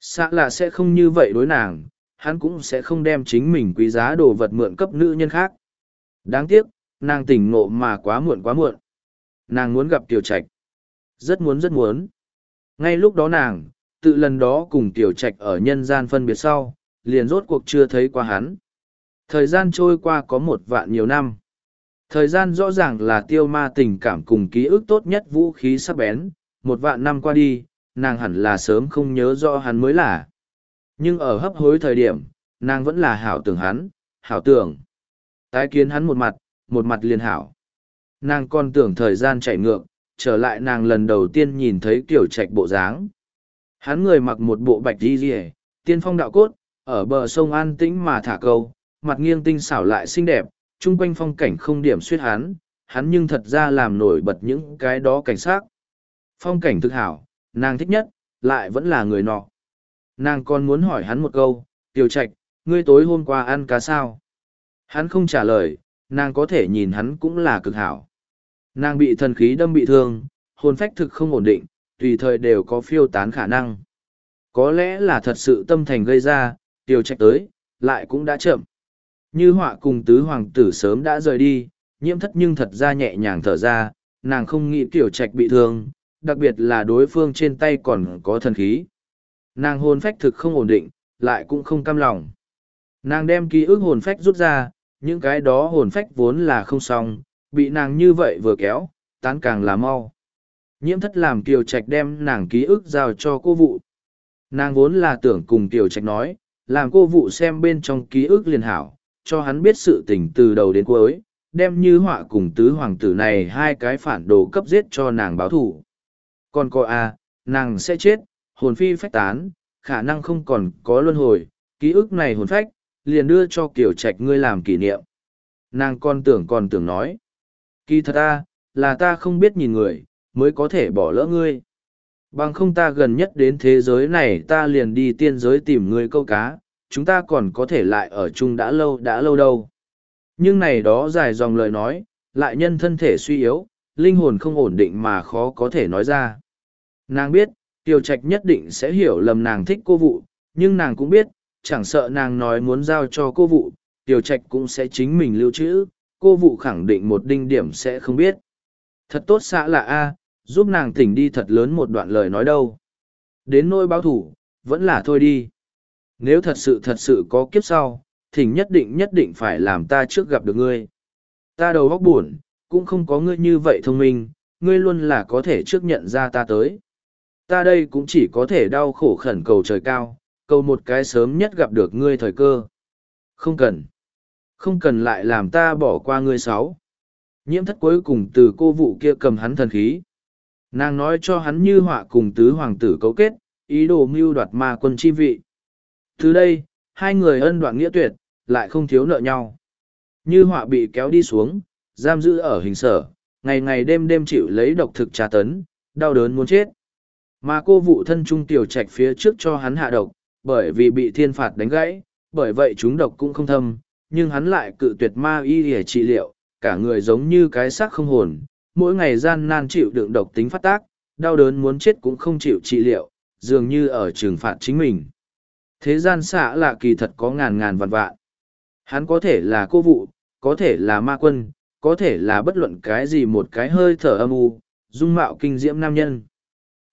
Xã là sẽ không như vậy đối nàng, hắn cũng sẽ không đem chính mình quý giá đồ vật mượn cấp nữ nhân khác. Đáng tiếc, nàng tỉnh ngộ mà quá muộn quá muộn. Nàng muốn gặp Tiểu Trạch. Rất muốn rất muốn. Ngay lúc đó nàng, tự lần đó cùng Tiểu Trạch ở nhân gian phân biệt sau, liền rốt cuộc chưa thấy qua hắn. Thời gian trôi qua có một vạn nhiều năm. Thời gian rõ ràng là tiêu ma tình cảm cùng ký ức tốt nhất vũ khí sắc bén, một vạn năm qua đi, nàng hẳn là sớm không nhớ rõ hắn mới là. Nhưng ở hấp hối thời điểm, nàng vẫn là hảo tưởng hắn, hảo tưởng. Tái kiến hắn một mặt, một mặt liền hảo. Nàng còn tưởng thời gian chạy ngược, trở lại nàng lần đầu tiên nhìn thấy kiểu trạch bộ dáng. Hắn người mặc một bộ bạch đi rỉa tiên phong đạo cốt, ở bờ sông an tĩnh mà thả câu, mặt nghiêng tinh xảo lại xinh đẹp, chung quanh phong cảnh không điểm suýt hắn, hắn nhưng thật ra làm nổi bật những cái đó cảnh sát. Phong cảnh thực hảo, nàng thích nhất, lại vẫn là người nọ. Nàng còn muốn hỏi hắn một câu, tiểu trạch, ngươi tối hôm qua ăn cá sao? Hắn không trả lời, nàng có thể nhìn hắn cũng là cực hảo. Nàng bị thần khí đâm bị thương, hồn phách thực không ổn định, tùy thời đều có phiêu tán khả năng. Có lẽ là thật sự tâm thành gây ra, tiểu trạch tới, lại cũng đã chậm. Như họa cùng tứ hoàng tử sớm đã rời đi, nhiễm thất nhưng thật ra nhẹ nhàng thở ra, nàng không nghĩ tiểu trạch bị thương, đặc biệt là đối phương trên tay còn có thần khí. Nàng hồn phách thực không ổn định, lại cũng không cam lòng. Nàng đem ký ức hồn phách rút ra, những cái đó hồn phách vốn là không xong, bị nàng như vậy vừa kéo, tán càng là mau. Nhiễm thất làm Kiều Trạch đem nàng ký ức giao cho cô vụ. Nàng vốn là tưởng cùng Kiều Trạch nói, làm cô vụ xem bên trong ký ức liền hảo, cho hắn biết sự tình từ đầu đến cuối, đem như họa cùng tứ hoàng tử này hai cái phản đồ cấp giết cho nàng báo thủ. Còn cô a, à, nàng sẽ chết, hồn phi phách tán, khả năng không còn có luân hồi, ký ức này hồn phách, liền đưa cho Kiều trạch ngươi làm kỷ niệm. Nàng con tưởng còn tưởng nói. Kỳ thật ta, là ta không biết nhìn người, mới có thể bỏ lỡ ngươi. Bằng không ta gần nhất đến thế giới này ta liền đi tiên giới tìm ngươi câu cá, chúng ta còn có thể lại ở chung đã lâu đã lâu đâu. Nhưng này đó dài dòng lời nói, lại nhân thân thể suy yếu, linh hồn không ổn định mà khó có thể nói ra. Nàng biết, Tiêu Trạch nhất định sẽ hiểu lầm nàng thích cô vụ, nhưng nàng cũng biết, chẳng sợ nàng nói muốn giao cho cô vụ, Tiêu Trạch cũng sẽ chính mình lưu trữ, cô vụ khẳng định một đinh điểm sẽ không biết. Thật tốt xã là A, giúp nàng tỉnh đi thật lớn một đoạn lời nói đâu. Đến nỗi báo thủ, vẫn là thôi đi. Nếu thật sự thật sự có kiếp sau, thỉnh nhất định nhất định phải làm ta trước gặp được ngươi. Ta đầu óc buồn, cũng không có ngươi như vậy thông minh, ngươi luôn là có thể trước nhận ra ta tới. Ta đây cũng chỉ có thể đau khổ khẩn cầu trời cao, cầu một cái sớm nhất gặp được ngươi thời cơ. Không cần. Không cần lại làm ta bỏ qua ngươi sáu. Nhiễm thất cuối cùng từ cô vụ kia cầm hắn thần khí. Nàng nói cho hắn như họa cùng tứ hoàng tử cấu kết, ý đồ mưu đoạt ma quân chi vị. Từ đây, hai người ân đoạn nghĩa tuyệt, lại không thiếu nợ nhau. Như họa bị kéo đi xuống, giam giữ ở hình sở, ngày ngày đêm đêm chịu lấy độc thực tra tấn, đau đớn muốn chết. Mà cô vụ thân trung tiểu trạch phía trước cho hắn hạ độc, bởi vì bị thiên phạt đánh gãy, bởi vậy chúng độc cũng không thâm, nhưng hắn lại cự tuyệt ma y để trị liệu, cả người giống như cái xác không hồn, mỗi ngày gian nan chịu đựng độc tính phát tác, đau đớn muốn chết cũng không chịu trị liệu, dường như ở trừng phạt chính mình. Thế gian xạ lạ kỳ thật có ngàn ngàn vạn vạn. Hắn có thể là cô vụ, có thể là ma quân, có thể là bất luận cái gì một cái hơi thở âm u, dung mạo kinh diễm nam nhân.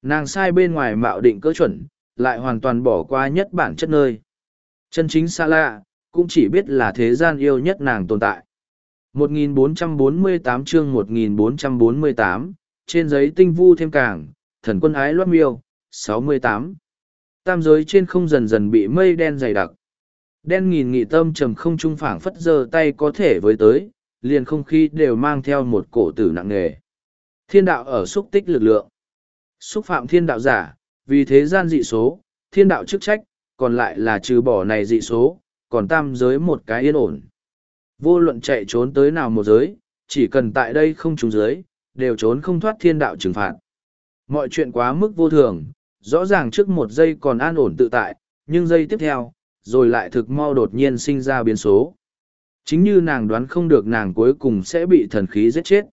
Nàng sai bên ngoài mạo định cỡ chuẩn, lại hoàn toàn bỏ qua nhất bản chất nơi. Chân chính xa lạ, cũng chỉ biết là thế gian yêu nhất nàng tồn tại. 1448 chương 1448, trên giấy tinh vu thêm càng, thần quân ái loát miêu, 68. Tam giới trên không dần dần bị mây đen dày đặc. Đen nghìn nghị tâm trầm không trung phảng phất giơ tay có thể với tới, liền không khí đều mang theo một cổ tử nặng nề. Thiên đạo ở xúc tích lực lượng. Xúc phạm thiên đạo giả, vì thế gian dị số, thiên đạo chức trách, còn lại là trừ bỏ này dị số, còn tam giới một cái yên ổn. Vô luận chạy trốn tới nào một giới, chỉ cần tại đây không trúng giới, đều trốn không thoát thiên đạo trừng phạt. Mọi chuyện quá mức vô thường, rõ ràng trước một giây còn an ổn tự tại, nhưng giây tiếp theo, rồi lại thực mau đột nhiên sinh ra biến số. Chính như nàng đoán không được nàng cuối cùng sẽ bị thần khí giết chết.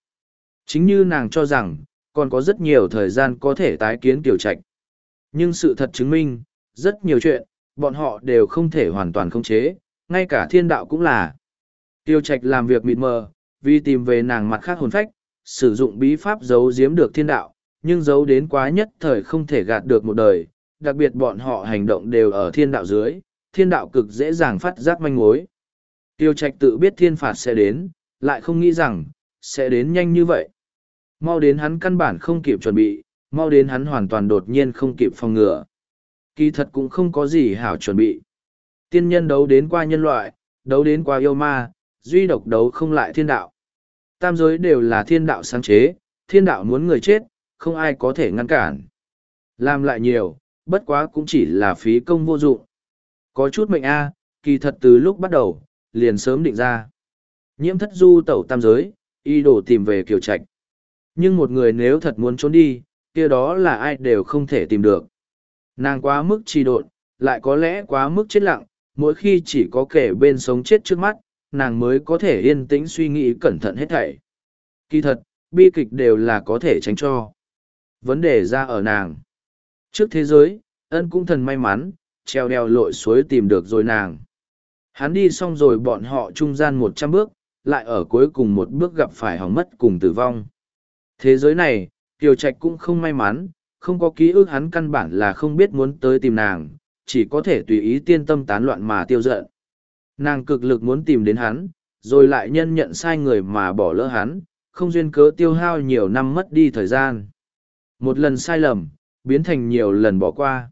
Chính như nàng cho rằng, còn có rất nhiều thời gian có thể tái kiến tiểu trạch. Nhưng sự thật chứng minh, rất nhiều chuyện, bọn họ đều không thể hoàn toàn khống chế, ngay cả thiên đạo cũng là. Tiêu trạch làm việc mịt mờ, vì tìm về nàng mặt khác hồn phách, sử dụng bí pháp giấu giếm được thiên đạo, nhưng giấu đến quá nhất thời không thể gạt được một đời, đặc biệt bọn họ hành động đều ở thiên đạo dưới, thiên đạo cực dễ dàng phát giác manh mối. Tiêu trạch tự biết thiên phạt sẽ đến, lại không nghĩ rằng, sẽ đến nhanh như vậy. Mau đến hắn căn bản không kịp chuẩn bị, mau đến hắn hoàn toàn đột nhiên không kịp phòng ngừa. Kỳ thật cũng không có gì hảo chuẩn bị. Tiên nhân đấu đến qua nhân loại, đấu đến qua yêu ma, duy độc đấu không lại thiên đạo. Tam giới đều là thiên đạo sáng chế, thiên đạo muốn người chết, không ai có thể ngăn cản. Làm lại nhiều, bất quá cũng chỉ là phí công vô dụng. Có chút mệnh A, kỳ thật từ lúc bắt đầu, liền sớm định ra. Nhiễm thất du tẩu tam giới, y đổ tìm về kiều trạch. Nhưng một người nếu thật muốn trốn đi, kia đó là ai đều không thể tìm được. Nàng quá mức trì độn, lại có lẽ quá mức chết lặng, mỗi khi chỉ có kẻ bên sống chết trước mắt, nàng mới có thể yên tĩnh suy nghĩ cẩn thận hết thảy. Kỳ thật, bi kịch đều là có thể tránh cho. Vấn đề ra ở nàng. Trước thế giới, ân cũng thần may mắn, treo đeo lội suối tìm được rồi nàng. Hắn đi xong rồi bọn họ trung gian một trăm bước, lại ở cuối cùng một bước gặp phải hỏng mất cùng tử vong. Thế giới này, Kiều Trạch cũng không may mắn, không có ký ức hắn căn bản là không biết muốn tới tìm nàng, chỉ có thể tùy ý tiên tâm tán loạn mà tiêu giận. Nàng cực lực muốn tìm đến hắn, rồi lại nhân nhận sai người mà bỏ lỡ hắn, không duyên cớ tiêu hao nhiều năm mất đi thời gian. Một lần sai lầm, biến thành nhiều lần bỏ qua.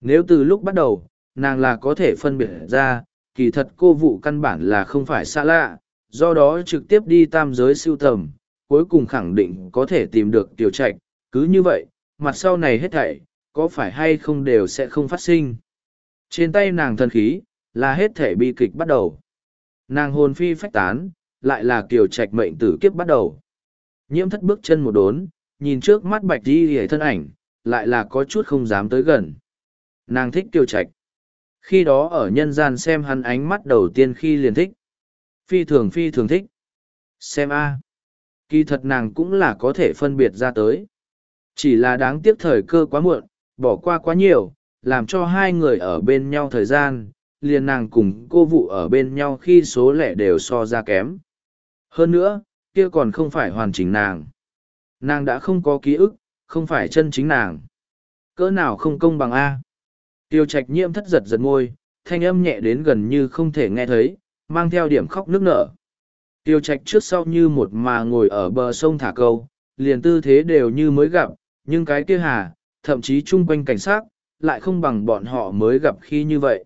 Nếu từ lúc bắt đầu, nàng là có thể phân biệt ra, kỳ thật cô vụ căn bản là không phải xa lạ, do đó trực tiếp đi tam giới siêu tầm, cuối cùng khẳng định có thể tìm được tiểu trạch, cứ như vậy, mặt sau này hết thảy, có phải hay không đều sẽ không phát sinh. Trên tay nàng thần khí, là hết thể bi kịch bắt đầu. Nàng hồn phi phách tán, lại là kiều trạch mệnh tử kiếp bắt đầu. Nhiễm thất bước chân một đốn, nhìn trước mắt bạch đi hề thân ảnh, lại là có chút không dám tới gần. Nàng thích kiều trạch. Khi đó ở nhân gian xem hắn ánh mắt đầu tiên khi liền thích. Phi thường phi thường thích. Xem a Kỳ thật nàng cũng là có thể phân biệt ra tới. Chỉ là đáng tiếc thời cơ quá muộn, bỏ qua quá nhiều, làm cho hai người ở bên nhau thời gian, liền nàng cùng cô vụ ở bên nhau khi số lẻ đều so ra kém. Hơn nữa, kia còn không phải hoàn chỉnh nàng. Nàng đã không có ký ức, không phải chân chính nàng. Cỡ nào không công bằng A. Tiêu trạch nhiễm thất giật giật môi, thanh âm nhẹ đến gần như không thể nghe thấy, mang theo điểm khóc nước nở. Tiêu trạch trước sau như một mà ngồi ở bờ sông thả câu, liền tư thế đều như mới gặp, nhưng cái kia hà, thậm chí chung quanh cảnh sát, lại không bằng bọn họ mới gặp khi như vậy.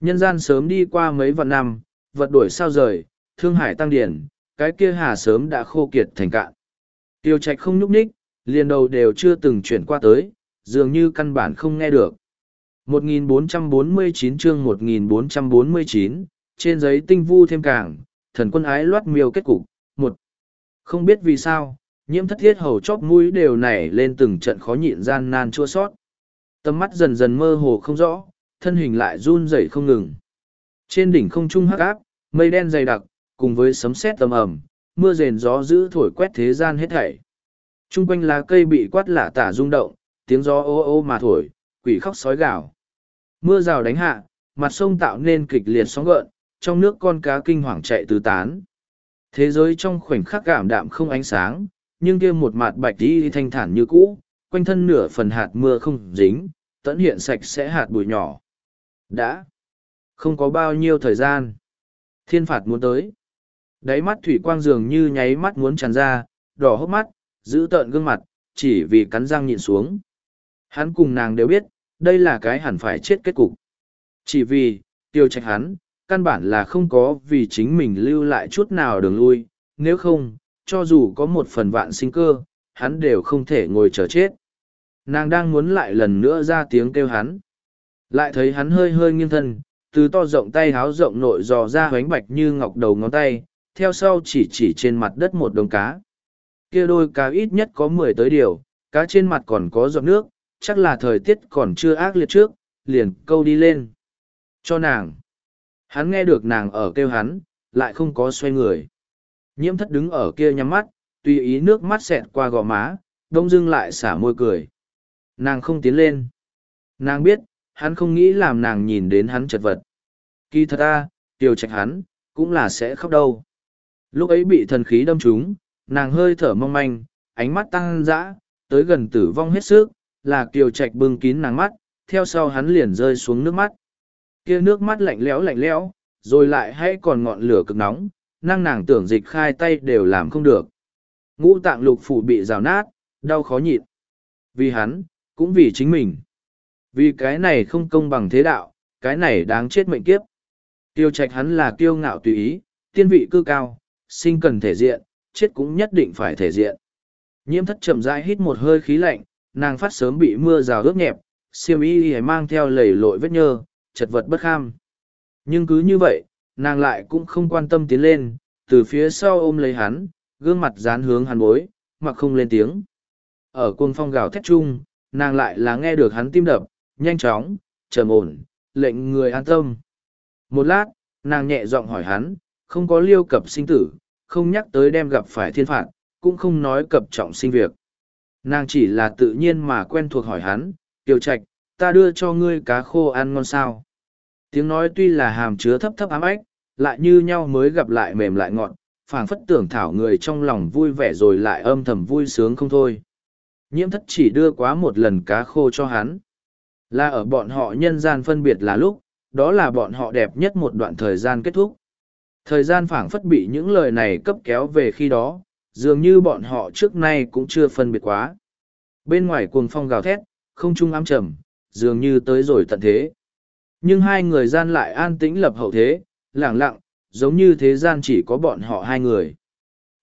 Nhân gian sớm đi qua mấy vạn năm, vật đuổi sao rời, thương hải tăng điển, cái kia hà sớm đã khô kiệt thành cạn. Tiêu trạch không nhúc nhích, liền đầu đều chưa từng chuyển qua tới, dường như căn bản không nghe được. 1449 chương 1449, trên giấy tinh vu thêm càng, thần quân ái loát miêu kết cục. một Không biết vì sao, nhiễm thất thiết hầu chóp mũi đều nảy lên từng trận khó nhịn gian nan chua sót. Tầm mắt dần dần mơ hồ không rõ, thân hình lại run rẩy không ngừng. Trên đỉnh không trung hắc áp, mây đen dày đặc, cùng với sấm sét tầm ẩm, mưa rền gió dữ thổi quét thế gian hết thảy. Trung quanh lá cây bị quát lả tả rung động, tiếng gió ô ô mà thổi, quỷ khóc sói gào. Mưa rào đánh hạ, mặt sông tạo nên kịch liệt sóng gợn, trong nước con cá kinh hoàng chạy tứ tán. Thế giới trong khoảnh khắc cảm đạm không ánh sáng, nhưng kia một mặt bạch đi thanh thản như cũ, quanh thân nửa phần hạt mưa không dính, tẫn hiện sạch sẽ hạt bụi nhỏ. Đã. Không có bao nhiêu thời gian. Thiên phạt muốn tới. Đáy mắt thủy quang dường như nháy mắt muốn tràn ra, đỏ hốc mắt, giữ tợn gương mặt, chỉ vì cắn răng nhịn xuống. Hắn cùng nàng đều biết, đây là cái hẳn phải chết kết cục. Chỉ vì, tiêu trạch hắn, căn bản là không có vì chính mình lưu lại chút nào đường lui, nếu không, cho dù có một phần vạn sinh cơ, hắn đều không thể ngồi chờ chết. Nàng đang muốn lại lần nữa ra tiếng kêu hắn. Lại thấy hắn hơi hơi nghiêng thân, từ to rộng tay háo rộng nội dò ra hoánh bạch như ngọc đầu ngón tay, theo sau chỉ chỉ trên mặt đất một đồng cá. Kia đôi cá ít nhất có mười tới điều, cá trên mặt còn có giọt nước, chắc là thời tiết còn chưa ác liệt trước, liền câu đi lên. Cho nàng. Hắn nghe được nàng ở kêu hắn, lại không có xoay người. Nhiễm thất đứng ở kia nhắm mắt, tùy ý nước mắt xẹt qua gò má, đông dưng lại xả môi cười. Nàng không tiến lên. Nàng biết, hắn không nghĩ làm nàng nhìn đến hắn chật vật. Kỳ thật ta, tiểu trạch hắn, cũng là sẽ khóc đâu. Lúc ấy bị thần khí đâm trúng, nàng hơi thở mong manh, ánh mắt tăng dã, tới gần tử vong hết sức, là kiều trạch bưng kín nàng mắt, theo sau hắn liền rơi xuống nước mắt. Kia nước mắt lạnh lẽo lạnh lẽo, rồi lại hay còn ngọn lửa cực nóng, năng nàng tưởng dịch khai tay đều làm không được. Ngũ tạng lục phủ bị rào nát, đau khó nhịn. Vì hắn, cũng vì chính mình. Vì cái này không công bằng thế đạo, cái này đáng chết mệnh kiếp. Tiêu trạch hắn là kiêu ngạo tùy ý, tiên vị cư cao, sinh cần thể diện, chết cũng nhất định phải thể diện. Nhiễm thất chậm rãi hít một hơi khí lạnh, nàng phát sớm bị mưa rào ướt nhẹp, siêm y y mang theo lầy lội vết nhơ, chật vật bất kham. Nhưng cứ như vậy, nàng lại cũng không quan tâm tiến lên, từ phía sau ôm lấy hắn, gương mặt dán hướng hắn bối, mặc không lên tiếng. Ở cuồng phong gào thét chung, nàng lại là nghe được hắn tim đập, nhanh chóng, trầm ổn, lệnh người an tâm. Một lát, nàng nhẹ giọng hỏi hắn, không có liêu cập sinh tử, không nhắc tới đem gặp phải thiên phạt, cũng không nói cập trọng sinh việc. Nàng chỉ là tự nhiên mà quen thuộc hỏi hắn, tiểu trạch, ta đưa cho ngươi cá khô ăn ngon sao. Tiếng nói tuy là hàm chứa thấp thấp ám ách, lại như nhau mới gặp lại mềm lại ngọt, phảng phất tưởng thảo người trong lòng vui vẻ rồi lại âm thầm vui sướng không thôi. Nhiễm thất chỉ đưa quá một lần cá khô cho hắn. Là ở bọn họ nhân gian phân biệt là lúc, đó là bọn họ đẹp nhất một đoạn thời gian kết thúc. Thời gian phảng phất bị những lời này cấp kéo về khi đó, dường như bọn họ trước nay cũng chưa phân biệt quá. Bên ngoài cuồng phong gào thét, không trung ám trầm, dường như tới rồi tận thế. Nhưng hai người gian lại an tĩnh lập hậu thế, lẳng lặng, giống như thế gian chỉ có bọn họ hai người.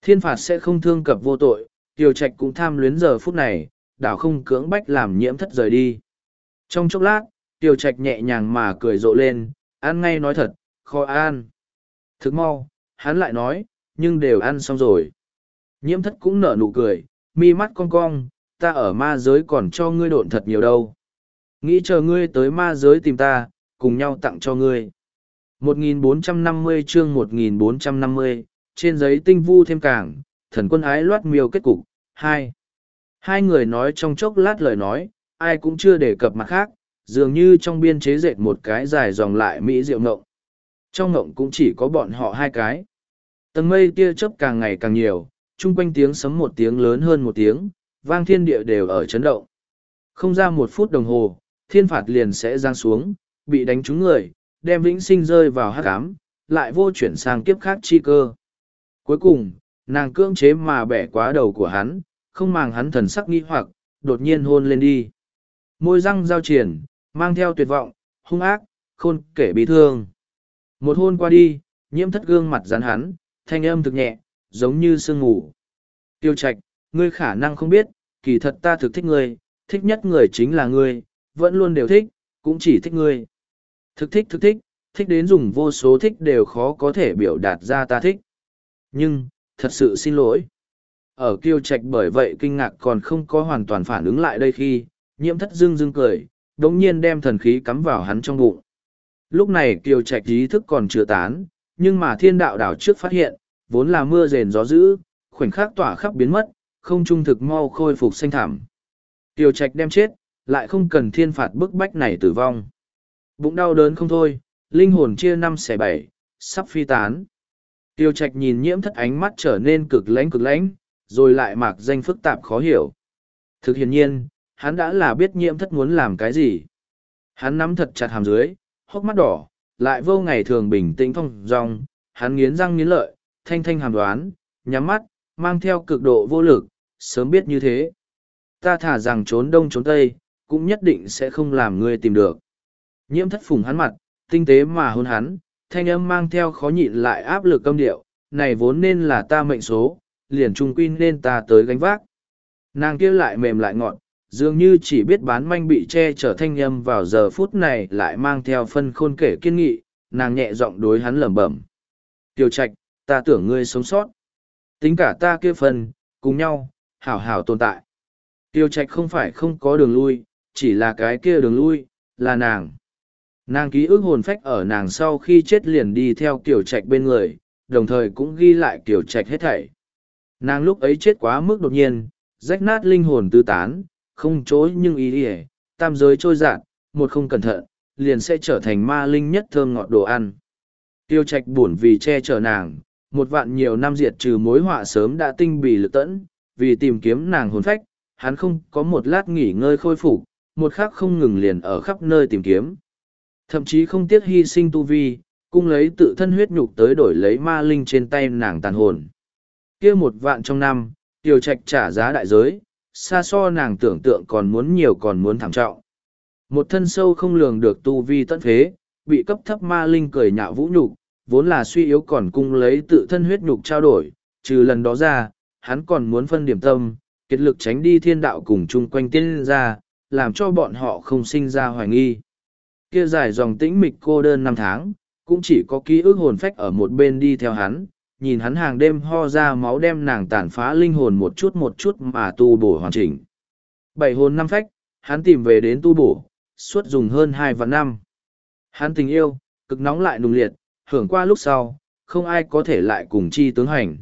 Thiên phạt sẽ không thương cập vô tội, Tiêu Trạch cũng tham luyến giờ phút này, đảo không cưỡng bách làm nhiễm thất rời đi. Trong chốc lát, Tiêu Trạch nhẹ nhàng mà cười rộ lên, ăn ngay nói thật, khó ăn. Thức mau, hắn lại nói, nhưng đều ăn xong rồi. Nhiễm thất cũng nở nụ cười, mi mắt cong cong, ta ở ma giới còn cho ngươi độn thật nhiều đâu. Nghĩ chờ ngươi tới ma giới tìm ta, cùng nhau tặng cho ngươi. 1450 chương 1450, trên giấy tinh vu thêm cảng, thần quân ái loát miêu kết cục, hai. Hai người nói trong chốc lát lời nói, ai cũng chưa đề cập mặt khác, dường như trong biên chế dệt một cái dài dòng lại mỹ diệu ngộng. Trong ngộng cũng chỉ có bọn họ hai cái. Tầng mây tia chớp càng ngày càng nhiều, chung quanh tiếng sấm một tiếng lớn hơn một tiếng, vang thiên địa đều ở chấn động. Không ra một phút đồng hồ, thiên phạt liền sẽ giang xuống, bị đánh trúng người, đem vĩnh sinh rơi vào hát cám, lại vô chuyển sang kiếp khác chi cơ. Cuối cùng, nàng cưỡng chế mà bẻ quá đầu của hắn, không màng hắn thần sắc nghi hoặc, đột nhiên hôn lên đi. Môi răng giao triển, mang theo tuyệt vọng, hung ác, khôn kể bị thương. Một hôn qua đi, nhiễm thất gương mặt rắn hắn, thanh âm thực nhẹ, giống như sương ngủ. Tiêu Trạch, ngươi khả năng không biết, kỳ thật ta thực thích ngươi, thích nhất người chính là ngươi, vẫn luôn đều thích, cũng chỉ thích ngươi. Thực thích thực thích, thích đến dùng vô số thích đều khó có thể biểu đạt ra ta thích. Nhưng, thật sự xin lỗi. Ở kiêu trạch bởi vậy kinh ngạc còn không có hoàn toàn phản ứng lại đây khi, nhiễm thất dưng dưng cười, đống nhiên đem thần khí cắm vào hắn trong bụng. Lúc này kiều trạch ý thức còn chưa tán, nhưng mà thiên đạo đảo trước phát hiện, vốn là mưa rền gió dữ, khoảnh khắc tỏa khắp biến mất, không trung thực mau khôi phục xanh thảm. Kiều trạch đem chết, lại không cần thiên phạt bức bách này tử vong. Bụng đau đớn không thôi, linh hồn chia năm xẻ bảy, sắp phi tán. Tiêu trạch nhìn nhiễm thất ánh mắt trở nên cực lãnh cực lãnh, rồi lại mạc danh phức tạp khó hiểu. Thực hiện nhiên, hắn đã là biết nhiễm thất muốn làm cái gì. Hắn nắm thật chặt hàm dưới, hốc mắt đỏ, lại vô ngày thường bình tĩnh thông dong, hắn nghiến răng nghiến lợi, thanh thanh hàm đoán, nhắm mắt, mang theo cực độ vô lực, sớm biết như thế. Ta thả rằng trốn đông trốn tây, cũng nhất định sẽ không làm ngươi tìm được. Nhiễm thất phùng hắn mặt, tinh tế mà hôn hắn, thanh âm mang theo khó nhịn lại áp lực câm điệu, này vốn nên là ta mệnh số, liền trung quy nên ta tới gánh vác. Nàng kia lại mềm lại ngọn, dường như chỉ biết bán manh bị che chở thanh âm vào giờ phút này lại mang theo phân khôn kể kiên nghị, nàng nhẹ giọng đối hắn lẩm bẩm. Tiêu trạch, ta tưởng ngươi sống sót. Tính cả ta kia phần, cùng nhau, hảo hảo tồn tại. Tiêu trạch không phải không có đường lui, chỉ là cái kia đường lui, là nàng. Nàng ký ức hồn phách ở nàng sau khi chết liền đi theo kiểu trạch bên người, đồng thời cũng ghi lại kiểu trạch hết thảy. Nàng lúc ấy chết quá mức đột nhiên, rách nát linh hồn tư tán, không chối nhưng ý ỉa, tam giới trôi dạt, một không cẩn thận, liền sẽ trở thành ma linh nhất thơm ngọt đồ ăn. Tiêu trạch buồn vì che chở nàng, một vạn nhiều năm diệt trừ mối họa sớm đã tinh bì lực tẫn, vì tìm kiếm nàng hồn phách, hắn không có một lát nghỉ ngơi khôi phục, một khắc không ngừng liền ở khắp nơi tìm kiếm. Thậm chí không tiếc hy sinh tu vi, cung lấy tự thân huyết nhục tới đổi lấy ma linh trên tay nàng tàn hồn. kia một vạn trong năm, tiêu trạch trả giá đại giới, xa so nàng tưởng tượng còn muốn nhiều còn muốn thảm trọng. Một thân sâu không lường được tu vi tận phế, bị cấp thấp ma linh cười nhạo vũ nhục, vốn là suy yếu còn cung lấy tự thân huyết nhục trao đổi, trừ lần đó ra, hắn còn muốn phân điểm tâm, kết lực tránh đi thiên đạo cùng chung quanh tiên ra, làm cho bọn họ không sinh ra hoài nghi. Kia dài dòng tĩnh mịch cô đơn năm tháng, cũng chỉ có ký ức hồn phách ở một bên đi theo hắn, nhìn hắn hàng đêm ho ra máu đem nàng tàn phá linh hồn một chút một chút mà tu bổ hoàn chỉnh. Bảy hồn năm phách, hắn tìm về đến tu bổ, suốt dùng hơn hai vạn năm. Hắn tình yêu, cực nóng lại nùng liệt, hưởng qua lúc sau, không ai có thể lại cùng chi tướng hành.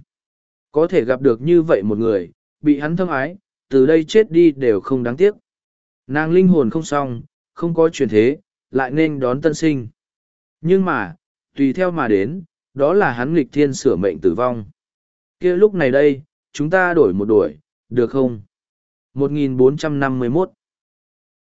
Có thể gặp được như vậy một người, bị hắn thâm ái, từ đây chết đi đều không đáng tiếc. Nàng linh hồn không xong, không có chuyển thế, lại nên đón tân sinh. Nhưng mà, tùy theo mà đến, đó là hắn nghịch thiên sửa mệnh tử vong. kia lúc này đây, chúng ta đổi một đuổi, được không? 1451